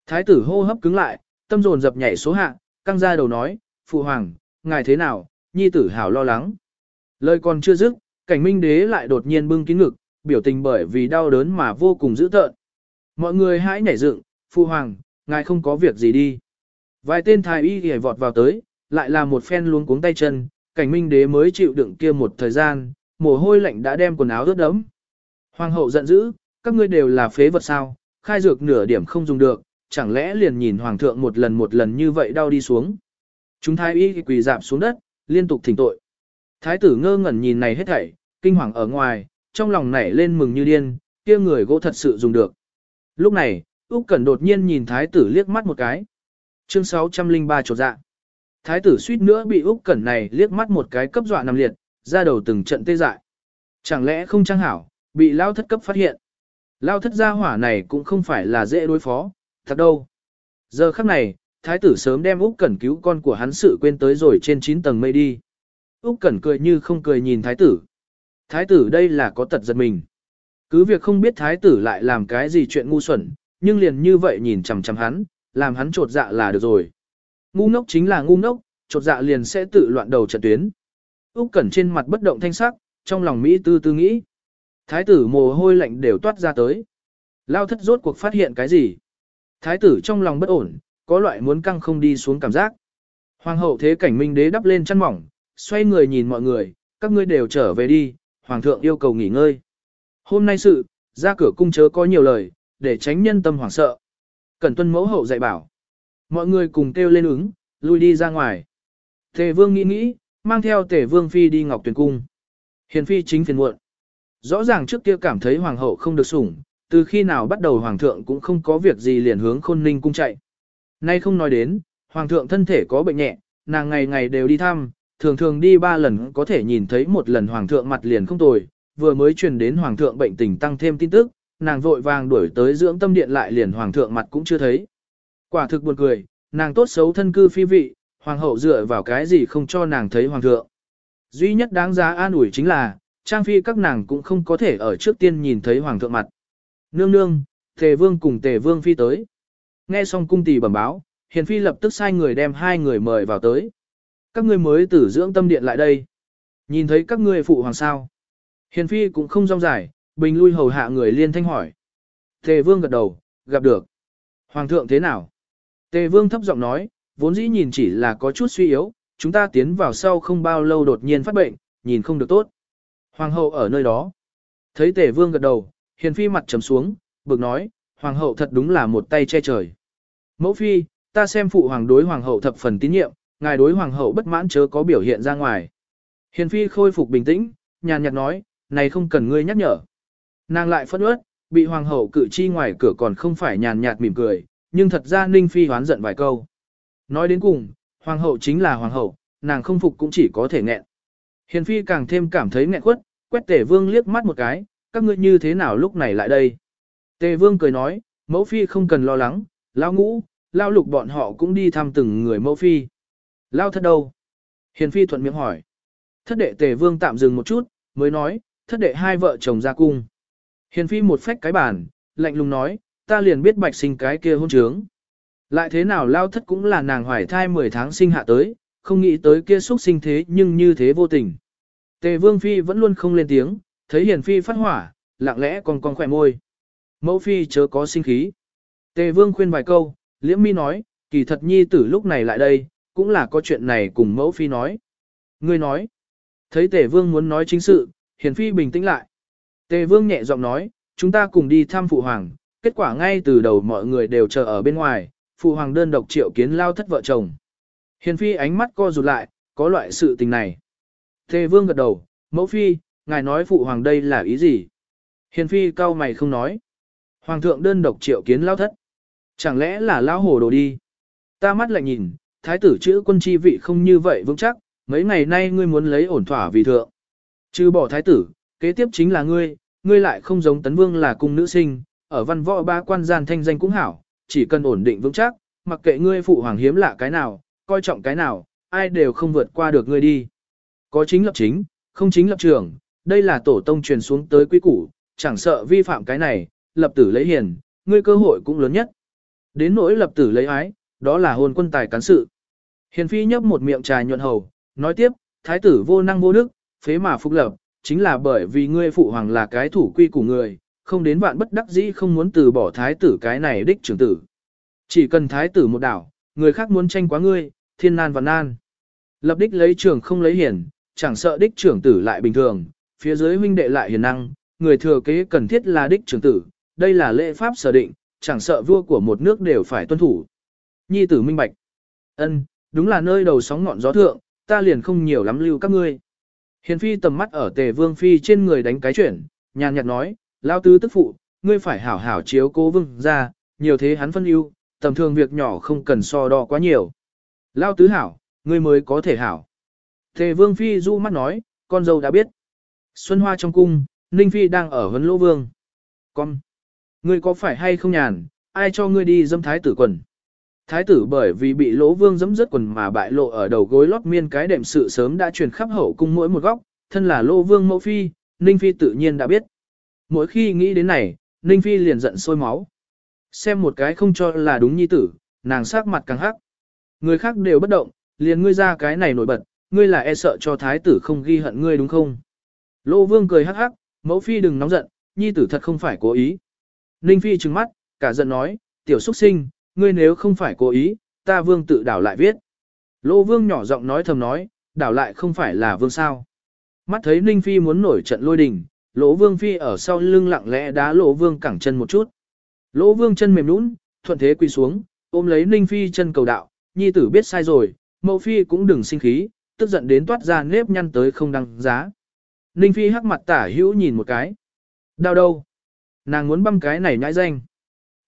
Thái tử hô hấp cứng lại, tâm dồn dập nhảy số hạ, căng ra đầu nói, phụ hoàng, ngài thế nào, nhi tử hảo lo lắng. Lời còn chưa dứt, cảnh minh đế lại đột nhiên bưng kín ngực, biểu tình bởi vì đau đớn mà vô cùng dữ tợn. Mọi người hãy nhảy dựng, phụ hoàng, ngài không có việc gì đi. Vài tên thái y hề vọt vào tới, lại là một phen luống cuống tay chân, cảnh minh đế mới chịu đựng kia một thời gian, mồ hôi lạnh đã đem quần áo ướt đẫm. Hoàng hậu giận dữ, các ngươi đều là phế vật sao, khai dược nửa điểm không dùng được, chẳng lẽ liền nhìn hoàng thượng một lần một lần như vậy đau đi xuống. Chúng thái y quỳ dạp xuống đất, liên tục thỉnh tội. Thái tử ngơ ngẩn nhìn này hết thảy, kinh hoàng ở ngoài, trong lòng nảy lên mừng như điên, kia người gỗ thật sự dùng được. Lúc này, Úc Cẩn đột nhiên nhìn thái tử liếc mắt một cái. Chương 603 chột dạ. Thái tử suýt nữa bị Úc Cẩn này liếc mắt một cái cấp dọa nằm liệt, ra đầu từng trận tê dại. Chẳng lẽ không trang hảo, bị lao thất cấp phát hiện. Lao thất gia hỏa này cũng không phải là dễ đối phó, thật đâu. Giờ khắc này, thái tử sớm đem Úc Cẩn cứu con của hắn sự quên tới rồi trên 9 tầng mây đi. Úc Cẩn cười như không cười nhìn thái tử. Thái tử đây là có tật giật mình. Cứ việc không biết thái tử lại làm cái gì chuyện ngu xuẩn, nhưng liền như vậy nhìn chằm chằm hắn, làm hắn trột dạ là được rồi. Ngu ngốc chính là ngu ngốc, trột dạ liền sẽ tự loạn đầu trận tuyến. Úc Cẩn trên mặt bất động thanh sắc, trong lòng Mỹ tư tư nghĩ. Thái tử mồ hôi lạnh đều toát ra tới. Lao thất rốt cuộc phát hiện cái gì? Thái tử trong lòng bất ổn, có loại muốn căng không đi xuống cảm giác. Hoàng hậu thế cảnh minh đế đắp lên chăn mỏng, xoay người nhìn mọi người, các ngươi đều trở về đi, hoàng thượng yêu cầu nghỉ ngơi. Hôm nay sự, ra cửa cung chớ có nhiều lời, để tránh nhân tâm hoảng sợ. Cẩn tuân mẫu hậu dạy bảo. Mọi người cùng kêu lên ứng, lui đi ra ngoài. Tề vương nghĩ nghĩ, mang theo tề vương phi đi ngọc tuyển cung. Hiền phi chính phiền muộn. Rõ ràng trước kia cảm thấy hoàng hậu không được sủng, từ khi nào bắt đầu hoàng thượng cũng không có việc gì liền hướng khôn ninh cung chạy. Nay không nói đến, hoàng thượng thân thể có bệnh nhẹ, nàng ngày ngày đều đi thăm, thường thường đi ba lần có thể nhìn thấy một lần hoàng thượng mặt liền không tồi, vừa mới truyền đến hoàng thượng bệnh tình tăng thêm tin tức, nàng vội vàng đuổi tới dưỡng tâm điện lại liền hoàng thượng mặt cũng chưa thấy. Quả thực buồn cười, nàng tốt xấu thân cư phi vị, hoàng hậu dựa vào cái gì không cho nàng thấy hoàng thượng. Duy nhất đáng giá an ủi chính là, trang phi các nàng cũng không có thể ở trước tiên nhìn thấy hoàng thượng mặt. Nương nương, tề vương cùng tề vương phi tới. Nghe xong cung tỷ bẩm báo, hiền phi lập tức sai người đem hai người mời vào tới. Các ngươi mới tử dưỡng tâm điện lại đây. Nhìn thấy các ngươi phụ hoàng sao. Hiền phi cũng không rong dài, bình lui hầu hạ người liên thanh hỏi. Tề vương gật đầu, gặp được. Hoàng thượng thế nào? Tề vương thấp giọng nói, vốn dĩ nhìn chỉ là có chút suy yếu, chúng ta tiến vào sau không bao lâu đột nhiên phát bệnh, nhìn không được tốt. Hoàng hậu ở nơi đó. Thấy tề vương gật đầu, hiền phi mặt trầm xuống, bực nói, hoàng hậu thật đúng là một tay che trời. Mẫu phi, ta xem phụ hoàng đối hoàng hậu thập phần tín nhiệm, ngài đối hoàng hậu bất mãn chớ có biểu hiện ra ngoài. Hiền phi khôi phục bình tĩnh, nhàn nhạt nói, này không cần ngươi nhắc nhở. Nàng lại phẫn uất, bị hoàng hậu cử chi ngoài cửa còn không phải nhàn nhạt mỉm cười, nhưng thật ra Ninh Phi hoán giận vài câu. Nói đến cùng, hoàng hậu chính là hoàng hậu, nàng không phục cũng chỉ có thể nghẹn. Hiền Phi càng thêm cảm thấy nghẹn quất, quét tể vương liếc mắt một cái, các ngươi như thế nào lúc này lại đây. Tề vương cười nói, mẫu phi không cần lo lắng, lao ngũ, lao lục bọn họ cũng đi thăm từng người mẫu phi. Lao thất đâu? Hiền phi thuận miệng hỏi. Thất đệ tề vương tạm dừng một chút, mới nói, thất đệ hai vợ chồng ra cung. Hiền phi một phách cái bàn, lạnh lùng nói, ta liền biết bạch sinh cái kia hôn trướng. Lại thế nào lao thất cũng là nàng hoài thai 10 tháng sinh hạ tới, không nghĩ tới kia xuất sinh thế nhưng như thế vô tình. Tề vương phi vẫn luôn không lên tiếng, thấy hiền phi phát hỏa, lặng lẽ con còn khỏe môi. Mẫu phi chớ có sinh khí. Tề vương khuyên vài câu, liễm mi nói, kỳ thật nhi tử lúc này lại đây, cũng là có chuyện này cùng mẫu phi nói. Ngươi nói, thấy tề vương muốn nói chính sự, hiền phi bình tĩnh lại. Tề vương nhẹ giọng nói, chúng ta cùng đi thăm phụ hoàng, kết quả ngay từ đầu mọi người đều chờ ở bên ngoài, phụ hoàng đơn độc triệu kiến lao thất vợ chồng. Hiền phi ánh mắt co rụt lại, có loại sự tình này. Tề vương gật đầu, mẫu phi, ngài nói phụ hoàng đây là ý gì? Hiền phi cao mày không nói. Hoàng thượng đơn độc triệu kiến lao thất. Chẳng lẽ là lao hồ đồ đi? Ta mắt lại nhìn, thái tử chữ quân chi vị không như vậy vững chắc, mấy ngày nay ngươi muốn lấy ổn thỏa vì thượng. Trừ bỏ thái tử, kế tiếp chính là ngươi, ngươi lại không giống tấn vương là cung nữ sinh, ở văn võ ba quan gian thanh danh cũng hảo, chỉ cần ổn định vững chắc, mặc kệ ngươi phụ hoàng hiếm lạ cái nào, coi trọng cái nào, ai đều không vượt qua được ngươi đi. Có chính lập chính, không chính lập trường, đây là tổ tông truyền xuống tới quý củ, chẳng sợ vi phạm cái này, lập tử lấy hiền, ngươi cơ hội cũng lớn nhất. Đến nỗi lập tử lấy ái, đó là hôn quân tài cán sự. Hiền phi nhấp một miệng trà nhuận hầu, nói tiếp, thái tử vô năng vô đức, phế mà phục lập, chính là bởi vì ngươi phụ hoàng là cái thủ quy của người, không đến vạn bất đắc dĩ không muốn từ bỏ thái tử cái này đích trưởng tử. Chỉ cần thái tử một đảo, người khác muốn tranh quá ngươi, thiên nan và nan. Lập đích lấy trưởng không lấy hiển, chẳng sợ đích trưởng tử lại bình thường, phía dưới huynh đệ lại hiền năng, người thừa kế cần thiết là đích trưởng tử, đây là lễ pháp sở định, chẳng sợ vua của một nước đều phải tuân thủ. Nhi tử minh bạch. ân đúng là nơi đầu sóng ngọn gió thượng, ta liền không nhiều lắm lưu các ngươi. Hiền phi tầm mắt ở tề vương phi trên người đánh cái chuyển, nhàn nhạt nói, lao tứ tức phụ, ngươi phải hảo hảo chiếu cố vương ra, nhiều thế hắn phân ưu, tầm thường việc nhỏ không cần so đo quá nhiều. Lao tứ hảo, ngươi mới có thể hảo. Tề vương phi du mắt nói, con dâu đã biết. Xuân hoa trong cung, Ninh phi đang ở huấn lỗ vương. Con, ngươi có phải hay không nhàn, ai cho ngươi đi dâm thái tử quần? Thái tử bởi vì bị lỗ vương dẫm rớt quần mà bại lộ ở đầu gối lót miên cái đệm sự sớm đã truyền khắp hậu cung mỗi một góc, thân là lỗ vương mẫu phi, Ninh Phi tự nhiên đã biết. Mỗi khi nghĩ đến này, Ninh Phi liền giận sôi máu. Xem một cái không cho là đúng nhi tử, nàng sắc mặt càng hắc. Người khác đều bất động, liền ngươi ra cái này nổi bật, ngươi là e sợ cho thái tử không ghi hận ngươi đúng không? Lỗ vương cười hắc hắc, mẫu phi đừng nóng giận, nhi tử thật không phải cố ý. Ninh Phi trừng mắt, cả giận nói, tiểu xuất sinh, ngươi nếu không phải cố ý, ta vương tự đảo lại viết. Lô vương nhỏ giọng nói thầm nói, đảo lại không phải là vương sao. Mắt thấy Ninh Phi muốn nổi trận lôi đình, lỗ vương phi ở sau lưng lặng lẽ đá lỗ vương cẳng chân một chút. Lỗ vương chân mềm nũng, thuận thế quỳ xuống, ôm lấy Ninh Phi chân cầu đạo, nhi tử biết sai rồi, mẫu phi cũng đừng sinh khí, tức giận đến toát ra nếp nhăn tới không đăng giá. Ninh Phi hắc mặt tả hữu nhìn một cái. Đau đâu? Nàng muốn băm cái này nhãi danh.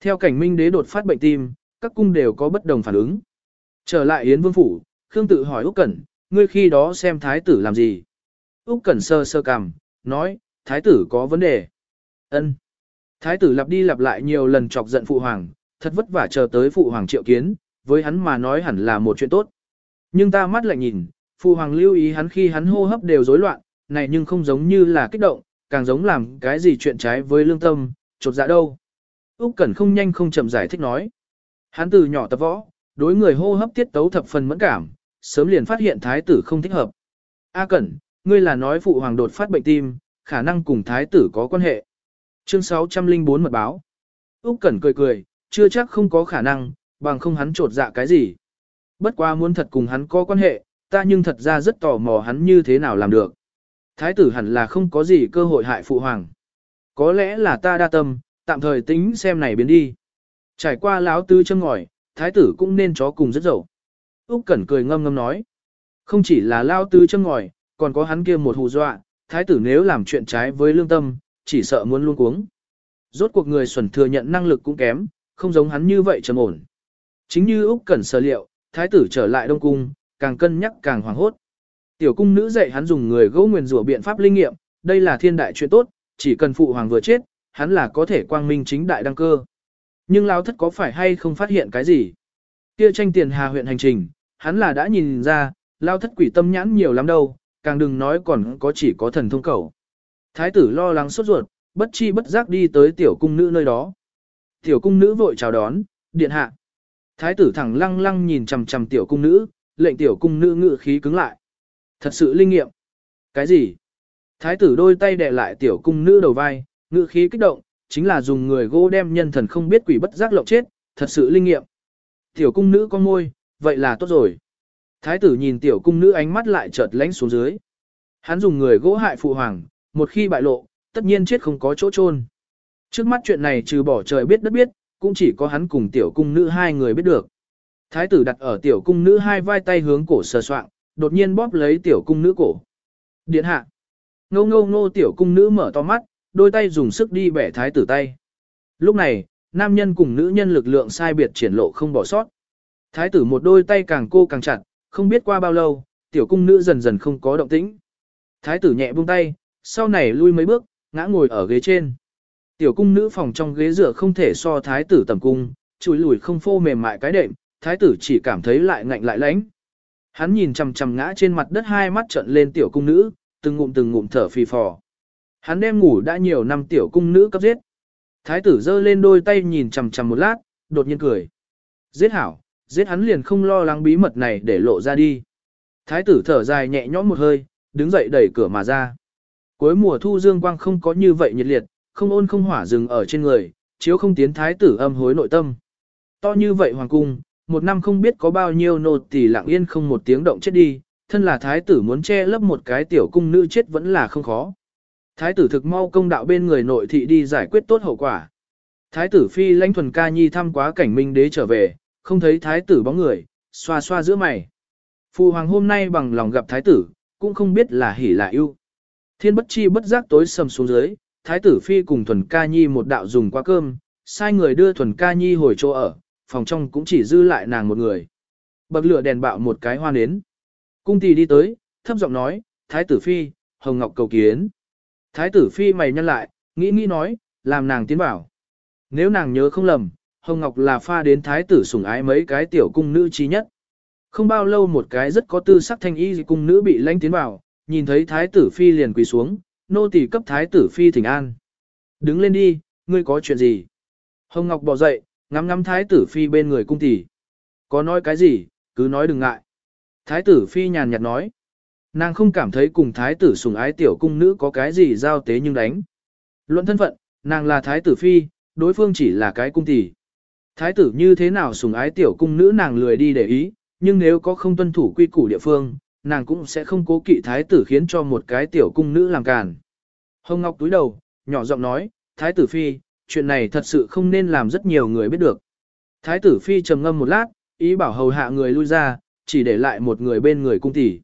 Theo cảnh minh đế đột phát bệnh tim, các cung đều có bất đồng phản ứng. Trở lại Yến Vương Phủ, Khương tự hỏi Úc Cẩn, ngươi khi đó xem thái tử làm gì? Úc Cẩn sơ sơ cằm, nói, thái tử có vấn đề. Ân. Thái tử lặp đi lặp lại nhiều lần chọc giận phụ hoàng, thật vất vả chờ tới phụ hoàng triệu kiến, với hắn mà nói hẳn là một chuyện tốt. Nhưng ta mắt lại nhìn, phụ hoàng lưu ý hắn khi hắn hô hấp đều rối loạn, này nhưng không giống như là kích động, càng giống làm cái gì chuyện trái với lương tâm, chột dạ đâu. Úc Cẩn không nhanh không chậm giải thích nói. Hắn từ nhỏ tập võ, đối người hô hấp tiết tấu thập phần mẫn cảm, sớm liền phát hiện thái tử không thích hợp. A Cẩn, ngươi là nói phụ hoàng đột phát bệnh tim, khả năng cùng thái tử có quan hệ. Chương 604 mật báo. Úc Cẩn cười cười, chưa chắc không có khả năng, bằng không hắn trột dạ cái gì. Bất quá muốn thật cùng hắn có quan hệ, ta nhưng thật ra rất tò mò hắn như thế nào làm được. Thái tử hẳn là không có gì cơ hội hại phụ hoàng. Có lẽ là ta đa tâm, tạm thời tính xem này biến đi. Trải qua lão tư châm ngòi, thái tử cũng nên chó cùng rất dậu. Úc Cẩn cười ngâm ngâm nói. Không chỉ là lão tư châm ngòi, còn có hắn kia một hù dọa, thái tử nếu làm chuyện trái với lương tâm, chỉ sợ muốn luôn cuống. Rốt cuộc người xuẩn thừa nhận năng lực cũng kém, không giống hắn như vậy trầm ổn. Chính như Úc Cẩn sở liệu, thái tử trở lại Đông cung, càng cân nhắc càng hoảng hốt. Tiểu cung nữ dạy hắn dùng người gỗ nguyên rủa biện pháp linh nghiệm, đây là thiên đại chuyện tốt, chỉ cần phụ hoàng vừa chết, hắn là có thể quang minh chính đại đăng cơ. Nhưng lão thất có phải hay không phát hiện cái gì? Kia tranh tiền hà huyện hành trình, hắn là đã nhìn ra, lão thất quỷ tâm nhãn nhiều lắm đâu, càng đừng nói còn có chỉ có thần thông cầu. Thái tử lo lắng sốt ruột, bất chi bất giác đi tới tiểu cung nữ nơi đó. Tiểu cung nữ vội chào đón, điện hạ. Thái tử thẳng lăng lăng nhìn chằm chằm tiểu cung nữ, lệnh tiểu cung nữ ngự khí cứng lại. Thật sự linh nghiệm. Cái gì? Thái tử đôi tay đè lại tiểu cung nữ đầu vai, Ngự khí kích động, chính là dùng người gỗ đem nhân thần không biết quỷ bất giác lộng chết, thật sự linh nghiệm. Tiểu cung nữ con môi, vậy là tốt rồi. Thái tử nhìn tiểu cung nữ ánh mắt lại chợt lánh xuống dưới. Hắn dùng người gỗ hại phụ hoàng, một khi bại lộ, tất nhiên chết không có chỗ chôn. Trước mắt chuyện này trừ bỏ trời biết đất biết, cũng chỉ có hắn cùng tiểu cung nữ hai người biết được. Thái tử đặt ở tiểu cung nữ hai vai tay hướng cổ sờ soạng, đột nhiên bóp lấy tiểu cung nữ cổ. Điện hạ. Ngô ngô ngô tiểu cung nữ mở to mắt, đôi tay dùng sức đi bẻ thái tử tay. Lúc này, nam nhân cùng nữ nhân lực lượng sai biệt triển lộ không bỏ sót. Thái tử một đôi tay càng cô càng chặt, không biết qua bao lâu, tiểu cung nữ dần dần không có động tĩnh. Thái tử nhẹ buông tay, sau này lui mấy bước, ngã ngồi ở ghế trên. Tiểu cung nữ phòng trong ghế rửa không thể so thái tử tầm cung, chùi lùi không phô mềm mại cái đệm, thái tử chỉ cảm thấy lại ngạnh lại lãnh. Hắn nhìn chằm chằm ngã trên mặt đất hai mắt trợn lên tiểu cung nữ, từng ngụm từng ngụm thở phì phò. Hắn đem ngủ đã nhiều năm tiểu cung nữ cấp giết. Thái tử giơ lên đôi tay nhìn chằm chằm một lát, đột nhiên cười. Giết hảo, giết hắn liền không lo lắng bí mật này để lộ ra đi. Thái tử thở dài nhẹ nhõm một hơi, đứng dậy đẩy cửa mà ra. Cuối mùa thu dương quang không có như vậy nhiệt liệt, không ôn không hỏa rừng ở trên người, chiếu không tiến thái tử âm hối nội tâm. To như vậy hoàng cung, một năm không biết có bao nhiêu nô tỳ lặng yên không một tiếng động chết đi, thân là thái tử muốn che lấp một cái tiểu cung nữ chết vẫn là không khó. Thái tử thực mau công đạo bên người nội thị đi giải quyết tốt hậu quả. Thái tử phi lãnh thuần ca nhi thăm quá cảnh minh đế trở về, không thấy thái tử bóng người, xoa xoa giữa mày. Phu hoàng hôm nay bằng lòng gặp thái tử, cũng không biết là hỉ là ưu. Thiên bất chi bất giác tối sầm xuống dưới, thái tử phi cùng thuần ca nhi một đạo dùng qua cơm, sai người đưa thuần ca nhi hồi chỗ ở, phòng trong cũng chỉ dư lại nàng một người. Bậc lửa đèn bạo một cái hoa nến. Cung tỳ đi tới, thấp giọng nói, thái tử phi, hồng ngọc cầu kiến. Thái tử phi mày nhăn lại, nghĩ nghĩ nói, làm nàng tiến vào. Nếu nàng nhớ không lầm, hồng ngọc là pha đến thái tử sủng ái mấy cái tiểu cung nữ trí nhất. Không bao lâu một cái rất có tư sắc thanh y cung nữ bị lãnh tiến vào, nhìn thấy thái tử phi liền quỳ xuống, nô tỳ cấp thái tử phi thỉnh an. Đứng lên đi, ngươi có chuyện gì? Hồng Ngọc bỏ dậy, ngắm ngắm thái tử phi bên người cung tỷ. Có nói cái gì, cứ nói đừng ngại. Thái tử phi nhàn nhạt nói. Nàng không cảm thấy cùng thái tử sủng ái tiểu cung nữ có cái gì giao tế nhưng đánh. Luận thân phận, nàng là thái tử phi, đối phương chỉ là cái cung tỷ. Thái tử như thế nào sủng ái tiểu cung nữ nàng lười đi để ý, nhưng nếu có không tuân thủ quy củ địa phương, nàng cũng sẽ không cố kỵ thái tử khiến cho một cái tiểu cung nữ làm càn. Hồng Ngọc túi đầu, nhỏ giọng nói, thái tử phi, chuyện này thật sự không nên làm rất nhiều người biết được. Thái tử phi trầm ngâm một lát, ý bảo hầu hạ người lui ra, chỉ để lại một người bên người cung tỷ.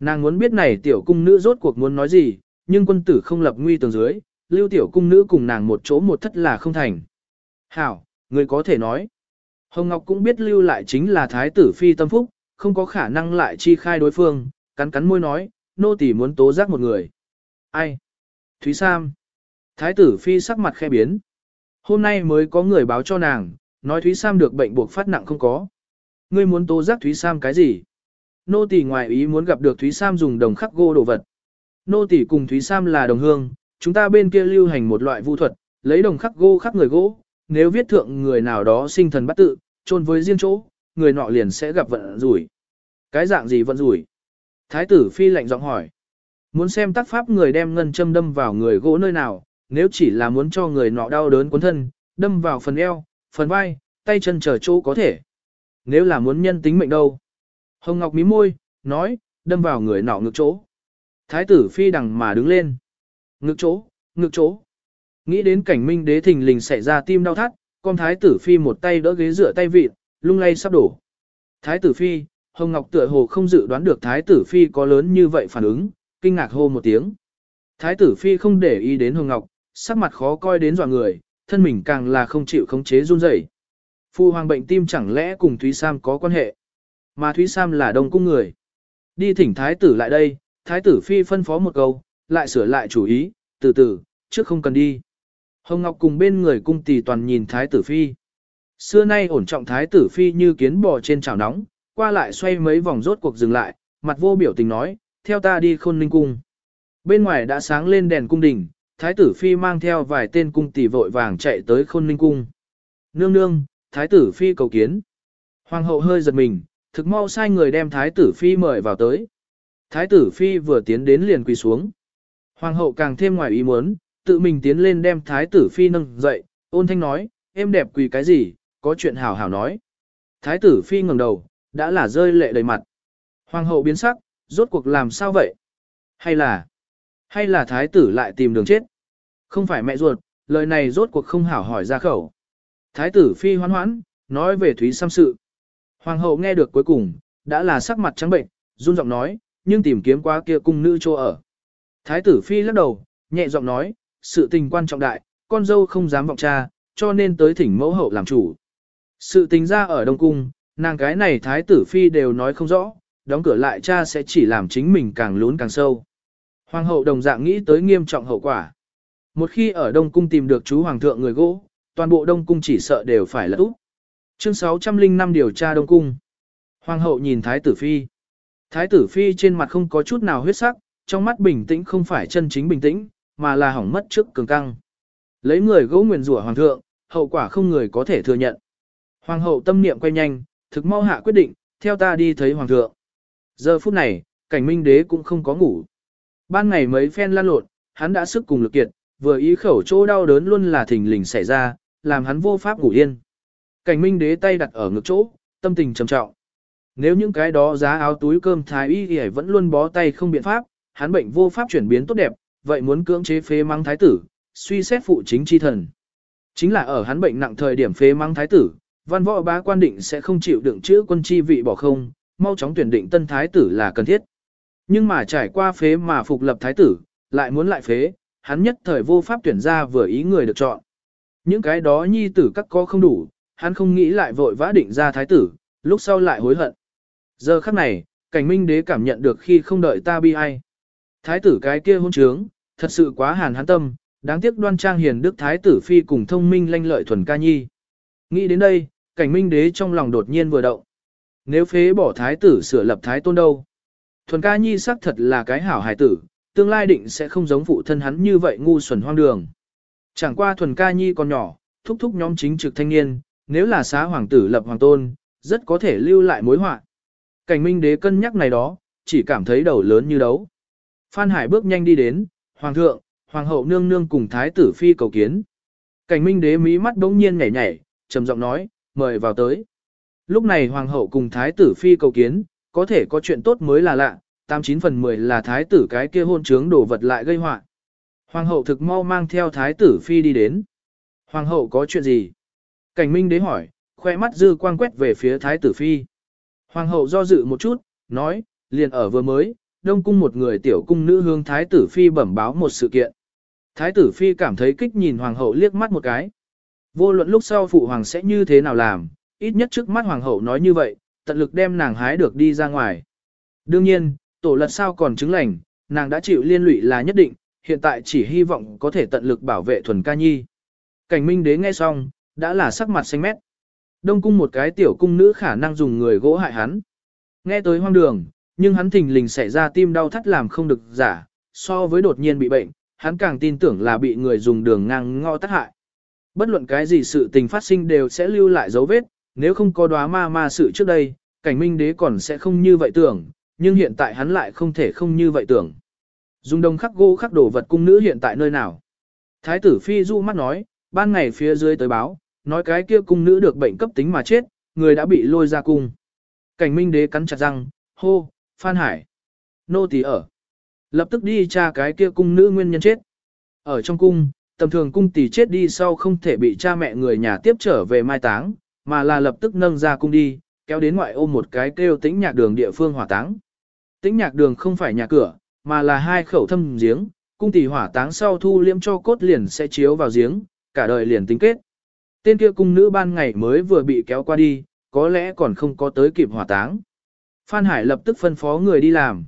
Nàng muốn biết này tiểu cung nữ rốt cuộc muốn nói gì, nhưng quân tử không lập nguy tường dưới, lưu tiểu cung nữ cùng nàng một chỗ một thất là không thành. Hảo, người có thể nói. Hồng Ngọc cũng biết lưu lại chính là thái tử phi tâm phúc, không có khả năng lại chi khai đối phương, cắn cắn môi nói, nô tỳ muốn tố giác một người. Ai? Thúy Sam. Thái tử phi sắc mặt khe biến. Hôm nay mới có người báo cho nàng, nói Thúy Sam được bệnh buộc phát nặng không có. Ngươi muốn tố giác Thúy Sam cái gì? Nô tỳ ngoài ý muốn gặp được Thúy Sam dùng đồng khắc gỗ đồ vật. Nô tỳ cùng Thúy Sam là đồng hương, chúng ta bên kia lưu hành một loại vu thuật, lấy đồng khắc gỗ khắc người gỗ, nếu viết thượng người nào đó sinh thần bắt tự, chôn với riêng chỗ, người nọ liền sẽ gặp vận rủi. Cái dạng gì vận rủi? Thái tử phi lạnh giọng hỏi. Muốn xem tác pháp người đem ngân châm đâm vào người gỗ nơi nào, nếu chỉ là muốn cho người nọ đau đớn cuốn thân, đâm vào phần eo, phần vai, tay chân trở chỗ có thể. Nếu là muốn nhân tính mệnh đâu? Hồng Ngọc mí môi, nói, đâm vào người nọ ngực chỗ. Thái tử phi đằng mà đứng lên. Ngực chỗ, ngực chỗ. Nghĩ đến cảnh minh đế thình lình xảy ra tim đau thắt, con thái tử phi một tay đỡ ghế dựa tay vịt, lung lay sắp đổ. Thái tử phi, Hồng Ngọc tựa hồ không dự đoán được thái tử phi có lớn như vậy phản ứng, kinh ngạc hô một tiếng. Thái tử phi không để ý đến Hồng Ngọc, sắc mặt khó coi đến dọa người, thân mình càng là không chịu khống chế run rẩy. Phu hoàng bệnh tim chẳng lẽ cùng Thúy Sam có quan hệ? Mà Thúy Sam là đông cung người. Đi thỉnh thái tử lại đây, thái tử phi phân phó một câu, lại sửa lại chủ ý, từ từ, trước không cần đi. Hồng Ngọc cùng bên người cung tỷ toàn nhìn thái tử phi. Xưa nay ổn trọng thái tử phi như kiến bò trên chảo nóng, qua lại xoay mấy vòng rốt cuộc dừng lại, mặt vô biểu tình nói, theo ta đi khôn ninh cung. Bên ngoài đã sáng lên đèn cung đình, thái tử phi mang theo vài tên cung tỷ vội vàng chạy tới khôn ninh cung. Nương nương, thái tử phi cầu kiến. Hoàng hậu hơi giật mình, thực mau sai người đem thái tử phi mời vào tới. Thái tử phi vừa tiến đến liền quỳ xuống. Hoàng hậu càng thêm ngoài ý muốn, tự mình tiến lên đem thái tử phi nâng dậy, ôn thanh nói, em đẹp quỳ cái gì, có chuyện hảo hảo nói. Thái tử phi ngẩng đầu, đã là rơi lệ đầy mặt. Hoàng hậu biến sắc, rốt cuộc làm sao vậy? Hay là, hay là thái tử lại tìm đường chết? Không phải mẹ ruột, lời này rốt cuộc không hảo hỏi ra khẩu. Thái tử phi hoan hoãn, nói về Thúy Sam sự. Hoàng hậu nghe được cuối cùng, đã là sắc mặt trắng bệnh, run giọng nói, nhưng tìm kiếm qua kia cung nữ chỗ ở. Thái tử phi lắc đầu, nhẹ giọng nói, sự tình quan trọng đại, con dâu không dám vọng cha, cho nên tới thỉnh mẫu hậu làm chủ. Sự tình ra ở Đông Cung, nàng cái này thái tử phi đều nói không rõ, đóng cửa lại cha sẽ chỉ làm chính mình càng lún càng sâu. Hoàng hậu đồng dạng nghĩ tới nghiêm trọng hậu quả. Một khi ở Đông Cung tìm được chú Hoàng thượng người gỗ, toàn bộ Đông Cung chỉ sợ đều phải lật úp. Chương 605 điều tra Đông Cung. Hoàng hậu nhìn Thái tử Phi. Thái tử Phi trên mặt không có chút nào huyết sắc, trong mắt bình tĩnh không phải chân chính bình tĩnh, mà là hỏng mất trước cường căng. Lấy người gỗ nguyền rủa Hoàng thượng, hậu quả không người có thể thừa nhận. Hoàng hậu tâm niệm quay nhanh, thực mau hạ quyết định, theo ta đi thấy Hoàng thượng. Giờ phút này, cảnh minh đế cũng không có ngủ. Ban ngày mấy phen lan lộn, hắn đã sức cùng lực kiệt, vừa ý khẩu chỗ đau đớn luôn là thình lình xảy ra, làm hắn vô pháp ngủ yên. Cảnh minh đế tay đặt ở ngực chỗ, tâm tình trầm trọng. Nếu những cái đó giá áo túi cơm thái y thì vẫn luôn bó tay không biện pháp, hắn bệnh vô pháp chuyển biến tốt đẹp, vậy muốn cưỡng chế phế mang thái tử, suy xét phụ chính chi thần. Chính là ở hắn bệnh nặng thời điểm phế mang thái tử, văn võ bá quan định sẽ không chịu đựng chữ quân chi vị bỏ không, mau chóng tuyển định tân thái tử là cần thiết. Nhưng mà trải qua phế mà phục lập thái tử, lại muốn lại phế, hắn nhất thời vô pháp tuyển ra vừa ý người được chọn. Những cái đó nhi tử các có không đủ, hắn không nghĩ lại vội vã định ra thái tử, lúc sau lại hối hận. Giờ khắc này, cảnh minh đế cảm nhận được khi không đợi ta bi ai. Thái tử cái kia hôn trướng, thật sự quá hàn hắn tâm, đáng tiếc đoan trang hiền đức thái tử phi cùng thông minh lanh lợi thuần ca nhi. Nghĩ đến đây, cảnh minh đế trong lòng đột nhiên vừa động. Nếu phế bỏ thái tử sửa lập thái tôn đâu? Thuần ca nhi xác thật là cái hảo hài tử, tương lai định sẽ không giống phụ thân hắn như vậy ngu xuẩn hoang đường. Chẳng qua thuần ca nhi còn nhỏ, thúc thúc nhóm chính trực thanh niên, nếu là xá hoàng tử lập hoàng tôn, rất có thể lưu lại mối họa. Cảnh minh đế cân nhắc này đó, chỉ cảm thấy đầu lớn như đấu. Phan Hải bước nhanh đi đến, hoàng thượng, hoàng hậu nương nương cùng thái tử phi cầu kiến. Cảnh minh đế mí mắt bỗng nhiên nhảy nhảy, trầm giọng nói, mời vào tới. Lúc này hoàng hậu cùng thái tử phi cầu kiến, có thể có chuyện tốt mới là lạ, 89 phần 10 là thái tử cái kia hôn trướng đổ vật lại gây họa. Hoàng hậu thực mau mang theo thái tử phi đi đến. Hoàng hậu có chuyện gì? Cảnh minh đế hỏi, khoe mắt dư quang quét về phía thái tử phi. Hoàng hậu do dự một chút, nói, liền ở vừa mới, đông cung một người tiểu cung nữ hương thái tử phi bẩm báo một sự kiện. Thái tử phi cảm thấy kích nhìn hoàng hậu liếc mắt một cái. Vô luận lúc sau phụ hoàng sẽ như thế nào làm, ít nhất trước mắt hoàng hậu nói như vậy, tận lực đem nàng hái được đi ra ngoài. Đương nhiên, tổ lật sao còn chứng lành, nàng đã chịu liên lụy là nhất định, hiện tại chỉ hy vọng có thể tận lực bảo vệ thuần ca nhi. Cảnh minh đế nghe xong, đã là sắc mặt xanh mét. Đông cung một cái tiểu cung nữ khả năng dùng người gỗ hại hắn. Nghe tới hoang đường, nhưng hắn thình lình xảy ra tim đau thắt làm không được giả, so với đột nhiên bị bệnh, hắn càng tin tưởng là bị người dùng đường ngang ngõ tắt hại. Bất luận cái gì sự tình phát sinh đều sẽ lưu lại dấu vết, nếu không có đóa ma ma sự trước đây, cảnh minh đế còn sẽ không như vậy tưởng, nhưng hiện tại hắn lại không thể không như vậy tưởng. Dùng đồng khắc gỗ khắc đồ vật cung nữ hiện tại nơi nào? Thái tử Phi du mắt nói, ban ngày phía dưới tới báo, nói cái kia cung nữ được bệnh cấp tính mà chết, người đã bị lôi ra cung. Cảnh minh đế cắn chặt răng, hô, Phan Hải. Nô tỳ ở. Lập tức đi tra cái kia cung nữ nguyên nhân chết. Ở trong cung, tầm thường cung tỷ chết đi sau không thể bị cha mẹ người nhà tiếp trở về mai táng, mà là lập tức nâng ra cung đi, kéo đến ngoại ô một cái kêu tĩnh nhạc đường địa phương hỏa táng. Tĩnh nhạc đường không phải nhà cửa, mà là hai khẩu thâm giếng, cung tỷ hỏa táng sau thu liễm cho cốt liền sẽ chiếu vào giếng, cả đời liền tính kết. Tên kia cung nữ ban ngày mới vừa bị kéo qua đi, có lẽ còn không có tới kịp hỏa táng. Phan Hải lập tức phân phó người đi làm.